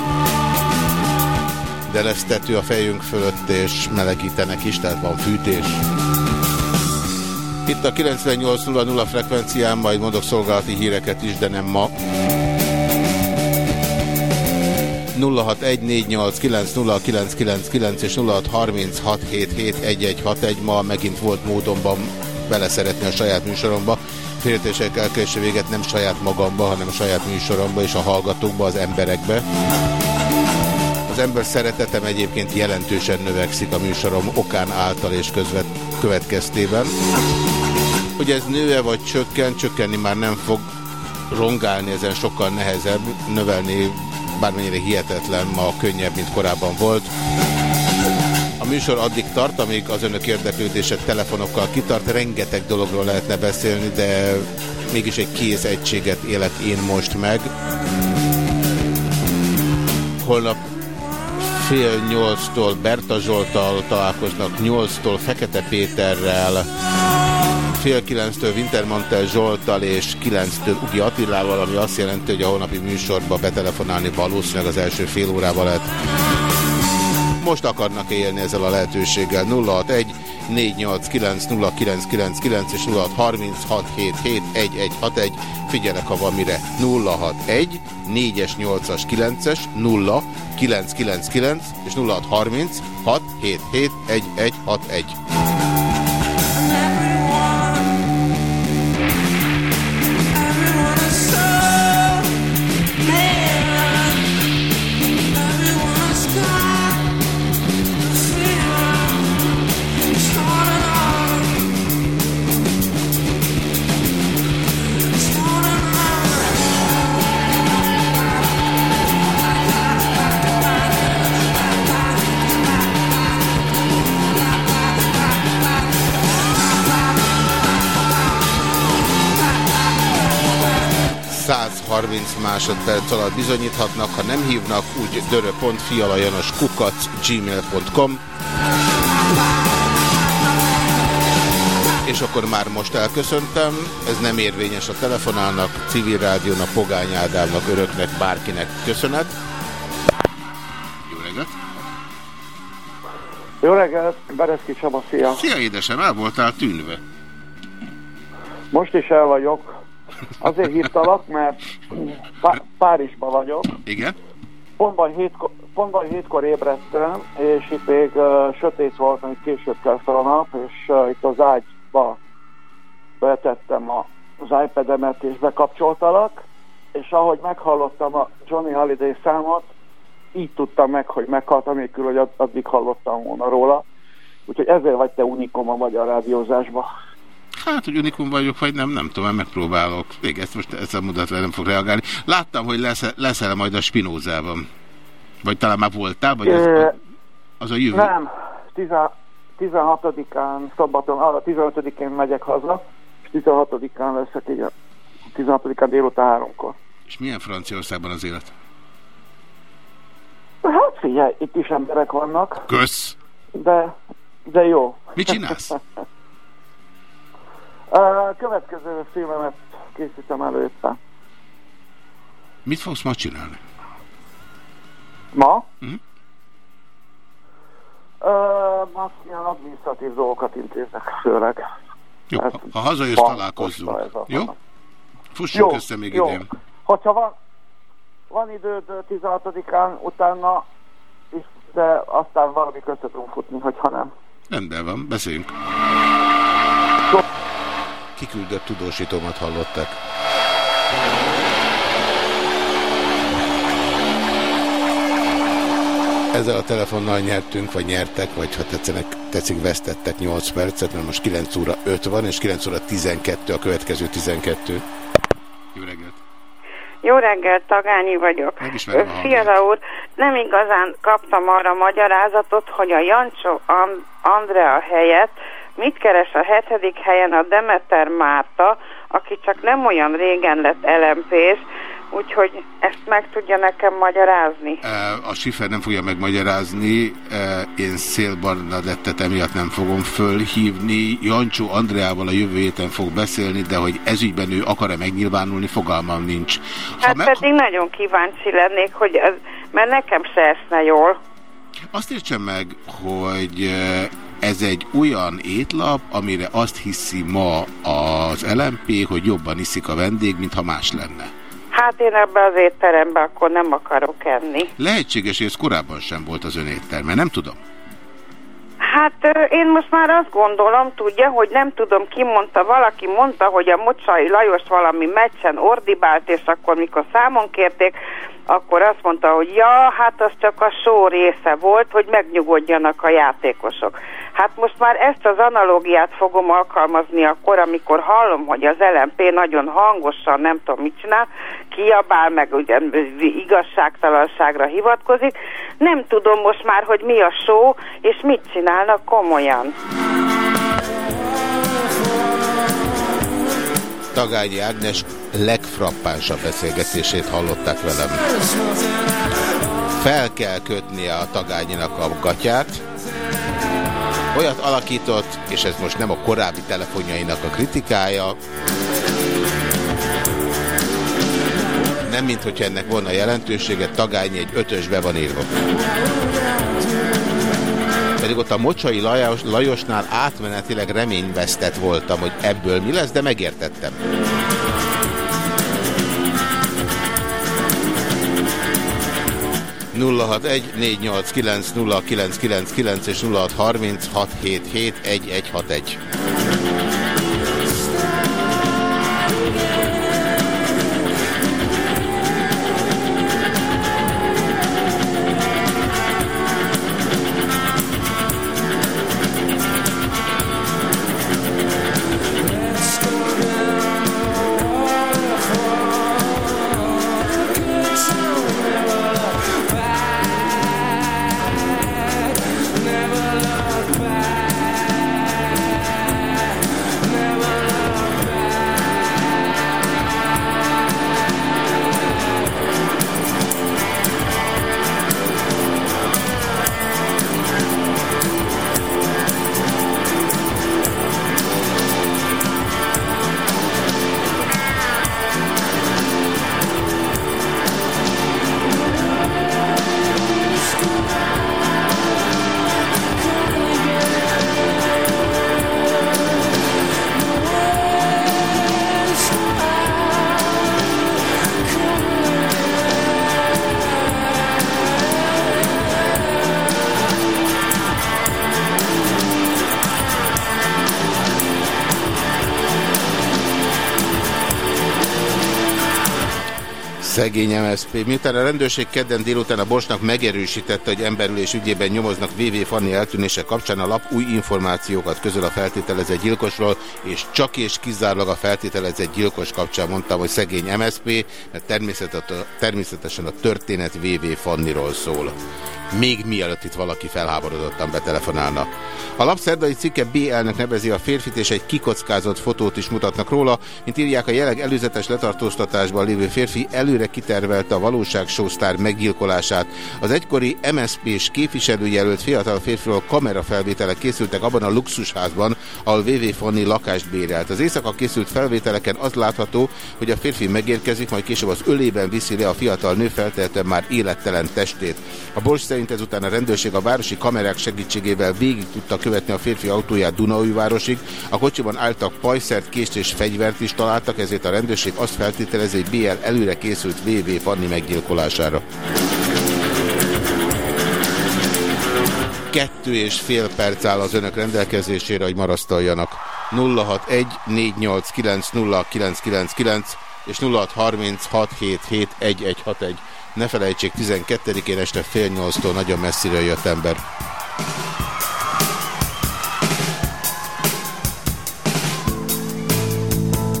De lesz tető a fejünk fölött és melegítenek is, tehát van fűtés. Itt a 98.00 frekvencián, majd mondok szolgálati híreket is, de nem ma. 0614890999 és 0636771161 ma megint volt módonban beleszeretni a saját műsoromba. Féltésekkel kereső véget nem saját magamba, hanem a saját műsoromba és a hallgatókba, az emberekbe. Az ember szeretetem egyébként jelentősen növekszik a műsorom okán által és közvet, következtében. Hogy ez nő-e vagy csökken, csökkenni már nem fog rongálni, ezen sokkal nehezebb, növelni bármennyire hihetetlen, ma könnyebb, mint korábban volt. A műsor addig tart, amíg az önök érdeklődése telefonokkal kitart, rengeteg dologról lehetne beszélni, de mégis egy kész egységet élek én most meg. Holnap fél nyolctól Berta Zsoltal találkoznak, nyolctól Fekete Péterrel, fél kilenctől Wintermantel Zsoltal és kilenctől Ugi Attilával, ami azt jelenti, hogy a holnapi műsorba betelefonálni valószínűleg az első fél órával lehet. Most akarnak élni ezzel a lehetőséggel 061 489 0999 és 0636771161 figyelek, ha van mire 061 4-es, 8-as, 9-es 0 999 és 0630 677 1161. másodperc alatt bizonyíthatnak, ha nem hívnak, úgy dörö.fialajanoskukac gmail.com És akkor már most elköszöntem, ez nem érvényes a telefonálnak, civil rádiónak, Pogány Ádámnak, öröknek, bárkinek köszönet. Jó reggelt! Jó reggelt, Bereszki Csaba, szia! Szia édesem, el voltál tűnve. Most is el vagyok, Azért hívtalak, mert Pá Párizsban vagyok. Igen. Pontban hétkor, pontban hétkor ébredtem, és itt még uh, sötét volt, amit később kell fel a nap, és uh, itt az ágyba betettem a, az iPad-emet, és bekapcsoltalak, és ahogy meghallottam a Johnny Holiday számot, így tudtam meg, hogy meghalt, amikor hogy addig hallottam volna róla. Úgyhogy ezért vagy te unikom a magyar rádiózásban. Hát, hogy unikum vagyok, vagy nem, nem tudom, megpróbálok. Még ezt most ezzel mutatva nem fog reagálni. Láttam, hogy lesz, leszel majd a Spinózában. Vagy talán már voltál, vagy az, az a jövő? Nem, 16-án szombaton, arra 15-én megyek haza, és 16-án leszek így 16-án délután háromkor. És milyen Franciaországban az élet? Hát figyelj, itt is emberek vannak. Kösz! De, de jó. Mit csinálsz? A következő filmemet készítem elő éppen. Mit fogsz ma csinálni? Ma? Uh -huh. uh, ma ilyen adminisztratív dolgokat intézek, főleg. Jó, ha, ha hazajössz, találkozzunk. Jó? Fussunk jó, össze még jó. idén. Hogyha van, van időd 16-án, utána is, de aztán valami össze tudunk futni, hogyha nem. Rendben van, beszéljünk. Kiküldött tudósítómat hallottak. Ezzel a telefonnal nyertünk, vagy nyertek, vagy ha tetszenek, tetszik, vesztettek 8 percet, mert most 9 óra 5 van, és 9 óra 12 a következő 12. Jó reggelt! Jó reggelt, Tagányi vagyok. Fiala úr, nem igazán kaptam arra magyarázatot, hogy a Jancsó Andrea helyett mit keres a hetedik helyen a Demeter Márta, aki csak nem olyan régen lett lmp úgyhogy ezt meg tudja nekem magyarázni? A Sifer nem fogja megmagyarázni, én Szél Barnadettet emiatt nem fogom fölhívni. Jancsó Andreával a jövő héten fog beszélni, de hogy ezügyben ő akar-e megnyilvánulni, fogalmam nincs. Ha hát meg... pedig nagyon kíváncsi lennék, hogy ez, mert nekem se eszne jól. Azt értsem meg, hogy ez egy olyan étlap, amire azt hiszi ma az LMP, hogy jobban iszik a vendég, mintha más lenne. Hát én ebbe az étterembe akkor nem akarok enni. Lehetséges, hogy ez korábban sem volt az ön étterme, nem tudom. Hát én most már azt gondolom, tudja, hogy nem tudom, ki mondta, valaki mondta, hogy a Mocsai Lajos valami meccsen ordibált, és akkor mikor számon kérték, akkor azt mondta, hogy ja, hát az csak a só része volt, hogy megnyugodjanak a játékosok. Hát most már ezt az analógiát fogom alkalmazni akkor, amikor hallom, hogy az LMP nagyon hangosan, nem tudom mit csinál, kiabál, meg ugye igazságtalanságra hivatkozik. Nem tudom most már, hogy mi a só, és mit csinálnak komolyan. Tagányi Ágnes legfrappánsabb beszélgetését hallották velem. Fel kell kötnie a tagányinak a gatyát, olyat alakított, és ez most nem a korábbi telefonjainak a kritikája, nem mint hogyha ennek volna jelentősége, tagányi egy ötösbe van írva pedig ott a Mocsai Lajos, Lajosnál átmenetileg reményvesztett voltam, hogy ebből mi lesz, de megértettem. egy és 0636771161. Szegény MSZP. Miután a rendőrség kedden délután a Borsnak megerősítette, hogy emberülés ügyében nyomoznak VV Fanni eltűnése kapcsán a lap új információkat közöl a feltételezett gyilkosról, és csak és kizárólag a feltételezett gyilkos kapcsán mondtam, hogy szegény MSZP, mert természetesen a történet VV Fanniról szól még mielőtt itt valaki felháborodottan betelefonálna. A lapszerdai cikke BL-nek nevezi a férfit, és egy kikockázott fotót is mutatnak róla, mint írják a jeleg előzetes letartóztatásban lévő férfi előre kitervelte a valóságsósztár meggyilkolását. Az egykori MSZP-s képviselőjelölt fiatal férfiról kamerafelvételek készültek abban a luxusházban, ahol VV Fanni lakást bérelt. Az éjszaka készült felvételeken az látható, hogy a férfi megérkezik, majd később az ölében viszi le a fiatal nő feltehetően már élettelen testét. A Bols szerint ezután a rendőrség a városi kamerák segítségével végig tudta követni a férfi autóját Dunaújvárosig. A kocsiban álltak pajszert, kést és fegyvert is találtak, ezért a rendőrség azt feltételezi, hogy BL előre készült VV Fanni meggyilkolására. Kettő és fél perc áll az önök rendelkezésére, hogy marasztaljanak. 061 489 0999 és 0636771161. Ne felejtsék, 12-én este fél nyolctól nagyon messzire jött ember.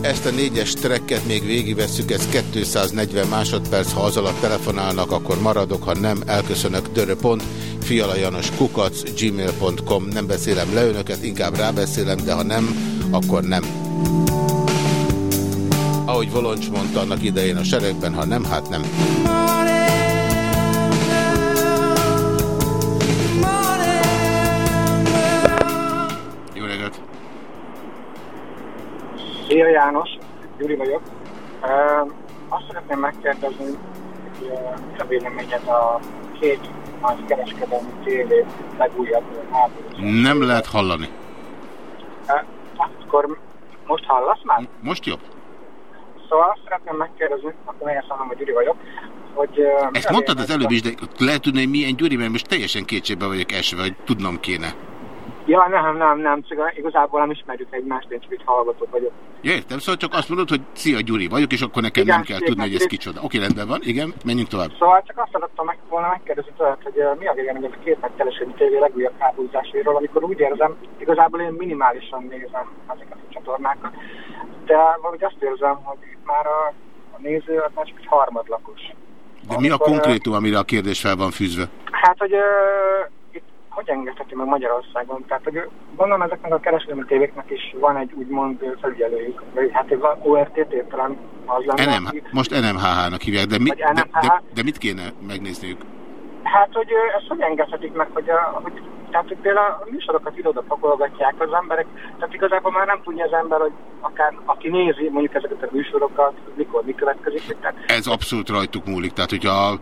Ezt a négyes trekket még végigvesszük, ez 240 másodperc, ha az alatt telefonálnak, akkor maradok, ha nem, elköszönök dörö.pont, fialajanos kukac, gmail.com, nem beszélem le önöket, inkább rábeszélem, de ha nem, akkor nem. Ahogy Voloncs mondta annak idején a seregben, ha nem, hát nem. Szia János, Gyuri vagyok. Uh, azt szeretném megkérdezni, hogy uh, a véleményed a két nagy kereskedelmi TV legújabb háborús. Nem lehet hallani. Uh, akkor most hallasz már? Most jobb. Szóval azt szeretném megkérdezni, akkor még azt hogy Gyuri vagyok, hogy... Ezt mondtad az előbb is, de lehet tudni, hogy milyen Gyuri, mert most teljesen kétségbe vagyok esve, hogy tudnom kéne. Ja, nem, nem, nem, csak igazából nem ismerjük egymást, én csak egy hallgatók vagyok. Értem, szóval csak azt mondod, hogy szia Gyuri vagyok, és akkor nekem Igen, nem kell tudni, hogy ez kicsoda. Oké, rendben van, igen, menjünk tovább. Szóval csak azt szerettem meg volna megkérdezni tőled, hogy uh, mi a véleményed a két kereskedelmi tévé legújabb háborúzásairól, amikor úgy érzem, igazából én minimálisan nézem ezeket a csatornákat, de valahogy azt érzem, hogy már a, a néző az már csak egy harmadlakos. De mi a Amikor, konkrétum, amire a kérdés fel van fűzve? Hát, hogy uh, hogy engedheti meg Magyarországon? Tehát, hogy gondolom ezeknek a kereskedelmi tévéknek is van egy úgymond felügyelőjük, vagy hát ez a ORTT talán az lenne. NM, most NMHH-nak hívják, de, mi, Vagy de, NMHH. de, de mit kéne megnézniük? Hát, hogy ezt hogy engedhetik meg, hogy, a, hogy tehát, hogy például a műsorokat ide-oda pakolgatják az emberek, tehát igazából már nem tudja az ember, hogy akár aki nézi mondjuk ezeket a műsorokat, mikor mi következik. Tehát Ez abszolút rajtuk múlik. Tehát, hogyha a,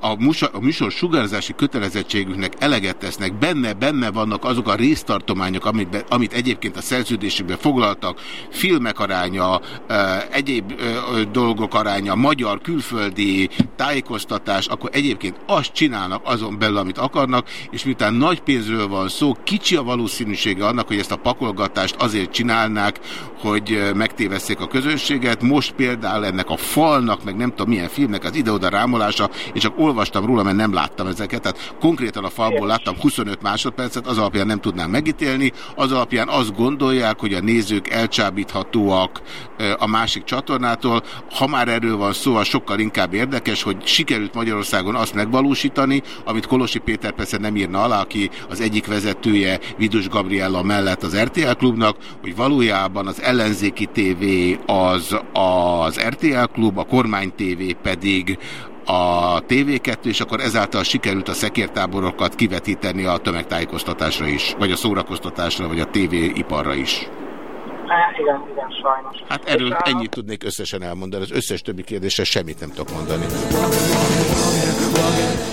a, a műsor sugárzási kötelezettségüknek eleget tesznek, benne, benne vannak azok a résztartományok, amit, amit egyébként a szerződésükben foglaltak, filmek aránya, egyéb dolgok aránya, magyar, külföldi tájékoztatás, akkor egyébként azt csinálnak azon belül, amit akarnak, és miután nagy pénzről van szó, kicsi a valószínűsége annak, hogy ezt a pakolgatást azért csinálnák, hogy megtévesszék a közönséget. Most például ennek a falnak, meg nem tudom milyen filmnek az ide-oda rámolása, és csak olvastam róla, mert nem láttam ezeket. Tehát konkrétan a falból láttam 25 másodpercet, az alapján nem tudnám megítélni, az alapján azt gondolják, hogy a nézők elcsábíthatóak a másik csatornától. Ha már erről van szó, az sokkal inkább érdekes, hogy sikerült Magyarországon azt megvalósítani, amit Kolosi Péter persze nem írna alá, aki az egyik vezetője Vidus Gabriella mellett az RTL klubnak, hogy valójában az ellenzéki TV az az RTL klub, a kormány TV pedig a TV2, és akkor ezáltal sikerült a szekértáborokat kivetíteni a tömegtájékoztatásra is, vagy a szórakoztatásra, vagy a TV-iparra is. eh, igen, igen, sajnos. Hát erről És a- ennyit tudnék összesen elmondani, az összes többi kérdésre semmit nem tudok mondani.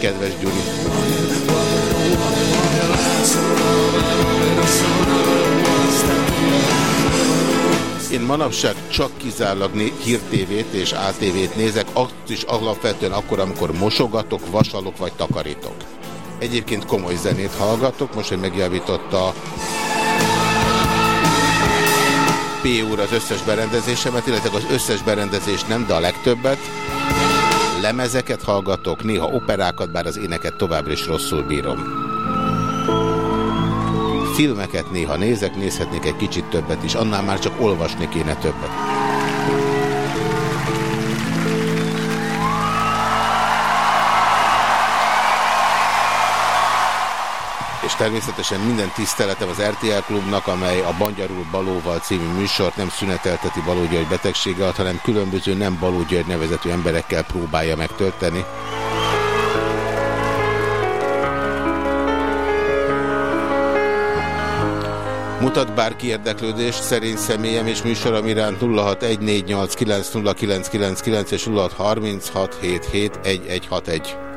Kedves Gyuri. Én manapság csak kizárólag hírtévét és ATV-t nézek, azt is alapvetően akkor, amikor mosogatok, vasalok vagy takarítok. Egyébként komoly zenét hallgatok, most, hogy megjavította P úr az összes berendezésemet, illetve az összes berendezést nem, de a legtöbbet. Lemezeket hallgatok, néha operákat, bár az éneket továbbra is rosszul bírom. Filmeket néha nézek, nézhetnék egy kicsit többet is, annál már csak olvasni kéne többet. és természetesen minden tiszteletem az RTL klubnak, amely a Bangyarul Balóval című műsort nem szünetelteti Baló betegsége alatt, hanem különböző nem Baló György nevezetű emberekkel próbálja megtölteni. Mutat bárki érdeklődést szerint személyem és műsorom iránt 0614890999 és 0636771161.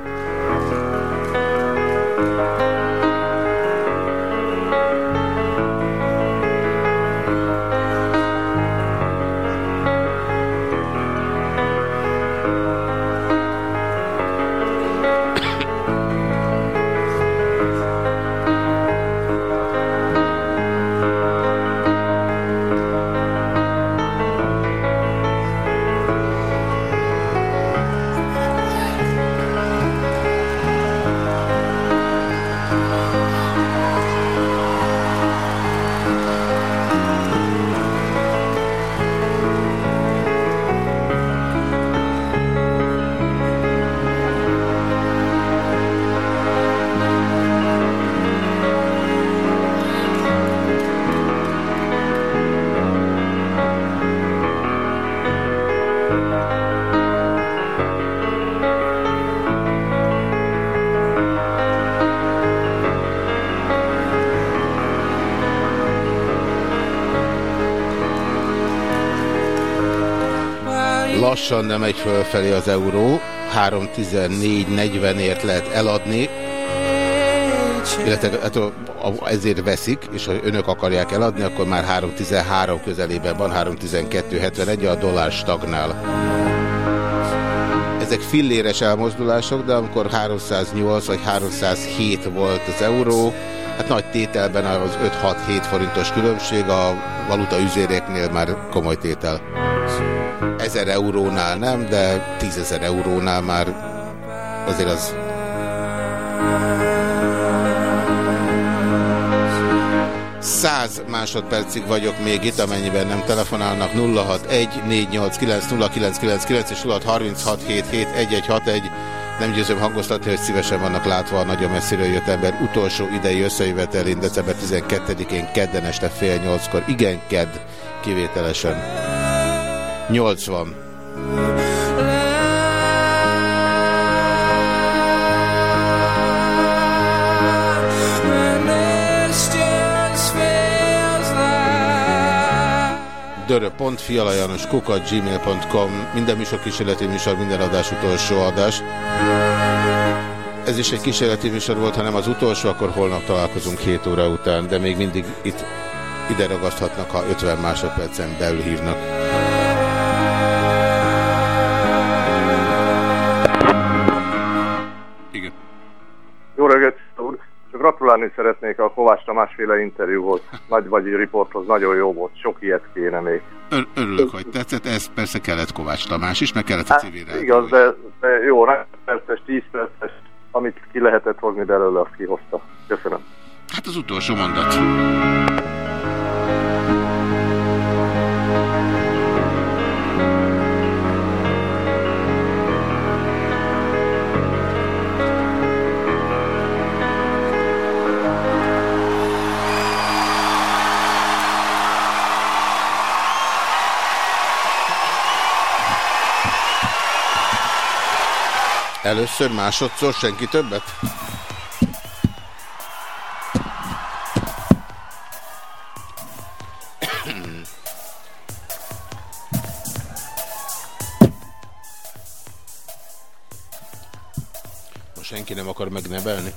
Lassan nem megy fölfelé az euró, 3.14.40-ért lehet eladni, illetve hát ezért veszik, és ha önök akarják eladni, akkor már 3.13 közelében van, 3.12.71, a dollár stagnál. Ezek filléres elmozdulások, de amikor 308 vagy 307 volt az euró, hát nagy tételben az 5-6-7 forintos különbség, a valuta üzéreknél már komoly tétel ezer eurónál nem, de tízezer eurónál már azért az... Száz másodpercig vagyok még itt, amennyiben nem telefonálnak 061-489-0999 és 0636771161 nem győzöm hangoztatni, hogy szívesen vannak látva a nagyon messziről jött ember utolsó idei összejövetelén december 12-én kedden este fél nyolckor. Igen, kedd, kivételesen. 80. dörö.fialajanoskukat.gmail.com Minden műsor kísérleti műsor, minden adás utolsó adás. Ez is egy kísérleti műsor volt, hanem az utolsó, akkor holnap találkozunk 7 óra után, de még mindig itt ide ragaszthatnak, ha 50 másodpercen belül hívnak. ajánlani szeretnék a Kovács másféle interjú volt. Nagy vagy riporthoz nagyon jó volt, sok ilyet kéne még. Ör örülök, hogy tetszett, ez persze kellett Kovács Tamás is, meg kellett a hát, civil hát, Igaz, de, de jó, perces, 10 perces, amit ki lehetett hozni belőle, azt kihozta. Köszönöm. Hát az utolsó mondat. Először, másodszor, senki többet? Most senki nem akar megnevelni.